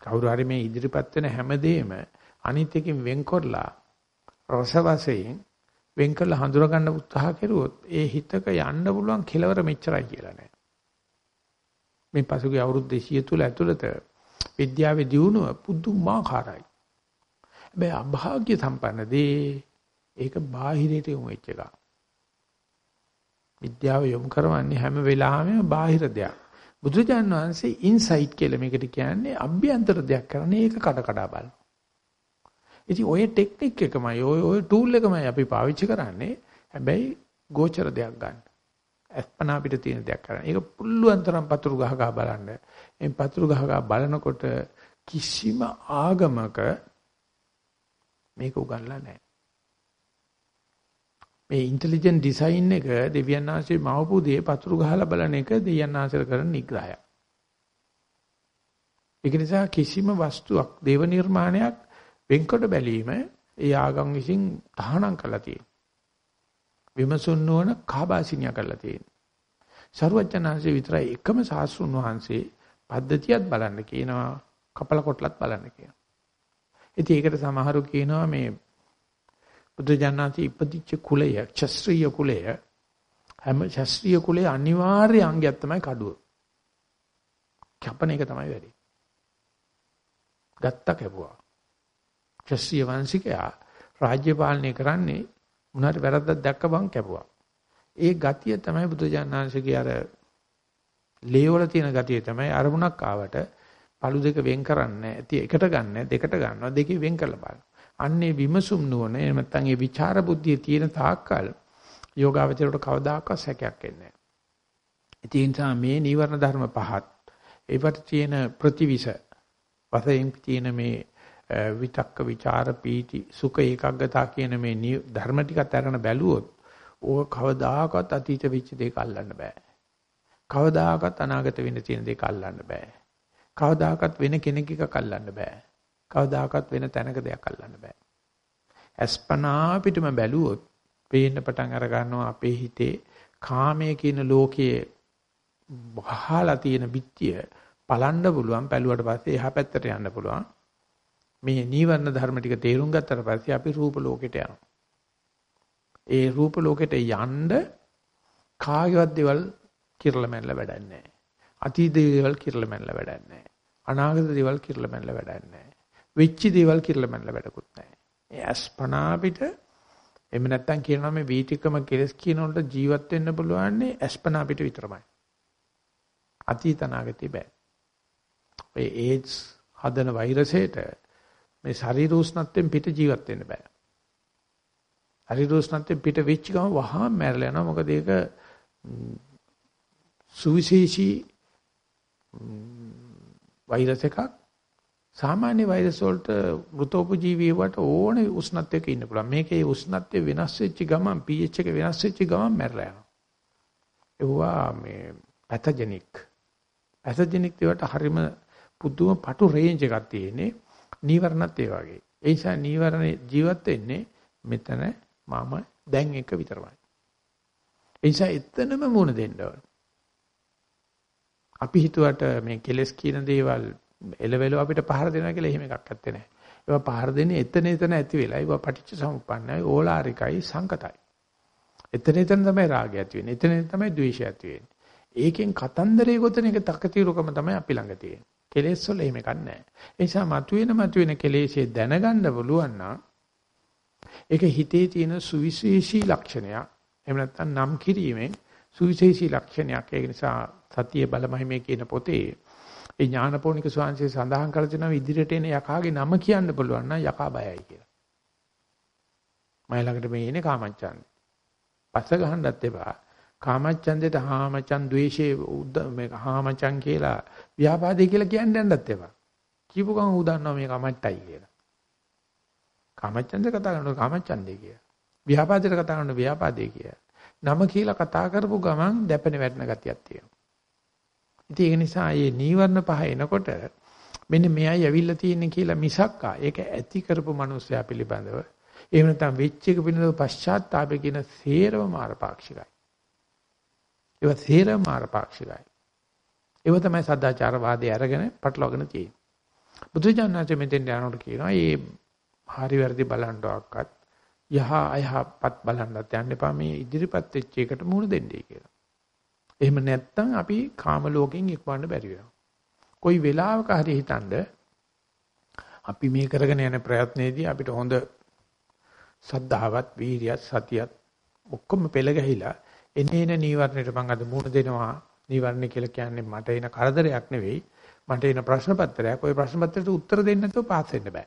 කවුරු හරි මේ ඉදිරිපත් වෙන හැමදේම අනිත් එකකින් වෙන් කරලා රස වශයෙන් වෙන් කරලා හඳුනා ගන්න උත්සාහ කෙරුවොත් ඒ හිතක යන්න පුළුවන් කෙලවර මෙච්චරයි කියලා නෑ. මේ පසුගිය අවුරුදු 200 තුල ඇතුළත විද්‍යාවේ දියුණුව පුදුමාකාරයි. හැබැයි අභාග්‍ය සම්පන්නදී ඒක බාහිරයට යොමු වෙච්ච එක. විද්‍යාව යොමු කරවන්නේ හැම වෙලාවෙම බාහිර දෙයක්. බුදුජාන් වහන්සේ ඉන්සයිට් කියලා මේකට කියන්නේ අභ්‍යන්තර දෙයක් කරන්නේ ඒක කඩ කඩ බලන. ඉතින් ඔය ටෙක්නික් එකමයි ඔය ඔය ටූල් එකමයි අපි පාවිච්චි කරන්නේ. හැබැයි ගෝචර දෙයක් ගන්න. අස්පනා අපිට තියෙන දෙයක් කරන්න. ඒක පුළුවන් තරම් පතුරු ගහ ගහ බලන්න. එම් පතුරු ගහ ගහ බලනකොට කිසිම ආගමක මේක උගන්ලා නැහැ. මේ ඉන්ටෙලිජන්ට් ඩිසයින් එක දෙවියන් ආශ්‍රේ මවපු දේ පතුරු ගහලා බලන එක දෙවියන් ආශ්‍රේ කරන නිග්‍රහයක්. ඒක නිසා කිසිම වස්තුවක් දේව නිර්මාණයක් වෙන්කොට බැලීම ඒ ආගම් විසින් තහනම් කරලා තියෙනවා. විමසුන් නොවන කාබාසිනිය කරලා තියෙනවා. සරුවචනාංශේ විතරයි එකම සාස්ෘණ වහන්සේ පද්ධතියත් බලන්න කියනවා කපල කොටලත් බලන්න කියනවා. ඉතින් ඒකට සමහරු කියනවා මේ බුදු ජානනාති ඉපදිච්ච කුලය ක්ෂත්‍රීය කුලය හැම ක්ෂත්‍රීය කුලයේ අනිවාර්ය අංගයක් තමයි කඩුව. කැපන එක තමයි වැඩි. ගත්ත කැපුවා. ක්ෂත්‍රීය වංශිකයා රාජ්‍ය පාලනය කරන්නේ මොනාරි වැරද්දක් දැක්ක බං කැපුවා. ඒ ගතිය තමයි බුදු ජානනාංශගේ අර ලේවල තියෙන ගතිය තමයි අරමුණක් ආවට පළු දෙක වෙන් කරන්නේ ඇති එකට ගන්න දෙකට ගන්නවා දෙකේ වෙන් කරලා බලන්න. අන්නේ විමසුම් නුවණ එහෙම නැත්නම් ඒ විචාර බුද්ධිය තියෙන තාක්කල් යෝගාවචරයට කවදාකවත් සැකයක් එන්නේ නැහැ. ඒ නිසා මේ නීවරණ ධර්ම පහත් ඒවට තියෙන ප්‍රතිවිස වශයෙන් තියෙන මේ විතක්ක ਵਿਚාර පීති සුඛ ඒකග්ගතා කියන මේ ධර්ම ටිකත් අරගෙන බැලුවොත් ඕක කවදාකවත් අතීත වෙච්ච දෙයක් අල්ලන්න බෑ. කවදාකවත් අනාගත වෙන්න තියෙන දෙයක් අල්ලන්න බෑ. කවදාකවත් වෙන කෙනෙක් එකක් අල්ලන්න බෑ. කවදාකවත් වෙන තැනක දෙයක් අල්ලන්න බෑ. අස්පනා පිටම බැලුවොත් පේන්න පටන් අර ගන්නවා අපේ හිතේ කාමයේ කියන ලෝකයේ වහලා තියෙන බිත්තිය පලන්න පුළුවන් පැලුවට පස්සේ එහා පැත්තට යන්න පුළුවන්. මේ නීවරණ ධර්ම ටික තේරුම් ගත්තට පස්සේ අපි රූප ලෝකෙට යනවා. ඒ රූප ලෝකෙට යන්න කාගේවත් දේවල් කිරල මැනලා වැඩක් නැහැ. අතීත දේවල් කිරල මැනලා වැඩක් නැහැ. අනාගත දේවල් කිරල මැනලා වැඩක් නැහැ. වෙච්ච දේවල් කිරල මැනලා වැඩකුත් නැහැ. ඒ අස්පනා පිට එහෙම නැත්තම් කියනවා මේ වීතිකම කෙලස් කියනකොට ජීවත් වෙන්න පුළුවන්නේ අස්පනා පිට විතරමයි. අතීත අනාගතේ බෑ. ඒ ඒඩ්ස් හදන වෛරසයට මේ ශරීර උෂ්ණත්වයෙන් පිට ජීවත් වෙන්න බෑ. ශරීර උෂ්ණත්වයෙන් පිට වෙච්ච ගමන් වහා මැරලා යනවා. මොකද ඒක සුවිශේෂී වෛරස් එකක් සාමාන්‍ය වෛරස් වලට මෘතෝපජීවී වට ඕනේ උෂ්ණත්වයක ඉන්න පුළුවන්. මේකේ උෂ්ණත්වය වෙනස් වෙච්ච ගමන් pH එක වෙනස් වෙච්ච ගමන් මැරලා යනවා. ඒවා මේ පැතජෙනික්. පැතජෙනික් ඒවට හරිම පුදුම පටු රේන්ජ් එකක් තියෙන්නේ. නීවරණත් ඒ වගේ. ඒ නිසා නීවරණ ජීවත් වෙන්නේ මෙතන මම දැන් එක විතරමයි. ඒ නිසා එතනම මුණ දෙන්න ඕන. අපි හිතුවට මේ කෙලස් කියන දේවල් එලවෙල අපිට පහර දෙනවා කියලා එහෙම එකක් ඇත්තේ නැහැ. ඒවා පහර දෙන්නේ එතන එතන ඇති වෙලා. ඒවා පටිච්ච සමුප්පන්නයි, ඕලාරිකයි, සංකතයි. එතන එතන තමයි රාගය ඇති වෙන්නේ. එතන එතන තමයි ද්වේෂය ඇති වෙන්නේ. ඒකෙන් කතන්දරේ ගොතන එක තකතිරුකම තමයි අපි ළඟ තියෙන්නේ. කෙලෙස් වල එහෙම එකක් නැහැ. ඒ නිසා මතුවෙන මතුවෙන කෙලෙස්ේ දැනගන්න පුළුවන් නම් ඒක හිතේ තියෙන සුවිශේෂී ලක්ෂණයක්. එහෙම නැත්නම් නම් කිරීමෙන් සුවිශේෂී ලක්ෂණයක්. ඒ නිසා සතිය බලමහිමේ කියන පොතේ ඒ ඥානපෝනික ස්වාංශය සඳහන් කරලා තියෙනවා ඉදිරියට එන යකාගේ නම කියන්න පුළුවන් නම් යකා බයයි කියලා. මයි ළඟට මේ එන්නේ කාමච්ඡන්ද. පස්ස ගහන්නත් එපා. කාමච්ඡන්දේට හාමචන් ද්වේෂේ මේ හාමචන් කියලා ව්‍යාපාදේ කියලා කියන්න යන්නත් එපා. කියපු ගමන් ඌ දන්නවා මේ කමට්ටයි කියලා. කාමච්ඡන්ද කතා කරනවා කාමච්ඡන්දේ කියලා. ව්‍යාපාදේට කතා කරනවා ව්‍යාපාදේ කියලා. නම කියලා කතා කරපු ගමන් දැපෙන වැටෙන ගතියක් තියෙනවා. ඉතින් ඒ නිසා මේ නීවරණ පහ එනකොට මෙන්න මෙයයි ඇවිල්ලා තියෙන්නේ කියලා මිසක්කා ඒක ඇති කරපු මනුස්සයා පිළිබඳව එහෙම නැත්නම් වෙච්ච එක පිළිබඳව පශ්චාත්තාපය කියන සේරම මාරපාක්ෂිකයි. ඒවා සේරම මාරපාක්ෂිකයි. ඒව තමයි සදාචාර වාදයේ අරගෙන පටලවාගෙන තියෙන්නේ. බුදුජානනාංශ මෙතෙන් යනකොට කියනවා මේ හරි වැරදි බලන්නවක්වත් යහ අයහපත් බලන්නත් යන්න එපා මේ ඉදිරිපත් වෙච්ච එකට මුහුණ දෙන්නයි කියලා. එහෙම නැත්නම් අපි කාම ලෝකෙන් ඉක්මවන්න බැරි වෙනවා. කොයි වෙලාවක හරි හිතනද අපි මේ කරගෙන යන ප්‍රයත්නයේදී අපිට හොඳ සද්ධාවත්, වීරියත්, සතියත් ඔක්කොම පෙළ ගැහිලා එනේන නීවරණයට මම අද මුහුණ දෙනවා. නීවරණ කියලා කියන්නේ මට එන කරදරයක් නෙවෙයි. මට එන ප්‍රශ්න පත්‍රයක්. ওই ප්‍රශ්න පත්‍රයට උත්තර දෙන්න නැතුව පාස් වෙන්න බෑ.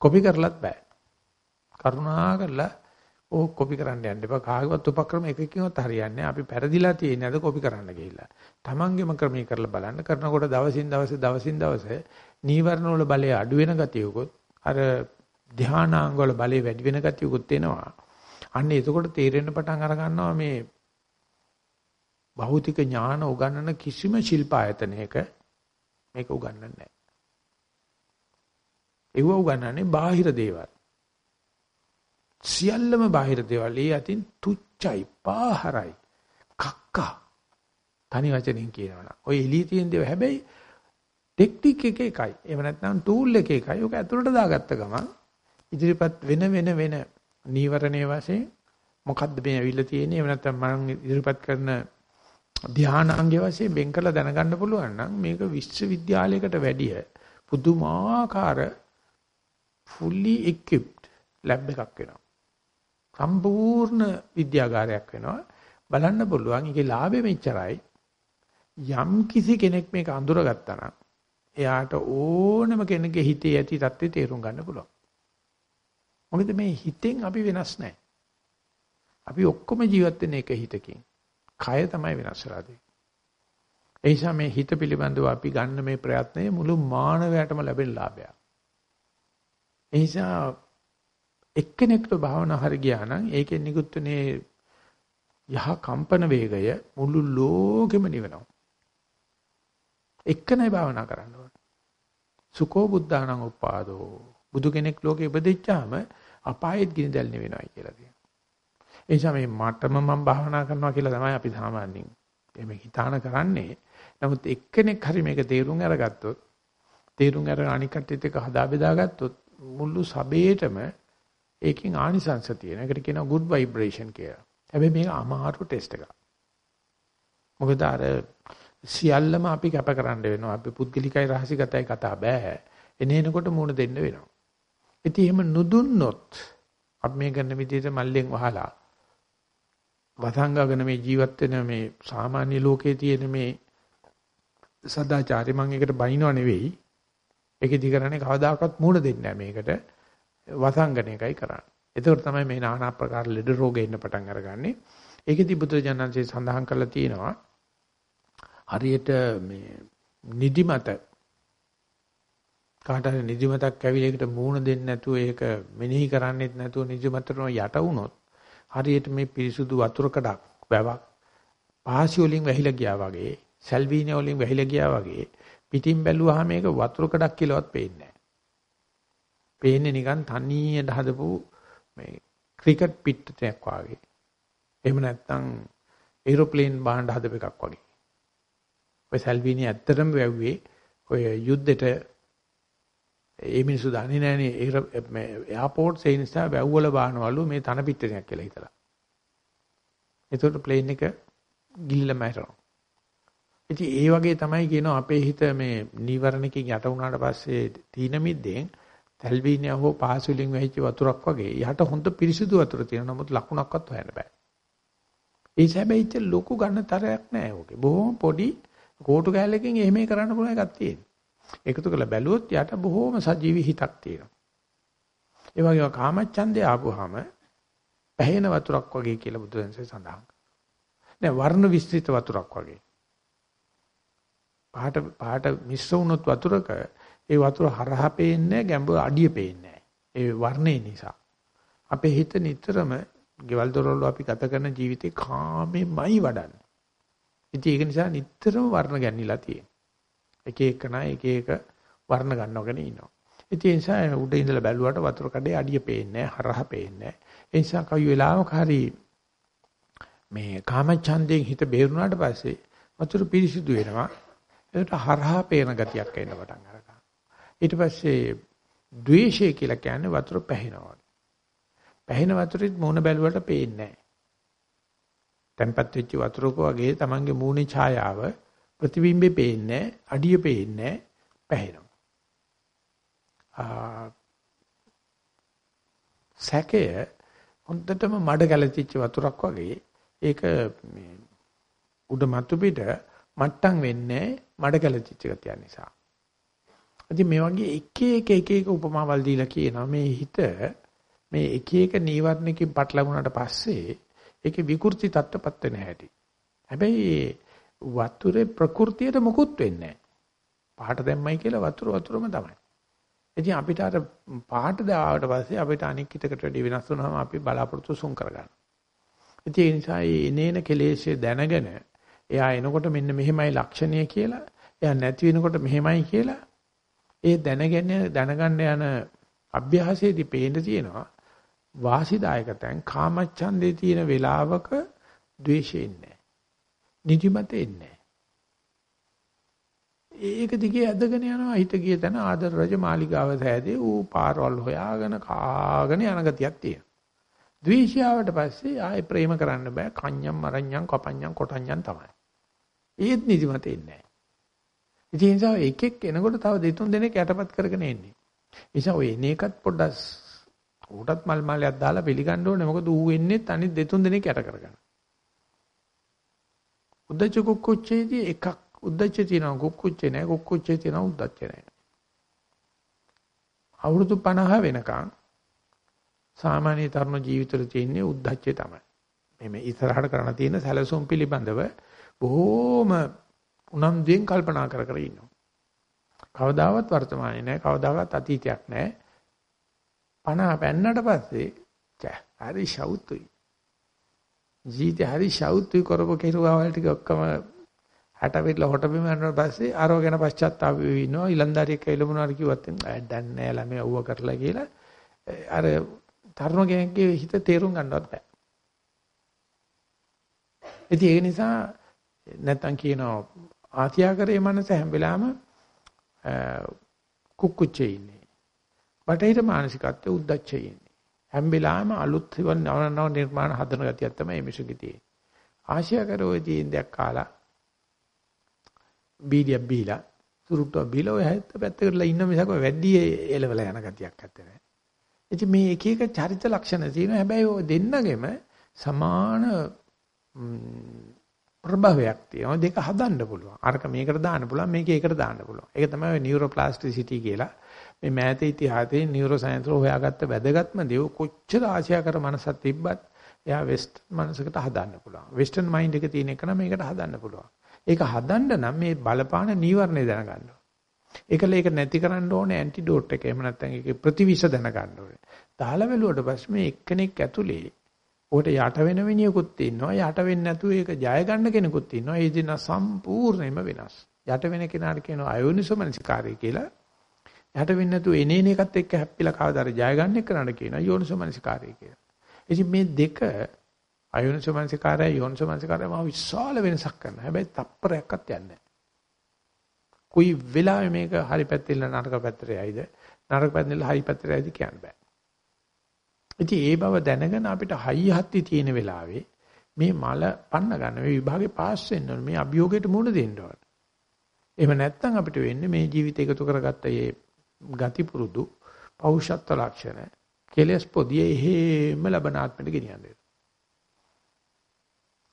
කොපි කරලත් බෑ. කරුණා කරලා ඕක කොපි කරන්න යන්න එපා. කාගේවත් උපක්‍රම එකකින්වත් හරියන්නේ අපි පෙරදිලා තියෙන්නේ අද කොපි කරන්න ගිහිල්ලා. Tamangema ක්‍රමී කරලා බලන්න කරනකොට දවසින් දවස දවසින් දවස නීවරණ වල බලය අඩු වෙන ගතියකොත් අර ධානාංග වල බලය වැඩි වෙන ගතියකුත් එනවා. අන්න එතකොට තේරෙන්න පටන් අර ගන්නවා මේ භෞතික ඥාන උගන්නන කිසිම ශිල්ප ආයතනයක මේක උගන්වන්නේ නැහැ. ඒව උගන්වන්නේ බාහිර දේවල්. සියල්ලම බාහිර දේවල්. ඒ අතින් තුච්චයි, පාහරයි, කක්කා. තනි වචනෙන් කියනවනම්. ඔය එළිය තියෙන දේවල් හැබැයි ටෙක්නික් එක එකයි. එහෙම නැත්නම් ටූල් එක එකයි. ඔක ඇතුළට දාගත්ත ගමන් ඉදිරිපත් වෙන වෙන වෙන නීවරණයේ වශයෙන් මොකද්ද මේ ඇවිල්ලා තියෙන්නේ? එහෙම නැත්නම් මම ඉදිරිපත් කරන ධානාංගයේ වශයෙන් වෙන් කරලා දැනගන්න පුළුවන් නම් මේක විශ්වවිද්‍යාලයකට වැඩිය පුදුමාකාර fully equipped lab එකක් වෙනවා. සම්පූර්ණ විද්‍යාගාරයක් වෙනවා. බලන්න පුළුවන් ඒකේ ලාභෙ මෙච්චරයි. යම් කිසි කෙනෙක් මේක අඳුරගත්තා නම් එයාට ඕනම කෙනෙකුගේ හිතේ ඇති தත්ත්වය තේරුම් ගන්න පුළුවන්. මොකද මේ හිතෙන් අපි වෙනස් නැහැ. අපි ඔක්කොම ජීවත් වෙන එක හිතකින්. කය තමයි වෙනස් වෙලා තියෙන්නේ. ඒ නිසා මේ හිත පිළිබඳව අපි ගන්න මේ ප්‍රයත්නය මුළු මානවයාටම ලැබෙන ලාභයක්. ඒ නිසා එක්කෙනෙක්ට භාවනා හරි ගියා නම් ඒකෙන් නිකුත්ුනේ යහ කම්පන වේගය මුළු ලෝකෙම නිවෙනවා. එක්කනේ භාවනා කරන්න ඕනේ. සුකෝ බුද්ධානං උපාදෝ. බුදු කෙනෙක් ලෝකෙ ඉපදෙච්චාම අපායෙත් ගිනි දැල් නෙවෙනවයි කියලා තියෙනවා. ඒ නිසා මේ මටම මම භාවනා කරනවා කියලා තමයි අපි සාමාන්‍යයෙන් එහෙම හිතාන කරන්නේ. නමුත් එක්කෙනෙක් හරි මේක තේරුම් අරගත්තොත් තේරුම් අරගෙන අනික් කට්ටියත් එක්ක හදා බෙදාගත්තොත් මුළු සබේටම ඒකෙන් ආනිසංශ තියෙන. ඒකට කියනවා good vibration කියලා. හැබැයි මේක අමාරු ටෙස්ට් එකක්. මොකද අර සියල්ලම අපි කැප කරන්න වෙනවා. අපි පුද්ගලිකයි රහසිගතයි කතා බෑ. එනේනකොට මුණ දෙන්න වෙනවා. ඉතින් එහෙම නුදුන්නොත් අපි මේ කරන විදිහට මල්ලෙන් වහලා වසංගගෙන මේ ජීවත් වෙන මේ සාමාන්‍ය ලෝකයේ තියෙන මේ සදාචාරය මම ඒකට බනිනව නෙවෙයි. ඒකෙදි කරන්නේ කවදාකවත් මූණ දෙන්නේ නැහැ මේකට. වසංගන එකයි කරන්නේ. එතකොට තමයි මේ নানা ආකාර ලෙඩ රෝගෙ ඉන්න පටන් අරගන්නේ. ඒකෙදි බුදුජානන්සේ සඳහන් කරලා තියෙනවා හරියට මේ නිදිමත කාට හරි නිදිමතක් ඇවිල්ලා ඒකට මූණ දෙන්නේ නැතුව ඒක මෙනෙහි කරන්නේත් නැතුව නිදිමතට යට වුණොත් හරියට මේ පිරිසුදු වතුර කඩක් වැවක් පහසි වලින් වැහිලා ගියා වගේ සල්වීනිය වලින් වැහිලා ගියා වගේ පිටින් බැලුවාම මේක වතුර කඩක් කියලාවත් පේන්නේ නැහැ. පේන්නේ නිකන් තනියට හදපු මේ ක්‍රිකට් පිට්ටයක් වගේ. එහෙම නැත්නම් ඒරෝප්ලේන් බාහන හදපු එකක් වගේ. ඔය සල්වීනිය ඇත්තටම වැව්වේ ඔය යුද්ධෙට ඒ මිනිස්සු දන්නේ නැහනේ මේ එයාපෝට්ස් ඒ නිසා වැව්වල බානවලු මේ තන පිට්ටනියක් කියලා හිතලා. ඒකට ප්ලේන් එක ගිලිලා මැරෙනවා. ඉතින් ඒ වගේ තමයි කියනවා අපේ හිත මේ නීවරණකින් යට වුණාට පස්සේ තීන මිද්දෙන් තල්වීනිය හෝ පාසුලින් වෙහිච්ච වතුරක් වගේ යට හොඳ පිරිසිදු වතුර තියෙන නමුත් ලකුණක්වත් හොයන්න බෑ. ඒ හැබැයි ලොකු ගන්න තරයක් නෑ ඕකේ. බොහොම පොඩි කෝටු කැලලකින් එහෙම කරන්න පුළුවන් එකක් තියෙනවා. එකතු කරලා බැලුවොත් යට බොහොම සජීවී හිතක් තියෙනවා. ඒ වගේම කාමච්ඡන්දේ ආපුවාම පැහැෙන වතුරක් වගේ කියලා බුදුන්සේ සඳහන් කරනවා. දැන් වර්ණ විස්තృత වතුරක් වගේ. පහට පහට මිශ්‍ර වුණොත් වතුරක ඒ වතුර හරහා පේන්නේ ගැඹුරු අඩිය පේන්නේ ඒ වර්ණේ නිසා. අපේ හිත නිතරම ගෙවල් දොරවල් අපි ගත කරන ජීවිතේ කාමෙමයි වඩන්නේ. ඉතින් ඒක නිසා නිතරම වර්ණ ගැන්විලා තියෙනවා. එක එකනා එක එක වර්ණ ගන්නවගෙන ඉන්නවා. ඉතින් ඒ නිසා උඩ ඉඳලා බැලුවට වතුර කඩේ අඩිය පේන්නේ නැහැ, හරහ පේන්නේ නැහැ. ඒ නිසා කවි වෙලාවක හරි මේ කාමච්ඡන්දයෙන් හිත බේරුණාට පස්සේ වතුර පිරිසිදු වෙනවා. ඒකට හරහා පේන ගතියක් එන්න පටන් ගන්නවා. ඊට පස්සේ ද්වේෂය කියලා කියන්නේ වතුර පැහෙනවා. පැහෙන වතුරෙත් මූණ බැලුවට පේන්නේ නැහැ. tempat වෙච්ච වතුරක වගේ Tamange මූණේ ඡායාව ප්‍රතිබිම්බේ පේන්නේ අඩිය පේන්නේ පැහැෙනවා. සැකය හොඳටම මඩ ගැලතිච්ච වතුරක් වගේ ඒක මේ උඩ මතු පිට මට්ටම් වෙන්නේ මඩ ගැලතිච්ච ගතිය නිසා. ඉතින් මේ වගේ එක එක එක එක උපමාවල් දීලා කියනවා මේ හිත මේ එක එක නීවරණකින් පටලවුණාට පස්සේ ඒකේ විකෘති තත්ත්වපත් වෙන හැටි. හැබැයි වතුරේ ප්‍රകൃතියට මොකුත් වෙන්නේ නැහැ. පහට දැම්මයි කියලා වතුර වතුරම තමයි. ඉතින් අපිට අර පාට දාවට පස්සේ අපිට අනික් හිතකට වැඩි වෙනස් වුනහම අපි බලාපොරොත්තු සුන් කරගන්නවා. ඉතින් ඒ නිසා මේ එනේන කෙලෙස්ය දැනගෙන එයා එනකොට මෙන්න මෙහෙමයි ලක්ෂණය කියලා එයා නැති වෙනකොට මෙහෙමයි කියලා ඒ දැනගෙන දැනගන්න යන අභ්‍යාසයේදී පේන්න තියෙනවා වාසිදායක තැන් කාමච්ඡන්දේ තියෙන වෙලාවක ද්වේෂය ඉන්නේ නිදිමත ඉන්නේ ඒක දිගේ ඇදගෙන යනවා හිත ගිය තැන ආදර රජ මාලිගාව සෑදී ඌ පාරවල් හොයාගෙන කාගෙන යන ගතියක් තියෙනවා. ද්වේෂයාවට පස්සේ ආයේ ප්‍රේම කරන්න බෑ කන්‍යම් මරඤ්ඤම් කපඤ්ඤම් කොටඤ්ඤම් තමයි. ඒත් නිදිමත ඉන්නේ නැහැ. ඒ නිසා එකෙක් එනකොට තව දෙතුන් දෙනෙක් යටපත් කරගෙන එන්නේ. ඒ නිසා ඔය එන එකත් පොඩ්ඩක් ඌටත් මල් මාලයක් දාලා පිළිගන්න ඕනේ. මොකද ඌ එන්නේ අනිත් දෙතුන් දෙනෙක් යට කරගන්න. උද්දච්ච කුක්කුච්චේදී එකක් උද්දච්ච තියෙනවා කුක්කුච්චේ නැහැ කුක්කුච්චේ තියෙනවා උද්දච්ච නැහැ. අවුරුදු 50 වෙනකන් සාමාන්‍ය තරුණ ජීවිතවල තියෙන්නේ උද්දච්චය තමයි. මේ ඉස්සරහට කරන්න තියෙන සැලසුම් පිළිබඳව බොහෝම උනන්දුවෙන් කල්පනා කර කර ඉන්නවා. කවදාවත් වර්තමානයේ නැහැ කවදාවත් අතීතයක් නැහැ. 50 පෙන්නට පස්සේ චා හරි ෂවුතුයි. ජීවිතේ හරි ෂවුතුයි කරපු කෙරුවා වල ටික ඔක්කොම හැට වෙట్లా හොට බිම යනකොට පස්සේ ආරෝ ගැන පශ්චාත්තාප වෙවි ඉන්නවා ඊලන්දාරියෙක් ඇවිල්ලා මොනවාරි කිව්වත් වැඩක් නැහැ ළමයි අවුව කරලා කියලා අර තරුණ කෙනෙක්ගේ හිත තේරුම් ගන්නවත් බෑ. ඉතින් ඒ නිසා නැත්තම් කියනවා ආත්‍යාකරේ මනස හැම වෙලාවෙම කුක්කුච්චේ ඉන්නේ. බටහිර මානසිකත්වයේ උද්දච්චයේ ඉන්නේ. හැම වෙලාවෙම අලුත් නව නව නිර්මාණ හදන ගතියක් තමයි මේ මිසුගේ තියෙන්නේ. ආශියාකරෝ තියෙන දෙයක් කාලා බීඩියක් බීලා සුරුට්ටුවක් බීලා ඔය හැත්ත පැත්තකටලා ඉන්න මිසක වැඩි එලවල යන ගතියක් නැත්තේ. ඉතින් මේ එක එක චරිත ලක්ෂණ තියෙනවා. හැබැයි ඔය දෙන්නගෙම සමාන ප්‍රභවයක් තියෙනවා. දෙක හදන්න පුළුවන්. අරක මේකට දාන්න පුළුවන්, මේක ඒකට දාන්න පුළුවන්. ඒක තමයි ඔය නියුරෝප්ලාස්ටිසිටි කියලා. මේ මෑත ඉතිහාසයේ නියුරෝ සයන්ස් වල හොයාගත්ත වැදගත්ම දේ කොච්චර ආශය කර මනසක් තිබ්බත් එයා වෙස්ට් මනසකට හදන්න පුළුවන්. වෙස්ටර්න් මයින්ඩ් එක තියෙන එක නම් මේකට හදන්න පුළුවන්. ඒක හදන්න නම් මේ බලපාන නීවරණය දැනගන්න ඕනේ. ඒකල ඒක නැති කරන්න ඕනේ ඇන්ටිඩෝට් එක. එහෙම නැත්නම් ඒකේ ප්‍රතිවිෂ දැනගන්න ඕනේ. දාලා බැලුවට පස්සේ මේ එක්කෙනෙක් ඇතුලේ උකට යට වෙන විනියකුත් ඉන්නවා. යට වෙන්නේ නැතුව ඒක ජය ගන්න කෙනෙකුත් ඉන්නවා. ඒ දින සම්පූර්ණයෙන්ම වෙනස්. යට වෙන කෙනාට කියනවා අයෝනිසමනසිකාරය කියලා. යට වෙන්නේ නැතුව එනේන එකත් එක්ක හැප්පිලා කවදාද ජය ගන්න එක්කනට කියනවා යෝනිසමනසිකාරය කියලා. ඉතින් මේ දෙක අයෝනිසමනසිකාරය යෝනිසමනසිකාරය මහ විශාල වෙනසක් කරනවා. හැබැයි තප්පරයක්වත් යන්නේ නැහැ. කොයි වෙලාවෙ මේක හරි පැත්තෙල්ල නරක පැත්තට යයිද නරක පැත්තෙල්ල හරි පැත්තට යයිද කියන්න බෑ. ඉතින් ඒ බව දැනගෙන අපිට හයි හත්ති තියෙන වෙලාවේ මේ මල පන්න ගන්න මේ විභාගේ පාස් වෙන්න ඕනේ මේ අභියෝගයට මුහුණ දෙන්න ඕනේ. එහෙම නැත්නම් අපිට වෙන්නේ මේ ජීවිත එකතු කරගත්ත මේ ගති පුරුදු පෞෂත්ව ලක්ෂණ කෙලස් පොදිය එහෙම ලබනාත්මෙට ගෙනියන්නේ.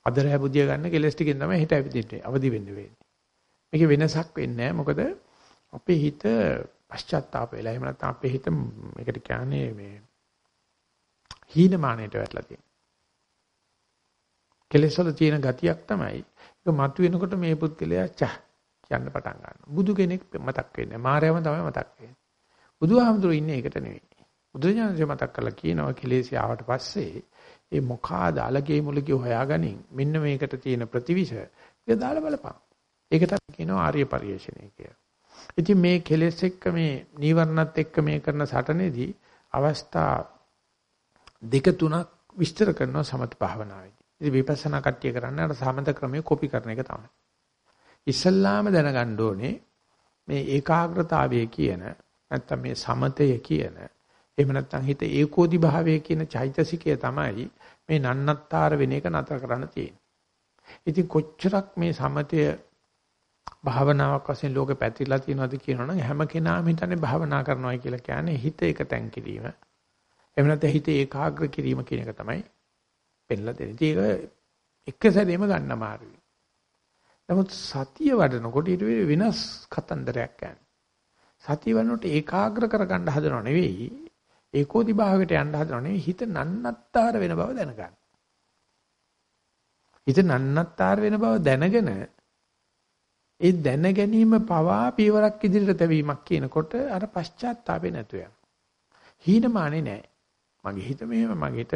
අද රැ බුදිය ගන්න කෙලස් ටිකෙන් තමයි හිත ඇවිදින්නේ අවදි වෙන්න වෙන්නේ. මේකේ වෙනසක් වෙන්නේ මොකද අපේ හිත පශ්චාත්තාප වෙලා එහෙම නැත්නම් අපේ හිත මේකට කියන්නේ මේ හීනමානයට වැටලා තියෙනවා. කෙලස් වල තියෙන ගතියක් තමයි ඒක මතුවෙනකොට මේ පුද්ගලයා ච කියන්න පටන් ගන්නවා. බුදු කෙනෙක් මතක් වෙන්නේ. මායම තමයි මතක් වෙන්නේ. බුදුහාමුදුරුවෝ ඉන්නේ ඒකට නෙවෙයි. බුදුරජාණන්සේ මතක් කරලා කියනවා කෙලෙස් ආවට පස්සේ ඒ මොකාද අලගේ මුලගේ හොයාගනින් මෙන්න මේකට තියෙන ප්‍රතිවිෂ ඒක දාලා බලපන්. ඒකට කියනවා ආර්ය පරිශ්‍රණය කියලා. ඉතින් මේ කෙලෙස් එක්ක මේ නීවරණත් එක්ක මේ කරන සටනේදී අවස්ථා දෙක තුනක් විස්තර කරනවා සමත භාවනාවේදී. ඉතින් විපස්සනා කට්ටිය කරන්නේ අර සමත ක්‍රමයේ කොපි කරන එක තමයි. ඉස්සල්ලාම දැනගන්න ඕනේ මේ ඒකාග්‍රතාවය කියන නැත්තම් මේ සමතය කියන එහෙම නැත්නම් හිත ඒකෝදි භාවය කියන චෛතසිකය තමයි මේ නන්නත්තර වෙන එක නතර කරන්න තියෙන්නේ. ඉතින් කොච්චරක් මේ සමතය භාවනාවක් වශයෙන් ලෝකෙ පැතිරලා තියෙනවද කියනවනම් හැම කෙනාම හිතන්නේ භාවනා කරනවා කියලා කියන්නේ හිත එක තැන් කිරීම. එහෙම නැත්නම් හිත ඒකාග්‍ර කිරීම කියන එක තමයි පෙන්ලා දෙන්නේ. ඒක එක සැරේම ගන්න අමාරුයි. නමුත් සතිය වඩනකොට ඊට වෙනස් කතන්දරයක් යනවා. සතිය වඩනකොට ඒකාග්‍ර කරගන්න හදනව නෙවෙයි ඒකෝදි භාවයට යන්න හදනව නෙවෙයි හිත නන්නත්තර වෙන බව දැනගන්න. හිත නන්නත්තර වෙන බව දැනගෙන ඒ දැන ගැනීම පවා පියවරක් ඉදිරියට තැවීමක් කියනකොට අර පශ්චාත්තාපේ නැතු යනවා. හීනමානේ නැහැ. මගේ හිත මෙහෙම මගේ හිත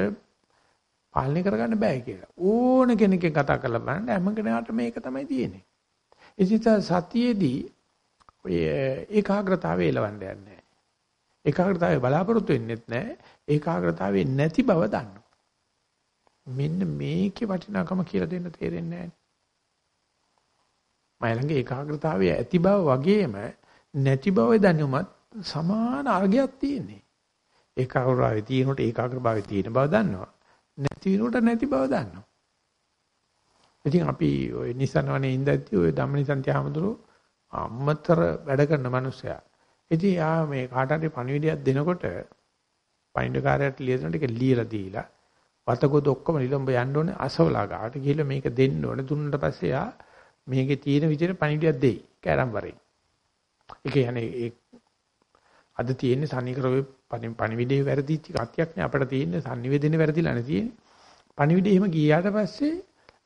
පාලනය කරගන්න බෑ කියලා. ඕන කෙනෙක්ගෙන් කතා කරලා බලන්න හැම කෙනාට මේක තමයි තියෙන්නේ. ඉතින් සතියේදී ඔය ඒකාග්‍රතාවය එලවන්න යන්නේ ඒකාග්‍රතාවය බලාපොරොත්තු වෙන්නෙත් නැහැ. ඒකාග්‍රතාවේ නැති බව දන්නවා. මෙන්න මේකේ වටිනාකම කියලා දෙන්න තේරෙන්නේ නැහැ. මයිලඟ ඒකාග්‍රතාවය ඇති බව වගේම නැති බව දැනුමත් සමාන අර්ගයක් තියෙන්නේ. ඒකාග්‍රතාවය තියෙනකොට ඒකාග්‍රභාවය තියෙන බව දන්නවා. නැති වෙනකොට නැති බව දන්නවා. ඉතින් අපි ওই නිසනවනේ ඉඳද්දි ওই ධම්මනිසන්ති ආමතුරු අම්මතර වැඩ කරන මනුස්සයා. ඉතින් යා මේ කාට හරි පණිවිඩයක් දෙනකොට පණිවිඩකාරයාට ලියන ටික ලියලා දීලා වතකොද ඔක්කොම නිලම්බ යන්න ඕනේ අසවලා ගාට ගිහලා මේක දෙන්න ඕනේ දුන්නට පස්සේ යා මේකේ තියෙන විදිහට පණිවිඩයක් දෙයි කැරම්බරේ. ඒ කියන්නේ ඒ අද තියෙන්නේ සනීකරවේ පණිවිඩේ වැරදිච්ච කතියක් නේ අපිට තියෙන්නේ sannivedana වැරදිලා නේ තියෙන්නේ. පණිවිඩේ එහෙම ගියාට පස්සේ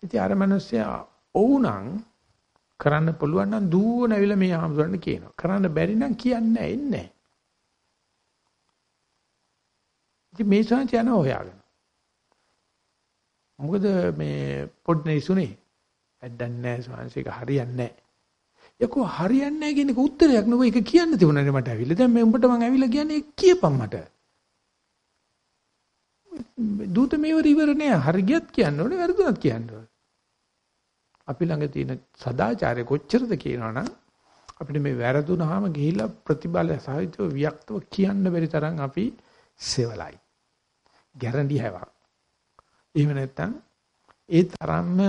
ඉතින් අර මිනිස්සයා ඔවුනම් කරන්න පුළුවන් නම් දුවන ඇවිල්ලා මේ ආම්සරන්න කියනවා. කරන්න බැරි නම් කියන්නේ එන්නේ ඉතින් මේ සංච යන හොයාගෙන. මොකද මේ පොඩ්නේ ඉසුනේ වැඩක් නැහැ ස්වාංශික හරියන්නේ නැහැ. යකෝ හරියන්නේ නැහැ කියන එක උත්තරයක් නෙවෙයි ඒක කියන්න තිබුණානේ මට ඇවිල්ලා. දැන් මේ උඹට මං ඇවිල්ලා කියන්නේ කියපන් මට. දූත මේවර ඉවර නෑ. හරියට කියන්න ඕනේ වැරදුනත් කියන්න ඕනේ. අපි ළඟ තියෙන සදාචාරය කොච්චරද කියනවනම් අපිට මේ වැරදුනහම ගිහිල්ලා ප්‍රතිබල සහිතව වික්තව කියන්න බැරි තරම් අපි සෙවලයි. ගැරන්ටි හැවක්. එහෙම නැත්නම් ඒ තරම්ම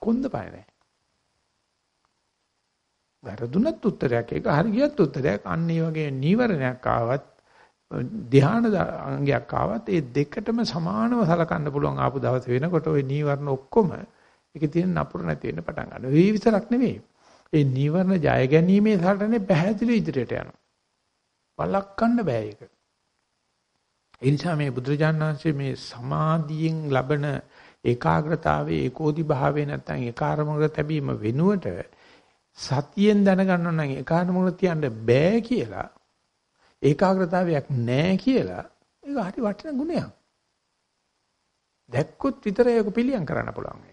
කොන්ද පාය නැහැ. වැරදුනත් උත්තරයක් ඒක හරියට උත්තරයක් අන්න ඒ වගේ නීවරණයක් ආවත් ධ්‍යාන අංගයක් ආවත් ඒ දෙකටම සමානව සලකන්න පුළුවන් ආපු දවස වෙනකොට ওই නීවරණ ඔක්කොම ඒකේ තියෙන නපුර නැති වෙන්න පටන් ගන්නවා. ඒ විතරක් නෙවෙයි. ඒ නීවරණ ජය ගැනීමේ සටනේ පැහැදිලි ඉදිරියට යනවා. වළක්වන්න බෑ ඒක. ඒ නිසා මේ බුදුරජාණන් වහන්සේ මේ සමාධියෙන් ලබන ඒකාග්‍රතාවයේ ඒකෝදි භාවයේ නැත්නම් ඒකාරමකට තැබීම වෙනුවට සතියෙන් දැනගන්න නම් ඒකාරමකට තියන්න බෑ කියලා ඒකාග්‍රතාවයක් නැහැ කියලා ඒක හරි වටින ගුණයක්. දැක්කොත් විතරයි ඒක පිළියම් කරන්න පුළුවන්.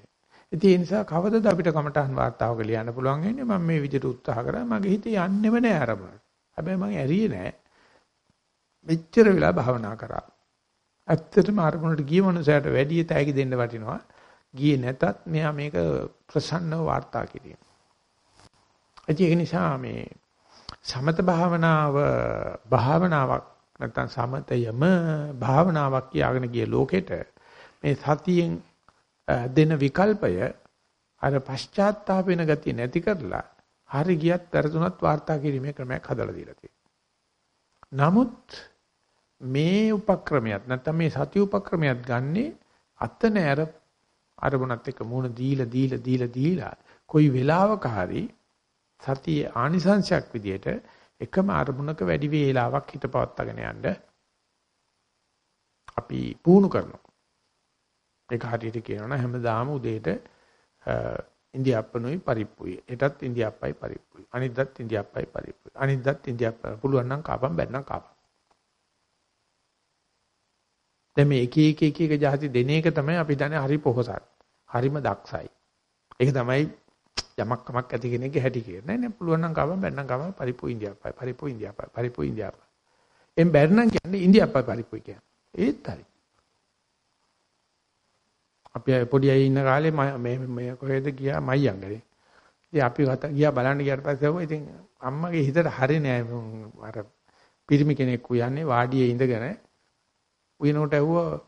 ඉතින් ඒ නිසා කවදද අපිට කමටහන් වාර්තාවක ලියන්න පුළුවන් වෙන්නේ මම මේ විදිහට උත්සාහ කරා මගේ හිතේ යන්නෙම නෑ අරමුණට. හැබැයි මම ඇරියේ නෑ. මෙච්චර වෙලා භාවනා කරා. ඇත්තටම අරමුණට ගිය මනුස්සයට වැඩි තෑගි දෙන්න වටිනවා. ගියේ නැතත් මෙයා මේක ප්‍රසන්නව වාර්තා කිරීම. ඒක නිසා මේ සමත භාවනාව භාවනාවක් නැත්නම් සමතයම භාවනාවක් කියාගෙන ගිය ලෝකෙට මේ සතියෙන් දෙන විකල්පය අර පශ්චාත්තාප වෙන ගතිය නැති කරලා හරි ගියත් වැරදුනත් වාර්තා කිරීමේ ක්‍රමයක් හදලා දීලා තියෙනවා. නමුත් මේ උපක්‍රමයක් නැත්නම් මේ සති උපක්‍රමයක් ගන්නේ අත නෑර අරමුණත් එක්ක මුණ දීලා දීලා දීලා දීලා කොයි වෙලාවක හරි සතියේ ආනිසංශයක් විදියට එකම අරමුණක වැඩි වේලාවක් හිත පවත්වාගෙන යන්න අපි පුහුණු කරනවා. ඒක හරියට කියනවා නම් හැමදාම උදේට ඉන්දියාප්පනුයි පරිප්පුයි. එටත් ඉන්දියාප්පයි පරිප්පුයි. අනිද්දාත් ඉන්දියාප්පයි පරිප්පුයි. අනිද්දාත් ඉන්දියාප්ප පුළුවන් නම් කාපම් බැන්නම් කාපම්. දැන් මේ එක එක එක එක જાති දෙන එක තමයි අපි දන්නේ හරි පොහසත්. හරිම දක්ෂයි. ඒක තමයි යමක් කමක් ඇති කෙනෙක්ගේ හැටි කියන. නෑ නෑ පුළුවන් නම් කාපම් බැන්නම් කාපම් පරිප්පු ඉන්දියාප්පයි. පරිප්පු ඉන්දියාප්පයි. පරිප්පු ඉන්දියාප්පයි. එම් බැන්නම් කියන්නේ ඉන්දියාප්පයි පරිප්පුයි කියන්නේ. ඒත් හරි. අපි පොඩි අය ඉන්න කාලේ මේ මේ කොහෙද ගියා මයියංගලේ. ඉතින් අපි ගියා බලන්න ගියාට පස්සේ ඔය ඉතින් අම්මගේ හිතට හරි නෑ අර පිරිමි කෙනෙක් උයන්නේ වාඩියේ ඉඳගෙන උයනකොට ඇහුවා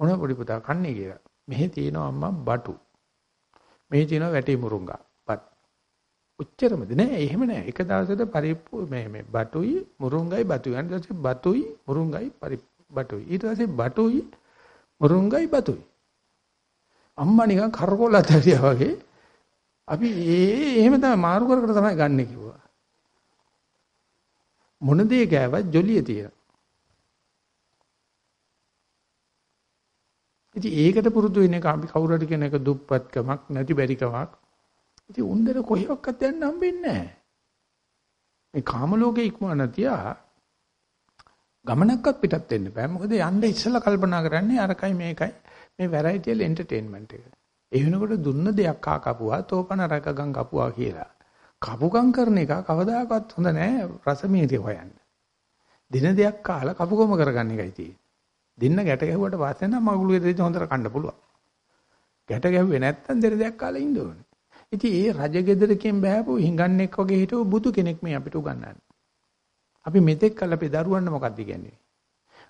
මොන පොඩි පුතා කන්නේ කියලා. මෙහි තියෙනවා අම්මා බටු. මෙහි තියෙනවා වැටි මුරුංගා. පත්. උච්චරමද නෑ එහෙම නෑ. එක දවසකට පරිප්පු මේ මේ බටුයි මුරුංගයි බතුයි. ඊට පස්සේ බතුයි මුරුංගයි බටුයි. ඊට පස්සේ බටුයි මුරුංගයි බතුයි. අම්මා නිකන් කරකොල්ල ඇතරියා වගේ අපි ඒ එහෙම තමයි මාරු කර කර තමයි ගන්න කිව්වා. මොන දේ ගෑවත් ජොලිය තියෙන. ඉතින් ඒකට පුරුදු වෙන එක අපි කවුරු හරි කියන එක දුප්පත්කමක් නැති බැරිකමක් ඉතින් උන්දර කොහෙවත් යන්න හම්බෙන්නේ නැහැ. මේ කාම ලෝකේ ඉක්මවන තියා ගමනක්වත් පිටත් වෙන්න බෑ. මොකද යන්න ඉස්සෙල්ලා කල්පනා කරන්නේ අරකයි මේකයි මේ වැරයිටිල් එන්ටර්ටේන්මන්ට් එක. ඒ වෙනකොට දුන්න දෙයක් කා කපුවා තෝපන රකගම් කපුවා කියලා. කපුකම් කරන එක කවදාකවත් හොඳ නෑ රසමීරිය හොයන්න. දින දෙයක් කාලා කපුකම කරගන්න එකයි තියෙන්නේ. දින්න ගැට ගැහුවට පස්සේ නම් මගුලේ දෙච්ච හොඳට කන්න පුළුවන්. ගැට ගැහුවේ නැත්තම් දෙර දෙයක් කාලා ඉන්න ඕනේ. ඉතින් ඒ රජගෙදරකින් බෑපු හිඟන්නෙක් වගේ හිටපු බුදු කෙනෙක් මේ අපිට උගන්වන්නේ. අපි මෙතෙක් කල අපේ දරුවන්ට මොකක්ද කියන්නේ?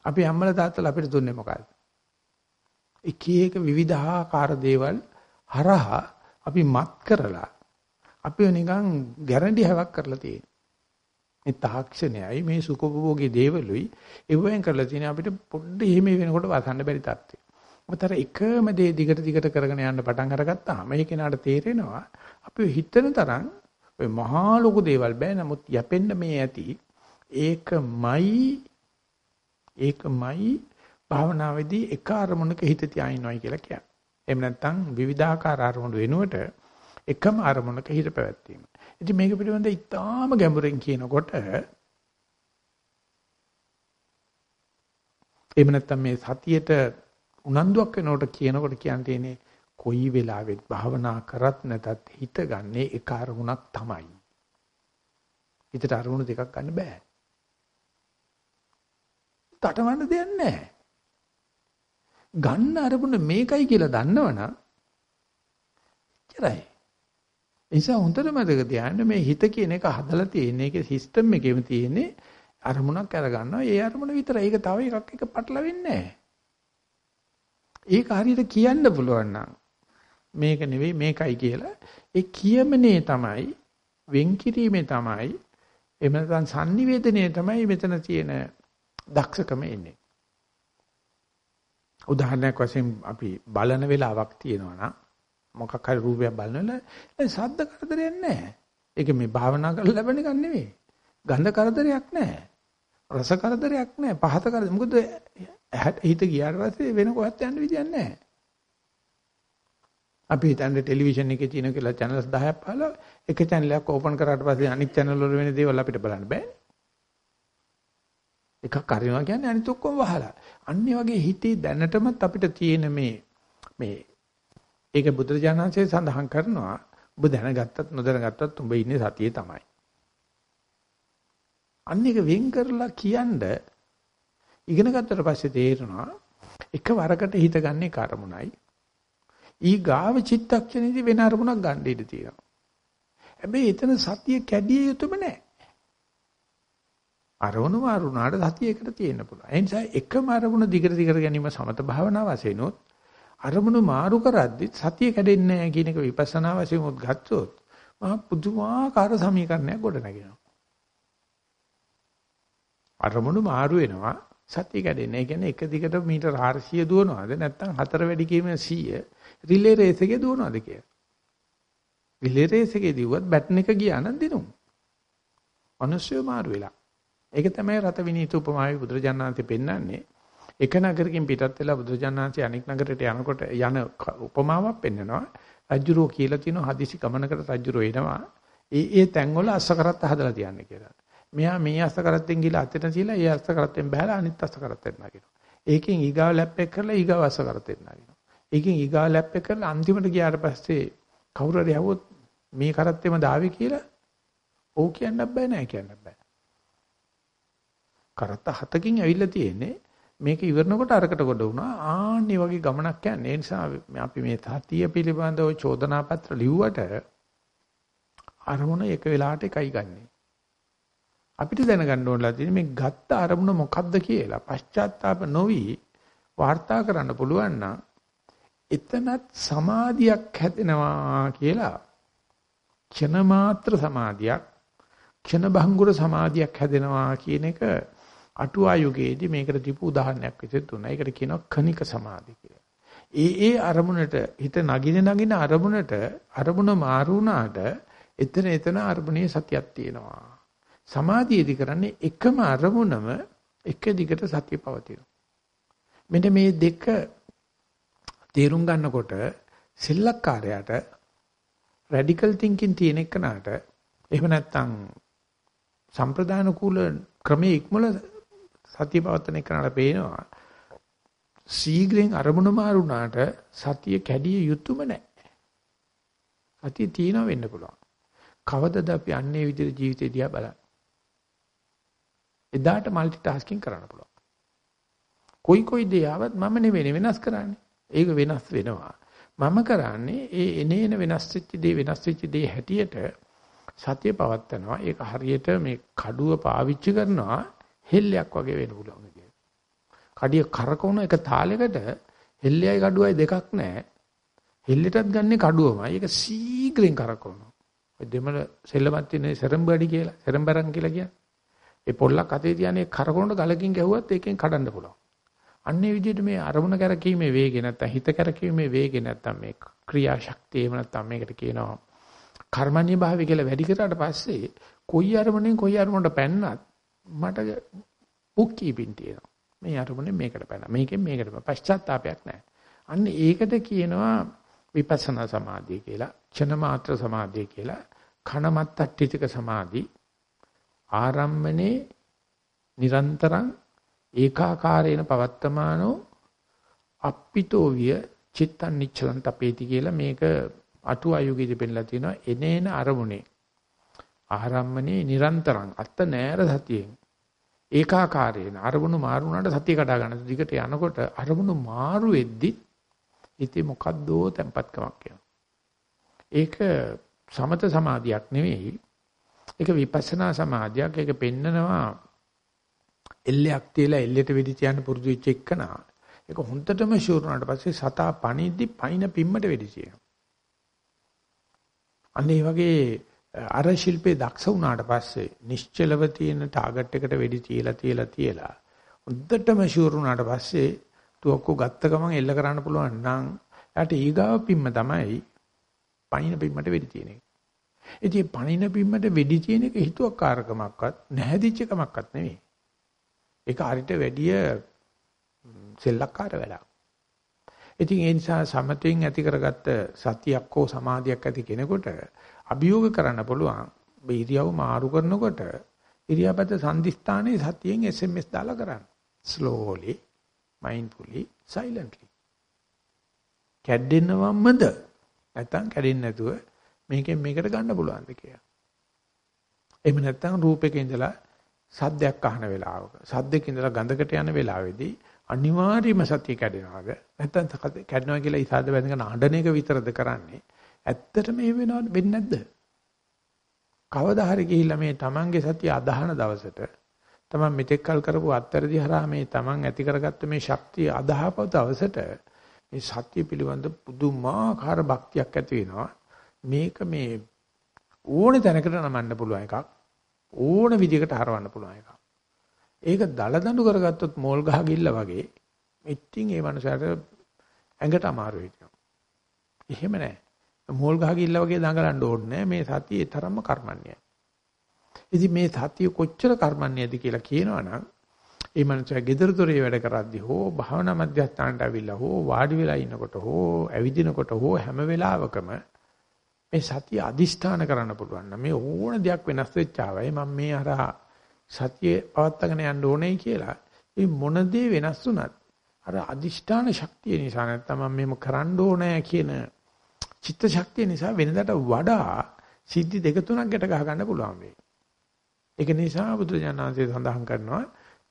අපි අම්මලා තාත්තලා අපිට දුන්නේ මොකක්ද? එක එක විවිධාකාර දේවල් හරහා අපි මත් කරලා අපිව නිකන් ගැරන්ටි හැවක් කරලා තියෙනවා. මේ තාක්ෂණයයි මේ සුඛභෝගී දේවලුයි ඒවෙන් කරලා තියෙන අපිට පොඩ්ඩ එහෙම වෙනකොට වසන්න බැරි තත්ත්වය. මොකතර එකම දේ දිගට දිගට කරගෙන යන්න පටන් අරගත්තාම මේ කෙනාට තේරෙනවා අපි හිතන තරම් ඔය මහා ලොකු දේවල් බෑ නමුත් යැපෙන්න මේ ඇති ඒකමයි ඒකමයි භාවනාවේදී එක අරමුණක හිත තියාිනවයි කියලා කියන්නේ. එහෙම නැත්නම් විවිධාකාර අරමුණු වෙනුවට එකම අරමුණක හිත පැවැත්වීම. ඉතින් මේක පිළිබඳව ඉතාම ගැඹුරෙන් කියනකොට එහෙම නැත්නම් මේ සතියේට උනන්දුවක් වෙනකොට කියනකොට කියන්න තියෙන්නේ කොයි වෙලාවෙත් භාවනා කරත් නැතත් හිත ගන්නේ එක අරමුණක් තමයි. හිතට අරමුණු දෙකක් ගන්න බෑ. තටමන්න දෙයක් නැහැ. ගන්න අරමුණ මේකයි කියලා දන්නවනම් ඉතරයි. නිසා හොඳට මතක තියාගන්න මේ හිත කියන එක හදලා තියෙන එකේ සිස්ටම් එකේම තියෙන්නේ අරමුණක් අරගන්නවා. ඒ අරමුණ විතරයි. ඒක තව එකක් එක පටලවෙන්නේ නැහැ. ඒක හරියට කියන්න පුළුවන් නම් මේක නෙවෙයි මේකයි කියලා ඒ කියමනේ තමයි වෙන් කිරීමේ තමයි එහෙම නැත්නම් sannivedanaya තමයි මෙතන තියෙන දක්ෂකම එන්නේ. උදාහරණයක් වශයෙන් අපි බලන වෙලාවක් තියෙනවා නම් මොකක් හරි රූපයක් බලන වෙලාව සද්ද කරදරයක් නැහැ. ඒක මේ භාවනා කරලා ලැබෙන එකක් නෙවෙයි. ගන්ධ කරදරයක් නැහැ. රස කරදරයක් නැහැ. පහත කරදර. මොකද හිත ගියාට පස්සේ වෙන කොහෙවත් යන්න විදියක් නැහැ. අපි හිතන්නේ ටෙලිවිෂන් එකේ තියෙන කියලා channels 10ක් 15 එක channel එකක් ඕපන් කරාට පස්සේ අනිත් channel වල වෙන දේවල් අපිට බලන්න බෑනේ. එකක් අරිනවා කියන්නේ අනිත් ඔක්කොම වහලා. අන්නේ වගේ හිතේ දැනටමත් අපිට තියෙන මේ මේ ඒක බුදුරජාණන්සේ සඳහන් කරනවා ඔබ දැනගත්තත් නොදැනගත්තත් උඹ ඉන්නේ සතියේ තමයි. අන්න එක වෙන් කරලා කියන්න ඉගෙන ගත්තට පස්සේ තේරෙනවා එක වරකට හිත ගන්න කර්මුණයි ඊ ගාව චිත්තක්ෂණේදී වෙන අරමුණක් ගන්න ඉඩ තියෙනවා. හැබැයි එතන සතිය කැඩිය යුතුම නැහැ. අරමුණ මාරුණාට සතිය එකට තියෙන්න පුළුවන්. ඒ නිසා එකම අරමුණ දිගට දිගට ගැනීම සමත භාවනාව වශයෙන් උත් අරමුණු මාරු කරද්දි සතිය කැඩෙන්නේ නැහැ කියන එක විපස්සනා වශයෙන් උත් ගත්තොත් මහා පුදුමාකාර සමීකරණයක් ගොඩ නැගෙනවා. අරමුණු මාරු වෙනවා සතිය කැඩෙන්නේ. ඒ කියන්නේ එක දිගට මීටර 400 දුවනවාද නැත්නම් හතර වැඩි කීම 100 රිලේ රේස් එකේ දුවනවාද කියලා. රිලේ රේස් එකේ දිව්වත් බැටන් එක ගියා නම් දිනුම්. මිනිස්සු මාරු වෙලා. ඒක තමයි රත විනීත උපමාවේ බුදුරජාණන්සේ පෙන්වන්නේ. එක නගරකින් පිටත් වෙලා බුදුරජාණන්සේ අනෙක් නගරයට යනකොට යන උපමාවක් පෙන්නනවා. රජුරෝ කියලා තියෙනවා හදිසි ගමනකට රජුරෝ එනවා. ඒ ඒ තැන්වල අස්සකරත් හදලා තියන්නේ කියලා. මෙයා මේ අස්සකරත්තෙන් ගිහලා අතට තියලා ඒ අස්සකරත්තෙන් බහලා අනිත් අස්සකරත්තෙන් නගිනවා. ඒකෙන් ඊගාව ලැප් එක කරලා ඊගාව අස්සකරත්තෙන් නගිනවා. ඒකෙන් ඊගාව ලැප් එක කරලා අන්තිමට ගියාට පස්සේ කවුරු හරි ආවොත් මේ කරත්තෙම දාවි කියලා ඕක කියන්නත් බෑ නෑ කියන්නත් බෑ. කරත්ත හතකින් ඇවිල්ලා තියෙන්නේ මේක ඉවරනකොට අරකට කොට වුණා ආන්නේ වගේ ගමනක් යන්නේ ඒ නිසා අපි මේ සතිය පිළිබඳව චෝදනා පත්‍ර ලිව්වට අරමුණ එක වෙලාවට එකයි ගන්නෙ අපිට දැනගන්න ඕනලා තියෙන්නේ මේ ගත්ත අරමුණ මොකක්ද කියලා පශ්චාත්තාප නොවි වාර්තා කරන්න පුළුවන් නම් එතනත් සමාධියක් හැදෙනවා කියලා ක්ෂණ මාත්‍ර සමාධියක් ක්ෂණ භංගුර සමාධියක් හැදෙනවා කියන එක අටුවා යුගයේදී මේකට දීපු උදාහරණයක් විදිහට දුන්නා. ඒකට කියනවා කනික සමාධි කියලා. ඒ ඒ අරමුණට හිත නගින නගින අරමුණට අරමුණ මාරු වුණාට එතන එතන අරමුණේ සතියක් තියෙනවා. සමාධියේදී කරන්නේ එකම අරමුණම එක දිගට සතිය පවතිනවා. මෙන්න මේ දෙක තේරුම් ගන්නකොට සෙල්ලක්කාරයාට රැඩිකල් තින්කින් තියෙන එකනට එහෙම නැත්නම් සම්ප්‍රදාන කූල ක්‍රමයේ ඉක්මල සතිය පවත්තන එකනට පේනවා සීග්‍රෙන් අරමුණ මාරුණාට සතිය කැඩිය යුතුයම නැහැ. සතිය තියෙනව වෙන්න පුළුවන්. කවදද අපි අන්නේ විදිහට ජීවිතේ දිහා බලන්නේ? එදාට মালටි ටාස්කින් කරන්න පුළුවන්. කොයි කොයි දේ ආවත් මම නෙවෙයි වෙනස් කරන්නේ. ඒක වෙනස් වෙනවා. මම කරන්නේ ඒ එනේන වෙනස් වෙච්ච දේ වෙනස් වෙච්ච දේ හැටියට සතිය පවත්නවා. ඒක හරියට මේ කඩුව පාවිච්චි කරනවා හෙල්ලයක් වගේ වෙන්න පුළුවන් කියලා. කඩිය කරකවන එක තාලයකට හෙල්ලයයි කඩුවයි දෙකක් නැහැ. හෙල්ලෙටත් ගන්නේ කඩුවමයි. ඒක සීග්‍රෙන් කරකවනවා. ඔය දෙමළ සෙල්ලමක් තියෙන සෙරම්බඩි කියලා, සෙරම්බරන් කියලා කියන්නේ. ඒ පොල්ලක් අතේ තියන්නේ කරකවනට ගලකින් ගැහුවත් ඒකෙන් කඩන්න පුළුවන්. අන්නේ විදිහට මේ අරමුණ කරකීමේ වේගය නැත්තම් හිත කරකීමේ වේගය නැත්තම් මේ ක්‍රියාශක්තිය එහෙම නැත්තම් මේකට කියනවා කර්මණ්‍ය භාවය කියලා වැඩි කරාට පස්සේ කොයි අරමුණෙන් කොයි අරමුණට පැන්නත් මට බුක් කීපින් තියෙනවා. මේ අරමුණෙන් මේකට පැන. මේකෙන් මේකට පශ්චාත්තාවයක් නැහැ. අන්න ඒකට කියනවා විපස්සනා සමාධිය කියලා, චන මාත්‍ර සමාධිය කියලා, කණමත්තට්ටිතික සමාධි ආරම්මනේ නිරන්තරං ඒකාකාරේන පවත්තමානෝ අප්පිතෝ විය චිත්තං නිච්චලං තපේති කියලා මේක අටු අයුගීදී පෙන්නලා තියෙනවා එනේන අරමුණේ. ආරම්මනේ නිරන්තරං අත්ත නෑර සතියෙන්. ඒකාකාරේන අරමුණු මාරු වුණාට සතිය කඩා ගන්න. දිගට යනකොට අරමුණු මාරු වෙද්දි ඉතින් මොකද්දෝ tempatකමක් කියනවා ඒක සමත සමාධියක් නෙවෙයි. ඒක විපස්සනා සමාධියක් ඒක පෙන්නනවා එල්ලයක් තියලා එල්ලෙට වෙඩි තියන්න පුරුදු වෙච්ච එකනා. ඒක හොන්දටම ෂුවර් වුණාට පස්සේ සතා පණිද්දි පයින් පිම්මට වෙඩි තියෙනවා. අන්න ඒ වගේ අර ශිල්පේ දක්ෂ වුණාට පස්සේ නිශ්චලව තියෙන ටාගට් එකට වෙඩි තියලා තියලා තියලා හොන්දටම ෂුවර් වුණාට පස්සේ තුවක්කු ගත්ත ගමන් එල්ල කරන්න පුළුවන් නම් එයාට ඊගාව පිම්ම තමයි පයින් පිම්මට වෙඩි තියෙන එක. ඉතින් පණින පිම්මට වෙඩි තියෙන එක හිතුවක්කාරකමක්වත් නැහැදිච්ච කමක්වත් නෙවෙයි. ඒක හරියට වැඩිය සෙල්ලක්කාර වැඩක්. ඉතින් ඒ නිසා සමතෙන් ඇති කරගත්ත සතියක් හෝ සමාධියක් ඇති කෙනෙකුට අභියෝග කරන්න පුළුවන්. මේ ඉරියව් මාරු කරනකොට ඉරියාපත සංදිස්ථානයේ සතියෙන් SMS දාලා කරන්න. slowly, mindfully, silently. කැඩෙනවමද? නැත්තම් කැඩෙන්නේ නැතුව මේකෙන් මේකට ගන්න පුළුවන්ද කියලා. එහෙම නැත්තම් රූපයක ඉඳලා සද්දයක් අහන වෙලාවක සද්දෙක ඉඳලා ගඳකට යන වෙලාවේදී අනිවාර්යයෙන්ම සතිය කැඩෙනවාද? නැත්නම් කැඩෙනවා කියලා ඉසාද බැඳගෙන අඬන එක විතරද කරන්නේ? ඇත්තටම මේ වෙනවද? වෙන්නේ නැද්ද? කවදා හරි ගිහිල්ලා මේ Tamange සතිය අදහන දවසට Taman මෙතෙක් කල් කරපු අත්තරදි හරහා මේ Taman ඇති කරගත්ත මේ ශක්තිය අදහපව දවසට මේ සත්‍ය පිළිබඳ පුදුමාකාර භක්තියක් ඇති වෙනවා. මේක මේ ඕනේ තැනකට නමන්න පුළුවන් එකක් ඕන විදිහකට හරවන්න පුළුවන් එකක්. ඒක දල දඬු කරගත්තොත් මෝල් ගහ ගිල්ල වගේ ඉතින් ඒ මනුස්සයාට ඇඟට අමාරු වෙනවා. එහෙම නැහැ. මෝල් ගහ ගිල්ල වගේ දඟලන්න ඕනේ නැහැ. මේ සතියේ තරම්ම කර්මන්නේයි. ඉතින් මේ සතිය කොච්චර කර්මන්නේද කියලා කියනවනම් ඒ මනුස්සයා gedara dore වැඩ කරද්දී හෝ භාවනා මධ්‍යස්ථානට අවිල්ලා හෝ වාඩි වෙලා ඉන්නකොට හෝ ඇවිදිනකොට හෝ හැම වෙලාවකම මේ සතිය අදිෂ්ඨාන කරන්න පුළුවන් නම් මේ ඕන දෙයක් වෙනස් වෙච්චාවයි මම මේ අර සතිය පවත්වාගෙන යන්න ඕනේ කියලා. මේ මොන දේ වෙනස් වුණත් අර අදිෂ්ඨාන ශක්තිය නිසා නැත්නම් මම මේක කරන්න ඕනේ කියන චිත්ත ශක්තිය නිසා වෙනදාට වඩා සිද්ධි දෙක තුනක් ගැට ගහ ගන්න පුළුවන් වෙයි. ඒක නිසා බුදුජානනාංශය සඳහන් කරනවා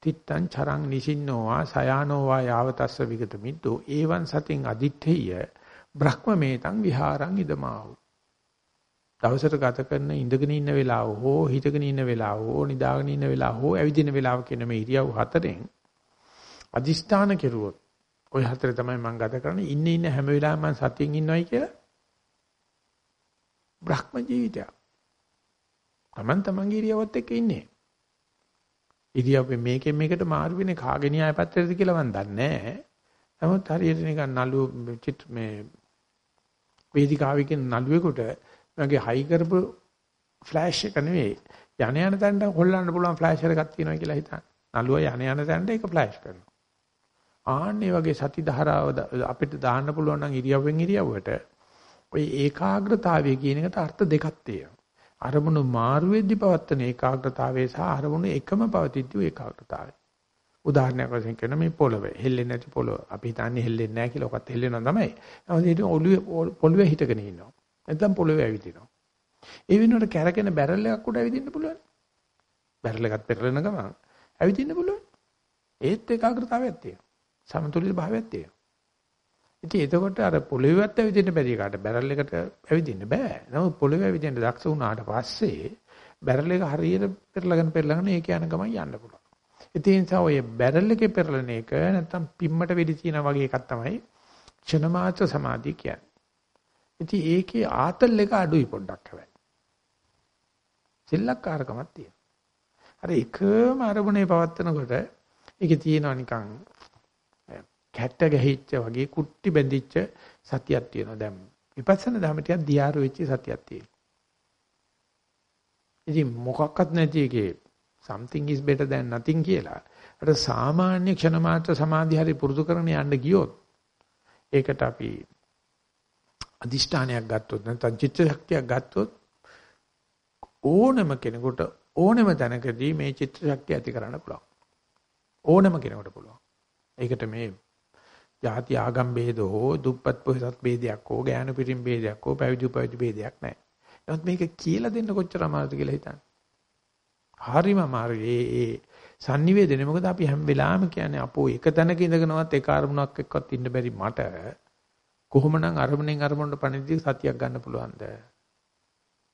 තිත්තං චරං නිසින්නෝවා සයානෝවා යාවතස්ස විගත මිද්දෝ ඒවං සතින් අදිත්තේය බ්‍රහ්මමේතං විහාරං ඉදමාහු දවසට ගත කරන ඉඳගෙන ඉන්න වෙලාව හෝ හිටගෙන ඉන්න වෙලාව හෝ නිදාගෙන ඉන්න වෙලාව හෝ ඇවිදින වෙලාව කියන මේ ඉරියව් හතරෙන් අදිෂ්ඨාන කෙරුවොත් ওই හතරේ තමයි මම ගත කරන්නේ ඉන්න ඉන්න හැම වෙලාවෙම මම සතියෙන් ඉන්නවයි කියලා බ්‍රහ්ම ජීවිතය. Taman tamanගේ ඉරියව්වත් එක්ක ඉන්නේ. ඉරියව්වේ මේකෙන් මේකට මාරු වෙන්නේ කාගේ න්‍යාය පත්‍රයද කියලා මම දන්නේ නැහැ. නමුත් හරියට නිකන් නළුව මේ වේදිකාවකින් නළුවෙකුට මගේ හයි කරපු ෆ්ලෑෂ් එක නෙවෙයි යන යන තැනට හොල්ලන්න පුළුවන් ෆ්ලෑෂ් එකක් තියෙනවා කියලා හිතන්න. නළුව යන යන තැනට ඒක ෆ්ලෑෂ් කරනවා. ආන්නේ වගේ සති ධාරාව අපිට දාන්න පුළුවන් නම් ඉරියව්වෙන් ඉරියව්වට ඔය ඒකාග්‍රතාවය කියන එකට අර්ථ දෙකක් තියෙනවා. අරමුණු මාරු වෙද්දී පවත්තන ඒකාග්‍රතාවය සහ අරමුණු එකම පවතිද්දී ඒකාග්‍රතාවය. උදාහරණයක් වශයෙන් කියන මේ පොළව හෙල්ලෙන්නේ නැති පොළව අපි හිතන්නේ හෙල්ලෙන්නේ නැහැ කියලා ඔකත් හෙල්ලෙනවා තමයි. නමුත් ඒක ඔළුවේ පොළවේ හිටගෙන ඉන්නවා. නැත්නම් පොළවේ ඇවිදිනවා. ඒ වෙනුවට කැරකෙන බැරල් එකක් උඩ ඇවිදින්න පුළුවන්. බැරල් එකත් පෙරලෙන ගමන් ඇවිදින්න පුළුවන්. ඒත් ඒකාග්‍රතාවයක් තියෙනවා. සමතුලිත භාවයක් තියෙනවා. ඉතින් එතකොට අර පොළොවේවත් ඇවිදින්න බැරි කාට බැරල් එකට ඇවිදින්න බෑ. නමුත් පොළොවේ ඇවිදින්න දක්ෂ වුණාට පස්සේ බැරල් එක හරියට පෙරලගෙන පෙරලගෙන ඒක යන ගමන් යන්න පුළුවන්. ඉතින් ඒ නිසා ඔය බැරල් එකේ පෙරලන එක නැත්තම් පිම්මට වෙඩි තියන වගේ එකක් තමයි ක්ෂණ මාත්‍ර සමාධිය කියන්නේ. ඉතින් ඒකේ ආතල් එක අඩුයි පොඩ්ඩක් හැබැයි. සෙල්ලක්කාරකමක් තියෙනවා. අර එකම අරමුණේ පවත්නකොට ඒකේ තියෙනවා නිකන් කැට්ට ගැහිච්ච වගේ කුට්ටි බැඳිච්ච සතියක් තියෙනවා. දැන් විපස්සනා ධර්ම ටිකක් දියාරු වෙච්ච සතියක් තියෙනවා. ඉතින් මොකක්වත් නැති එකේ something is better than nothing කියලා. අර සාමාන්‍ය ක්ෂණ මාත්‍ර සමාධිය හරි පුරුදු කරගෙන යන්න ගියොත් ඒකට අපි අදිෂ්ඨානයක් ගත්තොත් නැත්නම් චිත්ත ශක්තියක් ගත්තොත් ඕනම කෙනෙකුට ඕනම තැනකදී මේ චිත්ත ශක්තිය ඇති කරන්න පුළුවන්. ඕනම කෙනෙකුට පුළුවන්. ඒකට මේ ಜಾති ආගම් ભેද හෝ දුප්පත් පොහසත් ભેදයක් හෝ ගෑනු පිටින් ભેදයක් හෝ පැවිදි උපවිදි ભેදයක් නැහැ. නමුත් මේක කියලා දෙන්න කොච්චර අමාරුද කියලා හිතන්න. හරිම අමාරුයි. ඒ ඒ sannivedane මොකද අපි හැම වෙලාවෙම කියන්නේ අපෝ එක තැනක ඉඳගෙනවත් ඒ කාර්මුණක් එක්කවත් ඉන්න බැරි මට කොහොමනම් අරමුණෙන් අරමුණට පණිවිඩ සතියක් ගන්න පුළුවන්ද?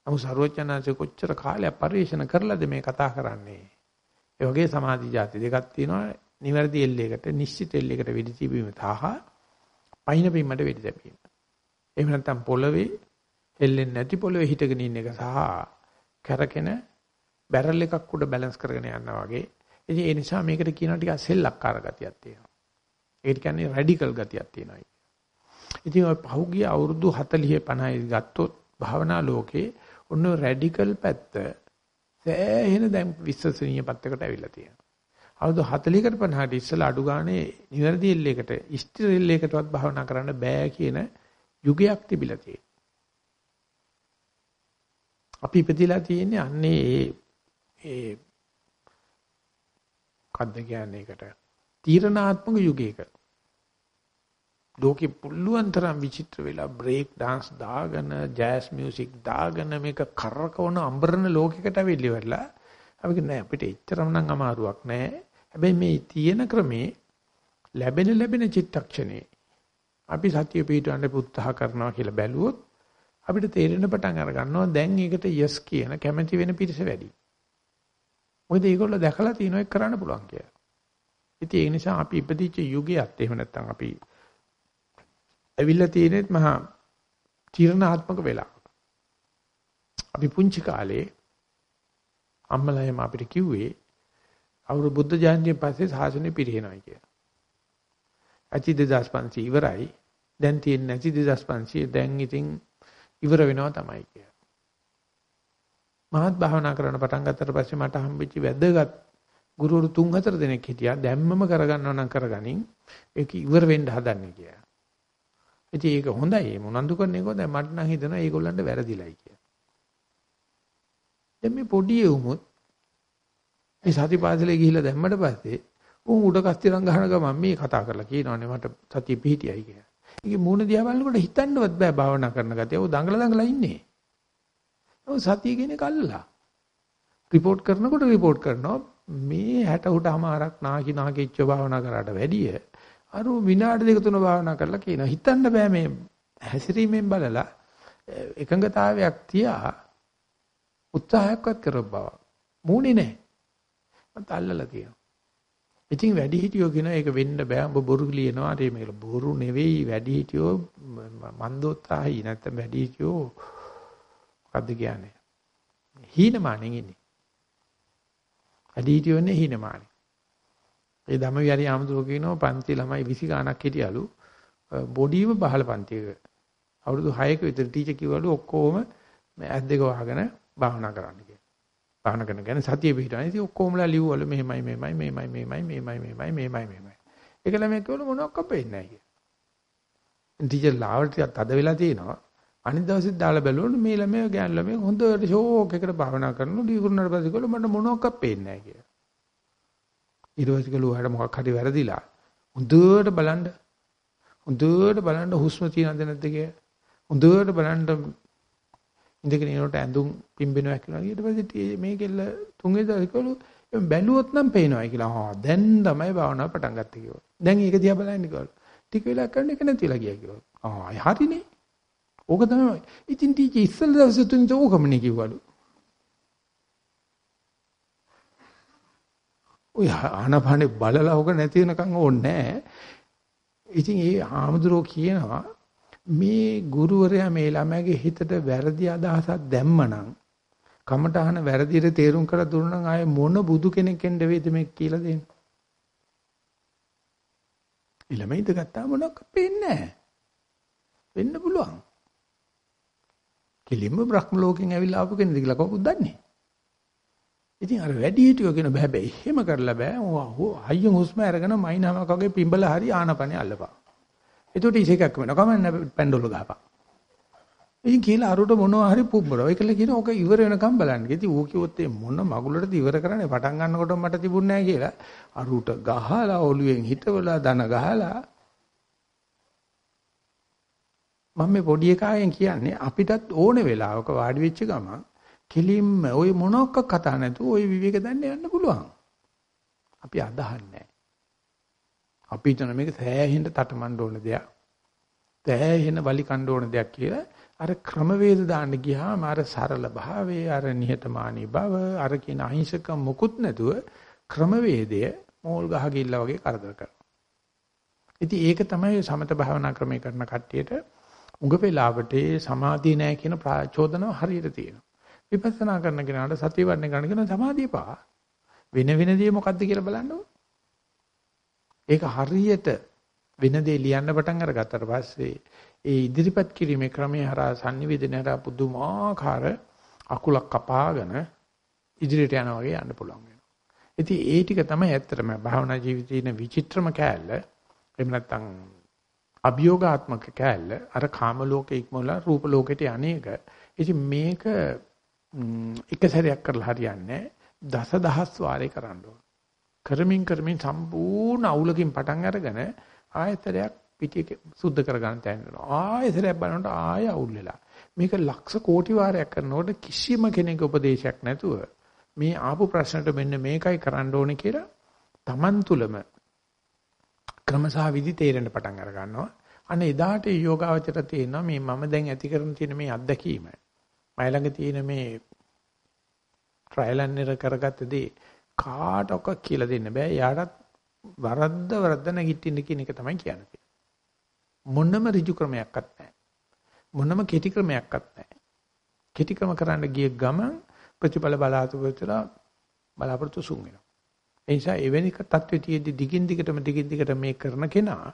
නමුත් සරුවචනාංශ කොච්චර කාලයක් පරිශන කරලාද මේ කතා කරන්නේ? ඒ වගේ සමාධි જાති දෙකක් තියෙනවා. නිවැරදි එල්ලයකට නිශ්චිත එල්ලයකට වෙඩි තිබීම තහ පයින් බීමට වෙඩි තැබීම. එහෙම නැත්නම් පොළවේ එල්ලෙන්නේ නැති පොළවේ හිටගෙන ඉන්න එක සහ කැරකෙන බැරල් එකක් උඩ බැලන්ස් කරගෙන යනවා වගේ. ඉතින් ඒ නිසා මේකට කියනවා ටිකක් සෙල්ලක්කාර ගතියක් තියෙනවා. ඒකට කියන්නේ රැඩිකල් ගතියක් තියෙනවා. ඉතින් ඔය පහුගිය අවුරුදු 40 50 ගත්තොත් භාවනා ලෝකේ ඔන්න රැඩිකල් පැත්ත සෑහෙන දැන් විශ්වසනීය පැත්තකට ඇවිල්ලා තියෙනවා. අවුරුදු 40කට 50ට ඉස්සලා අඩු ගානේ නිවැරදි එල්ලයකට ඉෂ්ටි එල්ලයකටවත් භාවනා කරන්න බෑ කියන යුගයක් තිබිලා තියෙනවා. අපි ඉපදිලා තියෙන්නේ අන්නේ ඒ ඒ කද්ද කියන්නේ ඒකට තීරණාත්මක යුගයක ලෝකෙ පුළුවන් තරම් විචිත්‍ර වෙලා බ්‍රේක් dance දාගෙන ජෑස් මියුසික් දාගෙන මේක කරකවන අඹරන ලෝකයකට අවිල්ලි වෙලා අපි නෑ අපිට එච්චරම නම් අමාරුවක් නෑ හැබැයි මේ තියෙන ක්‍රමේ ලැබෙන ලැබෙන චිත්තක්ෂණේ අපි සතිය පිටවන්න උත්සාහ කරනවා කියලා බැලුවොත් අපිට තේරෙන පටන් අර ගන්නවා දැන් ඒකට යස් කියන කැමැති වෙන පිරිස වැඩි. මොකද ඒගොල්ලෝ දැකලා තියෙනවා ඒක කරන්න පුළුවන් කියලා. ඉතින් ඒ නිසා අපි ඉපදිච්ච යුගයත් එහෙම නැත්නම් අපි ඇවිල්ලා තියෙනෙත් මහා තීරණාත්මක වෙලා. අපි පුංචි කාලේ අම්මලා එම අපිට කිව්වේ අවුරුදු බුද්ධ ජයන්තිය පස්සේ සාසනය පිරිනවයි කියලා. ඇති 2500 ඉවරයි. දැන් තියෙන්නේ නැති 2500 දැන් ඉතින් ඉවර වෙනවා තමයි කියලා. මහත් භාවනා කරන්න පටන් ගත්තට පස්සේ මට හම්බෙච්ච වැදගත් ගුරුවරු තුන් හතර දෙනෙක් හිටියා දැම්මම කරගන්නව නම් කරගනින් ඒක ඉවර වෙන්න හදන්නේ කියලා. ඉතින් ඒක හොඳයි මොනන්දු කරන එක දැන් මට නම් හිතෙනවා ඒගොල්ලන්ට වැරදිලයි කියලා. දැන් මේ පොඩි උමුත් මේ සතිපාසලේ ගිහිල්ලා දැම්මට පස්සේ උන් උඩ කස්තිරන් ගහන ගමන් මේ කතා කරලා කියනවානේ මට සතිය පිහිටියයි කියලා. ඒකේ මූණ දිහා බලනකොට හිතන්නවත් බෑ භාවනා කරන ගතිය. ਉਹ දඟල දඟල ඉන්නේ. සතිය කියන එක අල්ලලා. report කරනකොට report කරනවා මේ 60 උටමාරක් නාකි නාකිච්ච භාවනා කරාට වැඩිය අර විනාඩි දෙක තුන භාවනා කරලා කියනවා හිතන්න බෑ මේ හැසිරීමෙන් බලලා එකඟතාවයක් තියා උත්සාහයක්වත් කරව බව. මූණේ නැහැ. මත අල්ලලා තියෙනවා. ඉතින් වැඩි හිටියෝ කියන එක වෙන්න බෑ ඔබ බොරු ලියනවා ඒ මේක බොරු නෙවෙයි වැඩි හිටියෝ මන්දෝත්සාහයි නැත්නම් වැඩි හිටියෝ මොකද්ද කියන්නේ? හීනමානෙන් ඉන්නේ. අඩීටි වෙන්නේ හීනමානෙ. ඒ ධම්මවිහාරී ආමතුරු කියනවා පන්ති ළමයි 20 ගාණක් හිටියලු බොඩියම බහල පන්තියක. අවුරුදු 6ක විතර ටීචර් කිව්වලු ඔක්කොම මේ ඇස් දෙක වහගෙන භාවනා කරන්න කියලා. භාවනා කරන කියන්නේ සතිය පිටවන. ඉතින් ඔක්කොමලා ලිව්වලු මෙහෙමයි මෙහෙමයි මෙහෙමයි මෙහෙමයි මෙහෙමයි මෙහෙමයි මෙහෙමයි මෙහෙමයි. ඒක ළමයි කිව්වලු මොනවක් අපෙන්නේ නැහැ කියලා. ටීචර් ලාවට තද වෙලා තියෙනවා. අනිත් දවසෙත් දාලා බැලුවොත් මේ ළමයා ගෑන් ළමයා හොඳට ෂෝක් එකට භාවනා කරනවා ඩීකුරුනාට පස්සේ කළා මට මොනවක්වත් පේන්නේ නැහැ කියලා. ඊට පස්සේ කළා මොකක් හරි වැරදිලා. හොඳට බලන්න. හොඳට බලන්න හුස්ම තියෙනවද නැද්ද කියලා. හොඳට බලන්න ඉඳගෙන ඉනකොට ඇඳුම් පිම්බෙනවා කියලා. ඊට පස්සේ මේකෙල්ල තුන්වෙනි දවසේ කළු බැලුවොත් නම් පේනවායි කියලා. ආ දැන් තමයි භාවනාව පටන් ගත්තේ කිව්වා. දැන් ඒක දිහා බලන්න කිව්වා. ටික වෙලා කරන එක නැතිලා ගියා කිව්වා. ආ හරිනේ. ඕක තමයි. ඉතින් ටීචර් ඉස්සෙල් දවසේ තුන්ට ඕකමනේ කිව්වලු. ඔය ආනපානේ බලලා ඕක නැති වෙනකන් ඕනේ නැහැ. ඉතින් ඒ ආමදුරෝ කියනවා මේ ගුරුවරයා මේ ළමයාගේ හිතට වැරදි අදහසක් දැම්මනම් කමටහන වැරදියට තේරුම් කරලා දුන්නා නම් ආයේ මොන බුදු කෙනෙක් එන්න වේද මේ කියලා දෙන්න. ළමයි ඉඳගත්තා මොනක් පේන්නේ නැහැ. වෙන්න පුළුවන්. කෙලින්ම බ්‍රහ්ම ලෝකෙන් ඇවිල්ලා ආපු කෙනෙක්ද කියලා කවුද දන්නේ? ඉතින් අර වැඩි හිටියෝ කියන බෑ බෑ එහෙම කරලා බෑ. අයියන් හුස්ම අරගෙන මයින්හමක් වගේ පිඹල හරි ආනපනේ අල්ලපන්. එතකොට ඉසේකක් වෙනවා. කමන්න පැන්ඩෝල ගහපන්. ඉතින් කියලා අරුට මොනවා හරි පුබ්බරව. ඒකල කියන ඕක ඉවර වෙනකම් බලන්න. ඉතින් ඌ කිව්වොත් මොන මගුලටද ඉවර කරන්නේ පටන් ගන්නකොට මට තිබුණේ නැහැ කියලා. අරුට ගහලා ඔළුවෙන් හිටවලා දන ගහලා මම මේ පොඩි එකාගෙන් කියන්නේ අපිටත් ඕනේ වෙලාවක වාඩි වෙච්ච ගමන් කෙලින්ම ওই මොනක්ක කතා නැතුව ওই විවේක දන්න යන්න පුළුවන්. අපි අදහන්නේ අපි හිතන මේක සෑහෙන්න තටමඬ ඕන දෙයක්. සෑහෙන්න වලි කණ්ඩ ඕන දෙයක් කියලා අර ක්‍රමවේද දාන්න ගියාම අර සරල භාවයේ අර නිහතමානී බව අර කියන අහිංසක මොකුත් නැතුව ක්‍රමවේදය මෝල් ගහ ගිල්ලා වගේ කරදර කරනවා. ඉතින් ඒක තමයි සමත භාවනා ක්‍රමයේ කරන කට්ටියට උඟ වෙලාවට සමාධිය නැහැ කියන ප්‍රචෝදනාව හරියට තියෙනවා. විපස්සනා කරන කෙනාට සතිය වඩන කෙනාට කියන සමාධිය පා. වෙන වෙන දේ මොකද්ද කියලා බලන්න ඒක හරියට වෙන දේ ලියන්න පටන් අරගත්තට පස්සේ ඒ ඉදිරිපත් කිරීමේ ක්‍රමයේ හරහා sannivedana හරහා පුදුමාකාර අකුලක් කපාගෙන ඉදිරියට යනවා වගේ යන්න පුළුවන් වෙනවා. ඉතින් ඒ ටික තමයි ඇත්තටම භාවනා ජීවිතයේ විචිත්‍රම කෑල්ල. එහෙම නැත්නම් අභියෝගාත්මක කෑල්ල අර කාම ලෝකේ ඉක්මවලා රූප ලෝකෙට යන්නේක. ඉතින් මේක එක සැරයක් කරලා හරියන්නේ දසදහස් වාරේ කරන්න ඕන. කරමින් කරමින් සම්පූර්ණ අවුලකින් පටන් අරගෙන ආයතරයක් පිටිය සුද්ධ කරගන්න තැනනවා. ආයතරයක් බලනකොට ආය අවුල් වෙලා. මේක ලක්ෂ කෝටි වාරයක් කරනකොට කිසිම කෙනෙකුගේ උපදේශයක් නැතුව මේ ආපු ප්‍රශ්නට මෙන්න මේකයි කරන්න ඕනේ කියලා Taman තුලම ක්‍රමසහ විදි තේරෙන්න පටන් අර ගන්නවා. අනේ එදාට යෝගාවචර තේනවා මේ මම දැන් ඇති කරන තියෙන මේ අත්දැකීම. මයි ළඟ තියෙන මේ ට්‍රයිල් ඇන් එරර් කරගත්ත දේ කාටවත් කියලා දෙන්න බෑ. යාටත් වරද්ද වරද්ද නැගිටින්න කියන එක තමයි කියන්නේ. මොනම ඍජු ක්‍රමයක්වත් නැහැ. මොනම කෙටි ක්‍රමයක්වත් නැහැ. කෙටි ක්‍රම කරන්න ගිය ගමන් ප්‍රතිඵල බලාපොරොත්තුලා බලාපොරොත්තු සුන් වෙනවා. ඒ නිසා එවැනි තත්ත්වෙතියෙදි දිගින් දිගටම දිගින් දිගට මේ කරන කෙනා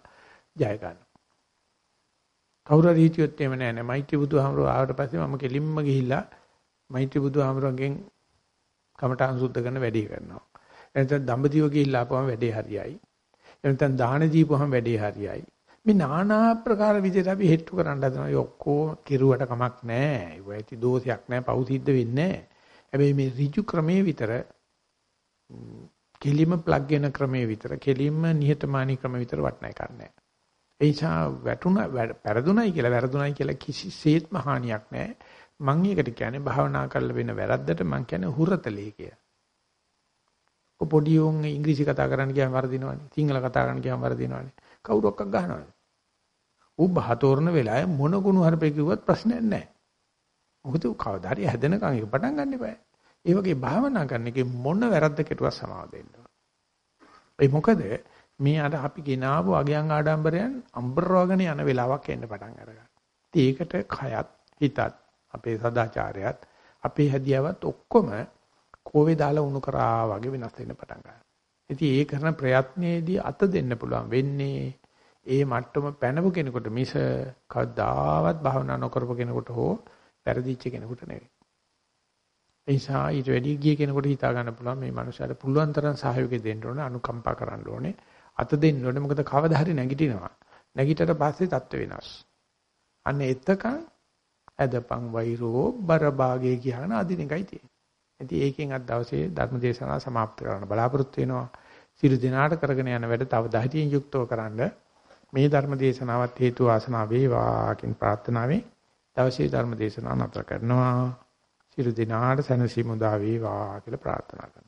ජය ගන්නවා. කවුරු හරි හිටියොත් එහෙම නෑ නේ. මෛත්‍රී බුදුහාමරෝ ආවට පස්සේ මම කෙලින්ම ගිහිල්ලා මෛත්‍රී බුදුහාමරගෙන් කමඨාන් සුද්ධ කරන වැඩේ කරනවා. එතන දඹදිව ගිහිල්ලා ආපුවම වැඩේ හරියයි. එතන දාන දීපුවම වැඩේ හරියයි. මේ নানা ආකාර විදිහට අපි හෙට්ටු කරන්න හදනවා. ඒ ඔක්කොම කිරුවට කමක් නැහැ. ඒ ඇති දෝෂයක් නැහැ. පව් සිද්ධ වෙන්නේ නැහැ. හැබැයි මේ ඍජු ක්‍රමයේ විතර කෙලිම ප්ලග් වෙන ක්‍රමයේ විතර කෙලිම නිහතමානී ක්‍රම විතර වටන එකක් නැහැ. ඒ නිසා වැටුණ පෙරදුණයි කියලා වැරදුණයි කියලා කිසිසේත්ම හානියක් නැහැ. මම ඒකට කියන්නේ භාවනා කරලා වෙන වැරද්දට මම කියන්නේ හුරතලේ කියලා. ඔය පොඩි උන් ඉංග්‍රීසි කතා කරන්න ගියාම වරදිනවනේ. සිංහල කතා කරන්න ගියාම වරදිනවනේ. කවුරක්ක් ගහනවද? ඌ බහතෝරන වෙලාවේ මොන ගුණ හරපේ කිව්වත් ප්‍රශ්නයක් නැහැ. මොකද කවදා හරි හැදෙනකන් ඒක පටන් ගන්න eBay. ඒ වගේ භාවනා කරන එකේ මොන වැරද්ද කෙරුවා සමාව දෙන්න. ඒ මොකද මේ අර අපි ගෙනාවු අගයන් ආඩම්බරයන් අම්බරවගෙන යන වෙලාවක් එන්න පටන් අරගන්නවා. ඒකට කයත් හිතත් අපේ සදාචාරයත් අපේ හැදියාවත් ඔක්කොම කෝවේ දාලා උණු කරා වගේ වෙනස් වෙන්න පටන් ගන්නවා. ඉතින් ඒ කරන ප්‍රයත්නයේදී අත දෙන්න පුළුවන් වෙන්නේ ඒ මට්ටම පැනපු කෙනෙකුට මිස කවදාවත් භාවනා නොකරපු කෙනෙකුට හෝ වැරදිච්ච කෙනෙකුට නෙවෙයි. ඒ නිසා ඊට වැඩි ගිය කෙනෙකුට හිතා ගන්න පුළුවන් මේ මනුස්සයාට පුළුවන් තරම් සහයෝගය දෙන්න ඕනේ අනුකම්පා කරන්න ඕනේ අත දෙන්න ඕනේ. මොකද කවදා හරි නැගිටිනවා. නැගිටට පස්සේ தත්ත්ව වෙනස්. අන්න එතකන් ඇදපන් වෛරෝ බරභාගේ කියන අදින එකයි තියෙන්නේ. ඉතින් ඒකෙන් අද දවසේ ධර්ම දේශනාව સમાප්ත කරන්න බලාපොරොත්තු වෙනවා. සිරු දිනාට කරගෙන යන වැඩ තව දහතියෙන් යුක්තව කරන්න මේ ධර්ම දේශනාවත් හේතු ආසනාව වේවා කියන ප්‍රාර්ථනාවෙන් දවසේ ධර්ම දේශනාව නතර කරනවා. සිරු දිනාට සැනසීම උදා වේවා කියලා ප්‍රාර්ථනා කරනවා.